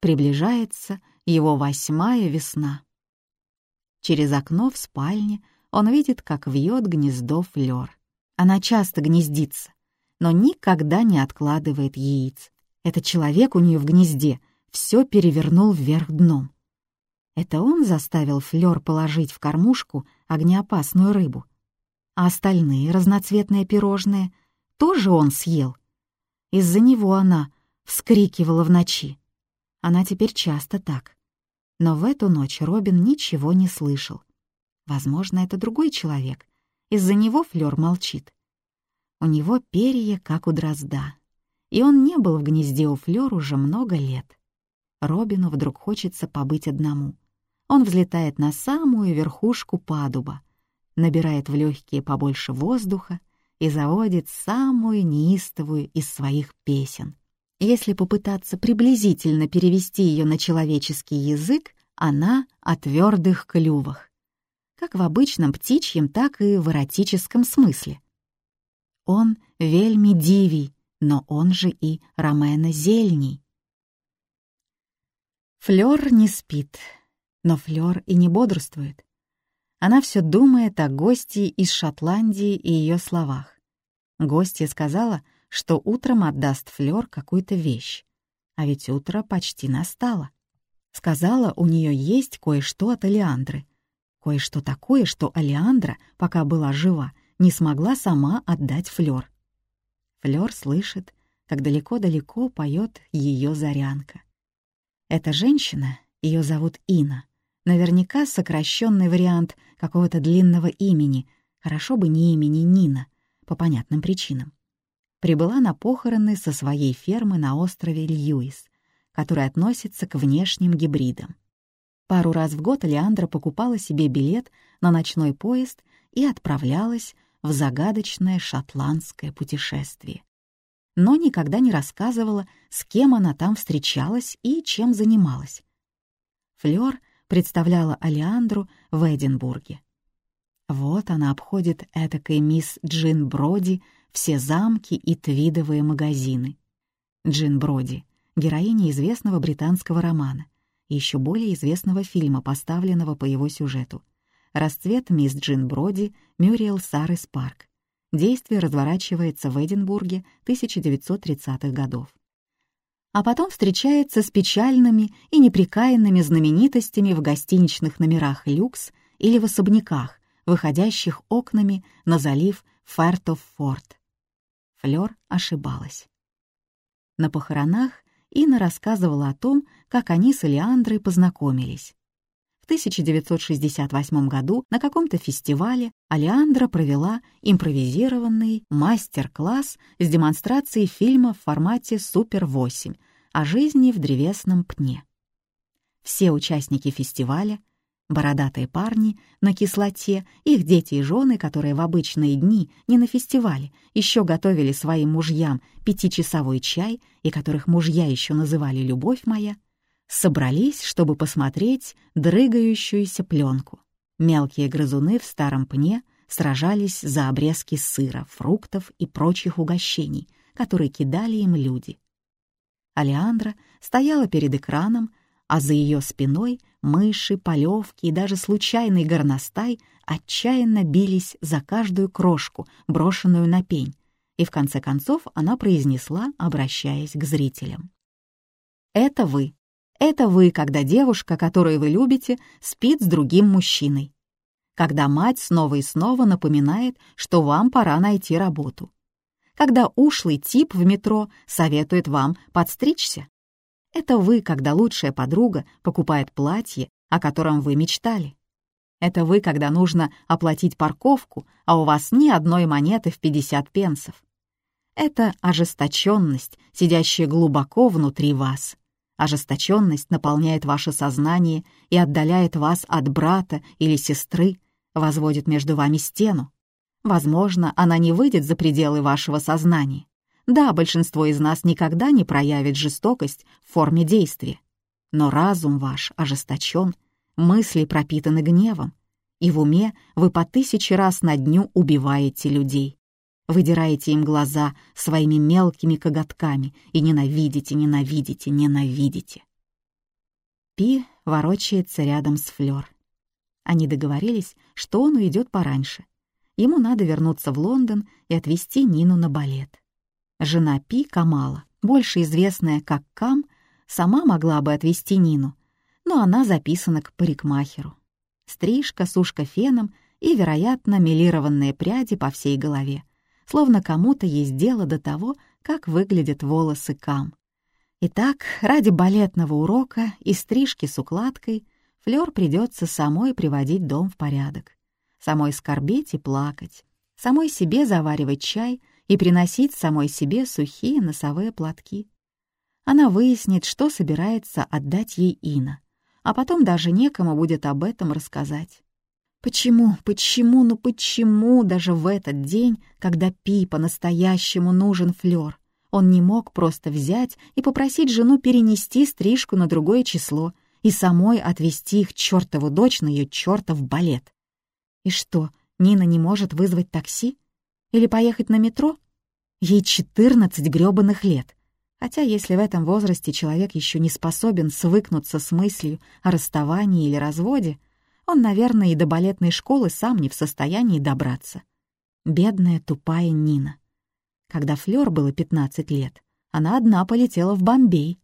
Приближается его восьмая весна. Через окно в спальне он видит, как вьет гнездо флёр. Она часто гнездится, но никогда не откладывает яиц. Этот человек у нее в гнезде все перевернул вверх дном. Это он заставил флёр положить в кормушку огнеопасную рыбу. А остальные разноцветные пирожные тоже он съел. Из-за него она вскрикивала в ночи. Она теперь часто так. Но в эту ночь Робин ничего не слышал. Возможно, это другой человек. Из-за него Флёр молчит. У него перья, как у дрозда. И он не был в гнезде у Флёр уже много лет. Робину вдруг хочется побыть одному. Он взлетает на самую верхушку падуба, набирает в легкие побольше воздуха и заводит самую неистовую из своих песен. Если попытаться приблизительно перевести ее на человеческий язык, она о твердых клювах как в обычном птичьем, так и в эротическом смысле. Он вельми дивий, но он же и Ромена Зельний. Флёр не спит, но Флёр и не бодрствует. Она все думает о гости из Шотландии и ее словах. Гостья сказала, что утром отдаст Флёр какую-то вещь, а ведь утро почти настало. Сказала, у нее есть кое-что от Алиандры. Кое-что такое, что Алиандра, пока была жива, не смогла сама отдать Флёр. Флёр слышит, как далеко-далеко поет ее зарянка. Эта женщина, ее зовут Ина, наверняка сокращенный вариант какого-то длинного имени, хорошо бы не имени Нина, по понятным причинам. Прибыла на похороны со своей фермы на острове Льюис, который относится к внешним гибридам. Пару раз в год Леандра покупала себе билет на ночной поезд и отправлялась в загадочное шотландское путешествие но никогда не рассказывала, с кем она там встречалась и чем занималась. Флёр представляла Алиандру в Эдинбурге. Вот она обходит этакой мисс Джин Броди все замки и твидовые магазины. Джин Броди — героиня известного британского романа и еще более известного фильма, поставленного по его сюжету. «Расцвет мисс Джин Броди» Мюриэл Сары Спарк, Действие разворачивается в Эдинбурге 1930-х годов. А потом встречается с печальными и неприкаянными знаменитостями в гостиничных номерах люкс или в особняках, выходящих окнами на залив Фертоф-Форт. Флёр ошибалась. На похоронах Инна рассказывала о том, как они с Элеандрой познакомились. В 1968 году на каком-то фестивале Алеандра провела импровизированный мастер-класс с демонстрацией фильма в формате «Супер-8» о жизни в древесном пне. Все участники фестиваля — бородатые парни на кислоте, их дети и жены, которые в обычные дни не на фестивале, еще готовили своим мужьям пятичасовой чай и которых мужья еще называли «любовь моя», собрались, чтобы посмотреть дрыгающуюся пленку. Мелкие грызуны в старом пне сражались за обрезки сыра, фруктов и прочих угощений, которые кидали им люди. Алеандра стояла перед экраном, а за ее спиной мыши, полевки и даже случайный горностай отчаянно бились за каждую крошку, брошенную на пень, и в конце концов она произнесла, обращаясь к зрителям. «Это вы, это вы, когда девушка, которую вы любите, спит с другим мужчиной. Когда мать снова и снова напоминает, что вам пора найти работу. Когда ушлый тип в метро советует вам подстричься. Это вы, когда лучшая подруга покупает платье, о котором вы мечтали. Это вы, когда нужно оплатить парковку, а у вас ни одной монеты в 50 пенсов. Это ожесточенность, сидящая глубоко внутри вас. Ожесточенность наполняет ваше сознание и отдаляет вас от брата или сестры, возводит между вами стену. Возможно, она не выйдет за пределы вашего сознания. Да, большинство из нас никогда не проявит жестокость в форме действия. Но разум ваш ожесточен, мысли пропитаны гневом, и в уме вы по тысяче раз на дню убиваете людей выдираете им глаза своими мелкими коготками и ненавидите, ненавидите, ненавидите. Пи ворочается рядом с Флёр. Они договорились, что он уйдет пораньше. Ему надо вернуться в Лондон и отвезти Нину на балет. Жена Пи, Камала, больше известная как Кам, сама могла бы отвезти Нину, но она записана к парикмахеру. Стрижка, сушка феном и, вероятно, мелированные пряди по всей голове — словно кому-то есть дело до того, как выглядят волосы Кам. Итак, ради балетного урока и стрижки с укладкой Флёр придется самой приводить дом в порядок, самой скорбеть и плакать, самой себе заваривать чай и приносить самой себе сухие носовые платки. Она выяснит, что собирается отдать ей Ина, а потом даже некому будет об этом рассказать. Почему, почему, ну почему даже в этот день, когда Пи по-настоящему нужен Флёр, он не мог просто взять и попросить жену перенести стрижку на другое число и самой отвезти их чертову дочь на ее чертов балет? И что, Нина не может вызвать такси? Или поехать на метро? Ей 14 грёбаных лет. Хотя если в этом возрасте человек еще не способен свыкнуться с мыслью о расставании или разводе, он, наверное, и до балетной школы сам не в состоянии добраться. Бедная тупая Нина. Когда Флёр было 15 лет, она одна полетела в Бомбей.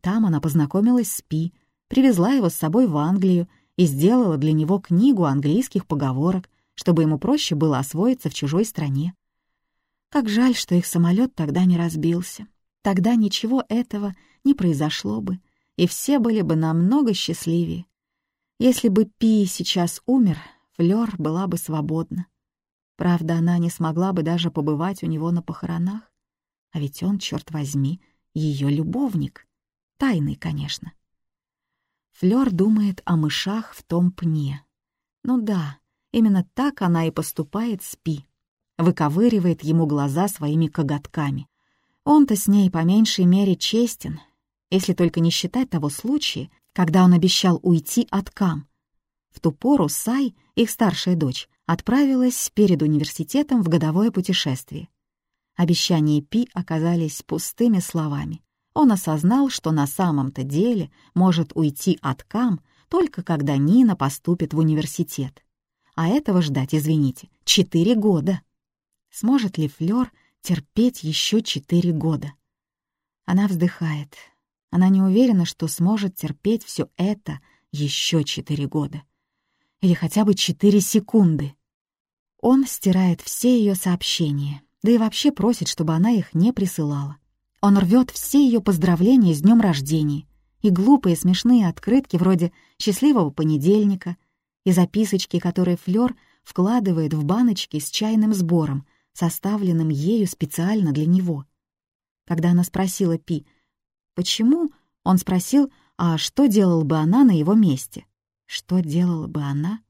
Там она познакомилась с Пи, привезла его с собой в Англию и сделала для него книгу английских поговорок, чтобы ему проще было освоиться в чужой стране. Как жаль, что их самолет тогда не разбился. Тогда ничего этого не произошло бы, и все были бы намного счастливее. Если бы Пи сейчас умер, Флёр была бы свободна. Правда, она не смогла бы даже побывать у него на похоронах. А ведь он, черт возьми, ее любовник. Тайный, конечно. Флёр думает о мышах в том пне. Ну да, именно так она и поступает с Пи. Выковыривает ему глаза своими коготками. Он-то с ней по меньшей мере честен, если только не считать того случая, когда он обещал уйти от Кам. В ту пору Сай, их старшая дочь, отправилась перед университетом в годовое путешествие. Обещания Пи оказались пустыми словами. Он осознал, что на самом-то деле может уйти от Кам только когда Нина поступит в университет. А этого ждать, извините, четыре года. Сможет ли Флёр терпеть еще четыре года? Она вздыхает. Она не уверена, что сможет терпеть все это еще четыре года. Или хотя бы четыре секунды. Он стирает все ее сообщения, да и вообще просит, чтобы она их не присылала. Он рвет все ее поздравления с днем рождения и глупые смешные открытки вроде «Счастливого понедельника» и записочки, которые Флёр вкладывает в баночки с чайным сбором, составленным ею специально для него. Когда она спросила Пи, почему, он спросил, а что делала бы она на его месте? Что делала бы она?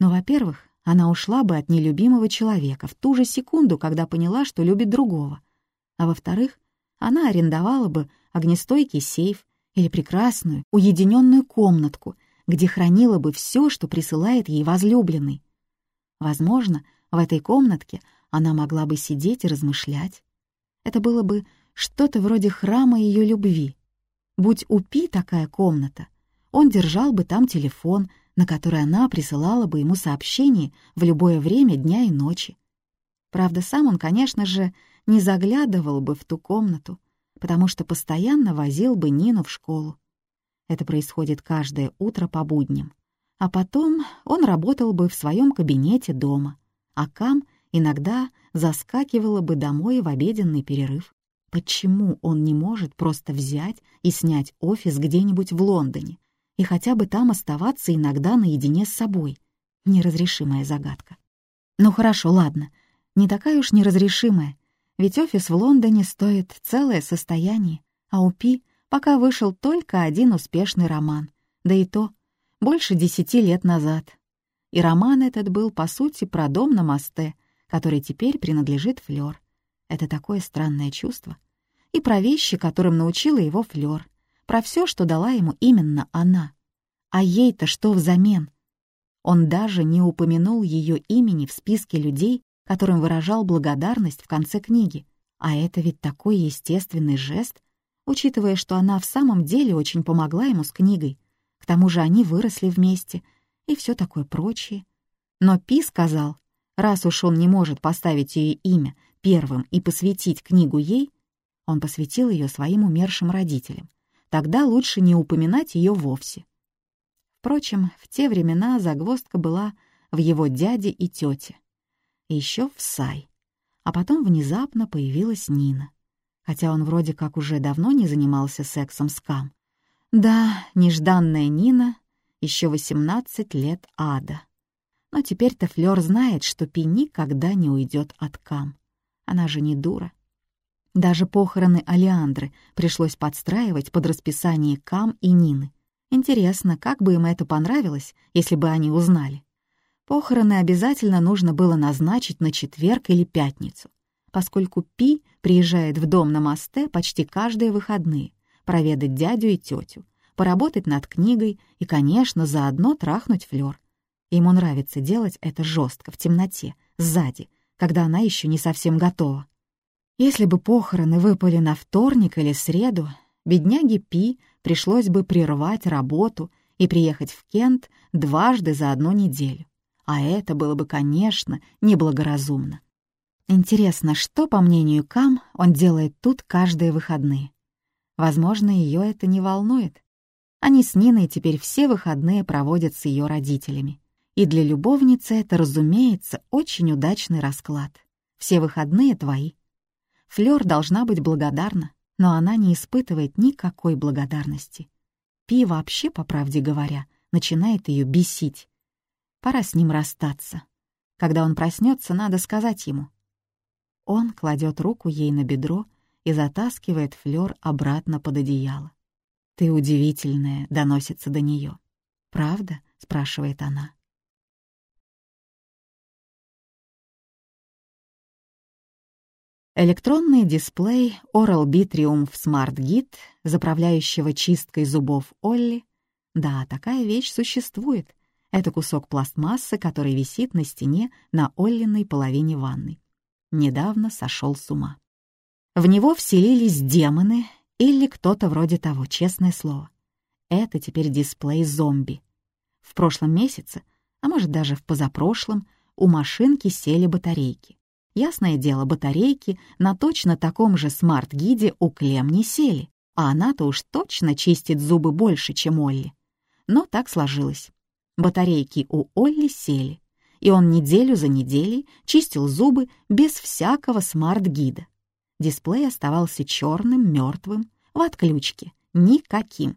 Ну, во-первых, она ушла бы от нелюбимого человека в ту же секунду, когда поняла, что любит другого. А во-вторых, она арендовала бы огнестойкий сейф или прекрасную, уединенную комнатку, где хранила бы все, что присылает ей возлюбленный. Возможно, в этой комнатке она могла бы сидеть и размышлять. Это было бы что-то вроде храма ее любви. Будь у Пи такая комната, он держал бы там телефон, на который она присылала бы ему сообщения в любое время дня и ночи. Правда, сам он, конечно же, не заглядывал бы в ту комнату, потому что постоянно возил бы Нину в школу. Это происходит каждое утро по будням. А потом он работал бы в своем кабинете дома, а Кам иногда заскакивала бы домой в обеденный перерыв. Почему он не может просто взять и снять офис где-нибудь в Лондоне и хотя бы там оставаться иногда наедине с собой? Неразрешимая загадка. Ну хорошо, ладно, не такая уж неразрешимая, ведь офис в Лондоне стоит целое состояние, а у Пи пока вышел только один успешный роман, да и то больше десяти лет назад. И роман этот был, по сути, про дом на мосте, который теперь принадлежит Флёр. Это такое странное чувство. И про вещи, которым научила его Флёр, про все, что дала ему именно она. А ей-то что взамен? Он даже не упомянул ее имени в списке людей, которым выражал благодарность в конце книги. А это ведь такой естественный жест, учитывая, что она в самом деле очень помогла ему с книгой. К тому же они выросли вместе и все такое прочее. Но Пи сказал, раз уж он не может поставить ее имя первым и посвятить книгу ей, он посвятил ее своим умершим родителям. Тогда лучше не упоминать ее вовсе. Впрочем, в те времена загвоздка была в его дяде и тете еще в Сай. А потом внезапно появилась Нина. Хотя он вроде как уже давно не занимался сексом с Кам. Да, нежданная Нина, еще 18 лет ада. Но теперь-то Флёр знает, что Пи никогда не уйдет от Кам. Она же не дура. Даже похороны Алиандры пришлось подстраивать под расписание Кам и Нины. Интересно, как бы им это понравилось, если бы они узнали. Похороны обязательно нужно было назначить на четверг или пятницу, поскольку Пи приезжает в дом на мосте почти каждые выходные, проведать дядю и тетю, поработать над книгой и, конечно, заодно трахнуть Флёр. Ему нравится делать это жестко, в темноте, сзади, когда она еще не совсем готова. Если бы похороны выпали на вторник или среду, бедняге Пи пришлось бы прервать работу и приехать в Кент дважды за одну неделю. А это было бы, конечно, неблагоразумно. Интересно, что, по мнению Кам, он делает тут каждые выходные? Возможно, ее это не волнует. Они с Ниной теперь все выходные проводят с ее родителями. И для любовницы это, разумеется, очень удачный расклад. Все выходные твои. Флёр должна быть благодарна, но она не испытывает никакой благодарности. Пи вообще, по правде говоря, начинает ее бесить. Пора с ним расстаться. Когда он проснется, надо сказать ему. Он кладет руку ей на бедро и затаскивает Флёр обратно под одеяло. «Ты удивительная», — доносится до нее. «Правда?» — спрашивает она. Электронный дисплей Oral-B Triumph Smart Git, заправляющего чисткой зубов Олли. Да, такая вещь существует. Это кусок пластмассы, который висит на стене на Оллиной половине ванны. Недавно сошел с ума. В него вселились демоны, или кто-то вроде того, честное слово. Это теперь дисплей зомби. В прошлом месяце, а может даже в позапрошлом, у машинки сели батарейки. Ясное дело, батарейки на точно таком же смарт-гиде у Клем не сели, а она-то уж точно чистит зубы больше, чем Олли. Но так сложилось. Батарейки у Олли сели, и он неделю за неделей чистил зубы без всякого смарт-гида. Дисплей оставался черным, мертвым, в отключке, никаким.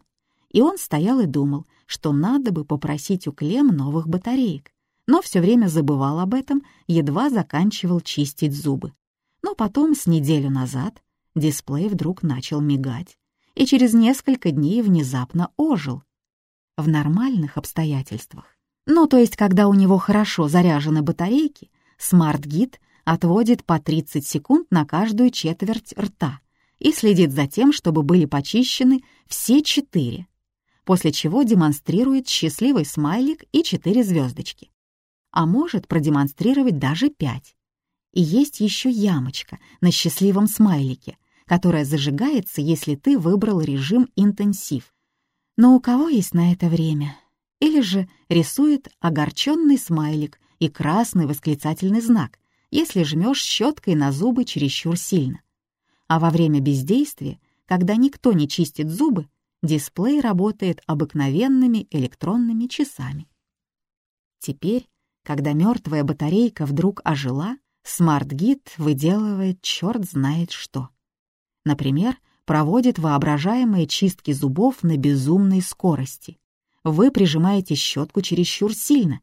И он стоял и думал, что надо бы попросить у Клем новых батареек, но все время забывал об этом, едва заканчивал чистить зубы. Но потом, с неделю назад, дисплей вдруг начал мигать, и через несколько дней внезапно ожил. В нормальных обстоятельствах. Ну, то есть, когда у него хорошо заряжены батарейки, смарт-гид отводит по 30 секунд на каждую четверть рта и следит за тем, чтобы были почищены все четыре, после чего демонстрирует счастливый смайлик и четыре звездочки. А может продемонстрировать даже пять. И есть еще ямочка на счастливом смайлике, которая зажигается, если ты выбрал режим «интенсив». Но у кого есть на это время? Или же рисует огорченный смайлик и красный восклицательный знак, если жмешь щеткой на зубы чересчур сильно. А во время бездействия, когда никто не чистит зубы, дисплей работает обыкновенными электронными часами. Теперь, когда мертвая батарейка вдруг ожила, смарт-гид выделывает черт знает что. Например, проводит воображаемые чистки зубов на безумной скорости. Вы прижимаете щетку чересчур сильно.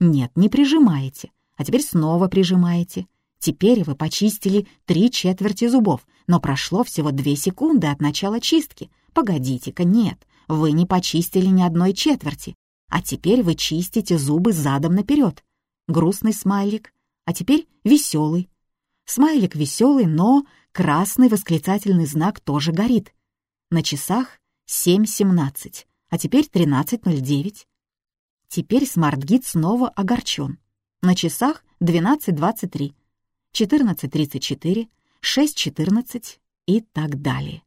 Нет, не прижимаете, а теперь снова прижимаете. Теперь вы почистили три четверти зубов, но прошло всего две секунды от начала чистки. Погодите-ка, нет, вы не почистили ни одной четверти. А теперь вы чистите зубы задом наперед. Грустный смайлик, а теперь веселый. Смайлик веселый, но красный восклицательный знак тоже горит. На часах 7.17, а теперь 13.09. Теперь смарт-гид снова огорчен. На часах 12.23, 14.34, 6.14 и так далее.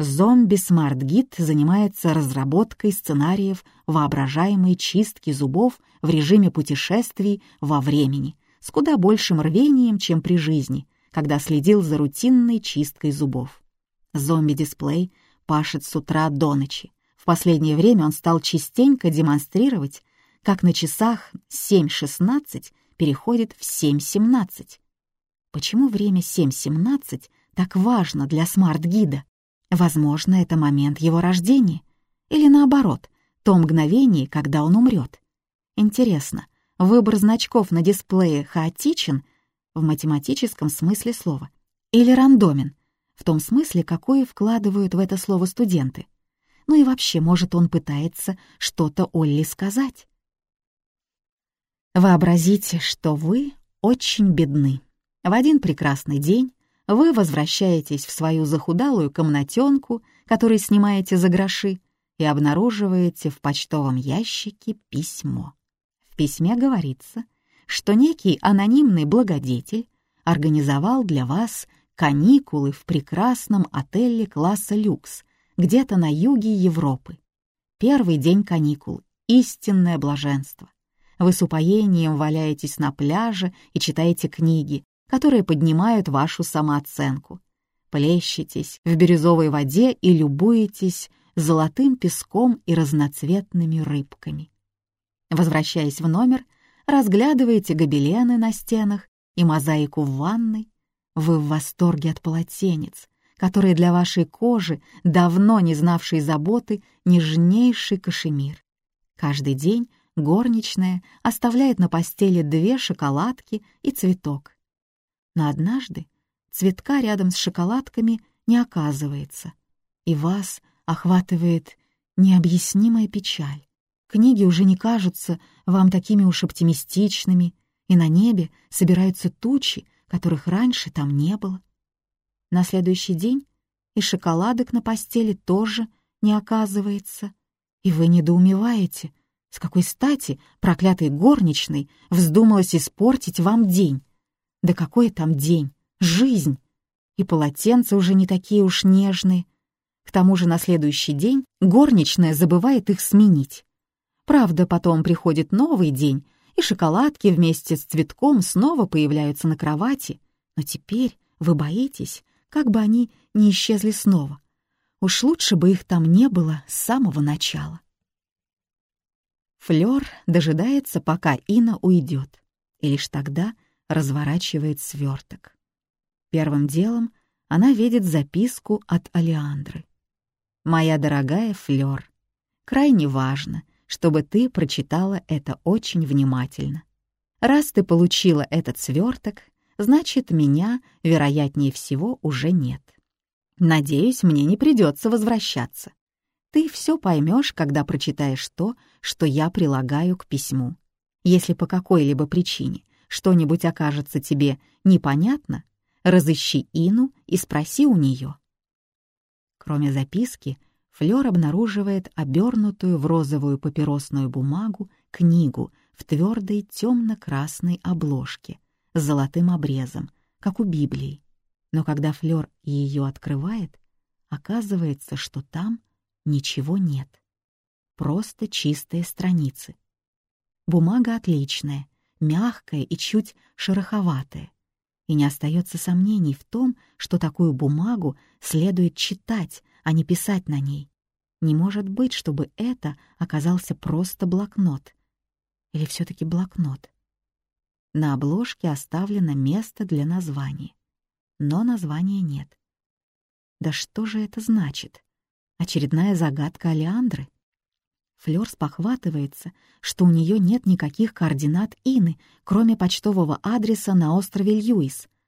Зомби смарт-гид занимается разработкой сценариев воображаемой чистки зубов в режиме путешествий во времени с куда большим рвением, чем при жизни, когда следил за рутинной чисткой зубов. Зомби-дисплей пашет с утра до ночи. В последнее время он стал частенько демонстрировать, как на часах 7.16 переходит в 7.17. Почему время 7.17 так важно для смарт-гида? Возможно, это момент его рождения. Или наоборот, то мгновение, когда он умрет. Интересно, выбор значков на дисплее хаотичен в математическом смысле слова или рандомен, в том смысле, какой вкладывают в это слово студенты. Ну и вообще, может, он пытается что-то Олли сказать. Вообразите, что вы очень бедны. В один прекрасный день вы возвращаетесь в свою захудалую комнатенку, которую снимаете за гроши, и обнаруживаете в почтовом ящике письмо. В письме говорится, что некий анонимный благодетель организовал для вас каникулы в прекрасном отеле класса люкс, где-то на юге Европы. Первый день каникул — истинное блаженство. Вы с упоением валяетесь на пляже и читаете книги, которые поднимают вашу самооценку. Плещетесь в бирюзовой воде и любуетесь золотым песком и разноцветными рыбками. Возвращаясь в номер, разглядываете гобелены на стенах и мозаику в ванной. Вы в восторге от полотенец, которые для вашей кожи, давно не знавшей заботы, нежнейший кашемир. Каждый день горничная оставляет на постели две шоколадки и цветок. Но однажды цветка рядом с шоколадками не оказывается, и вас охватывает необъяснимая печаль. Книги уже не кажутся вам такими уж оптимистичными, и на небе собираются тучи, которых раньше там не было. На следующий день и шоколадок на постели тоже не оказывается, и вы недоумеваете, с какой стати проклятой горничной вздумалось испортить вам день. Да какой там день? Жизнь! И полотенца уже не такие уж нежные. К тому же на следующий день горничная забывает их сменить. Правда, потом приходит новый день, и шоколадки вместе с цветком снова появляются на кровати, но теперь вы боитесь, как бы они не исчезли снова. Уж лучше бы их там не было с самого начала. Флёр дожидается, пока Ина уйдет, и лишь тогда разворачивает сверток. Первым делом она видит записку от Алиандры. «Моя дорогая Флёр, крайне важно, чтобы ты прочитала это очень внимательно. Раз ты получила этот сверток, значит, меня, вероятнее всего, уже нет. Надеюсь, мне не придется возвращаться. Ты все поймешь, когда прочитаешь то, что я прилагаю к письму. Если по какой-либо причине что-нибудь окажется тебе непонятно, разыщи Ину и спроси у нее. Кроме записки, Флёр обнаруживает обернутую в розовую папиросную бумагу книгу в твердой темно-красной обложке с золотым обрезом, как у Библии. Но когда Флёр ее открывает, оказывается, что там ничего нет. Просто чистые страницы. Бумага отличная, мягкая и чуть шероховатая. И не остается сомнений в том, что такую бумагу следует читать, а не писать на ней. Не может быть, чтобы это оказался просто блокнот. Или все таки блокнот? На обложке оставлено место для названия. Но названия нет. Да что же это значит? Очередная загадка Алеандры? Флёр спохватывается, что у нее нет никаких координат Ины, кроме почтового адреса на острове Льюис —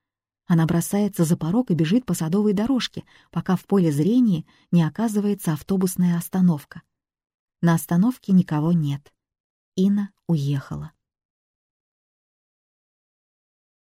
она бросается за порог и бежит по садовой дорожке, пока в поле зрения не оказывается автобусная остановка. На остановке никого нет. Ина уехала.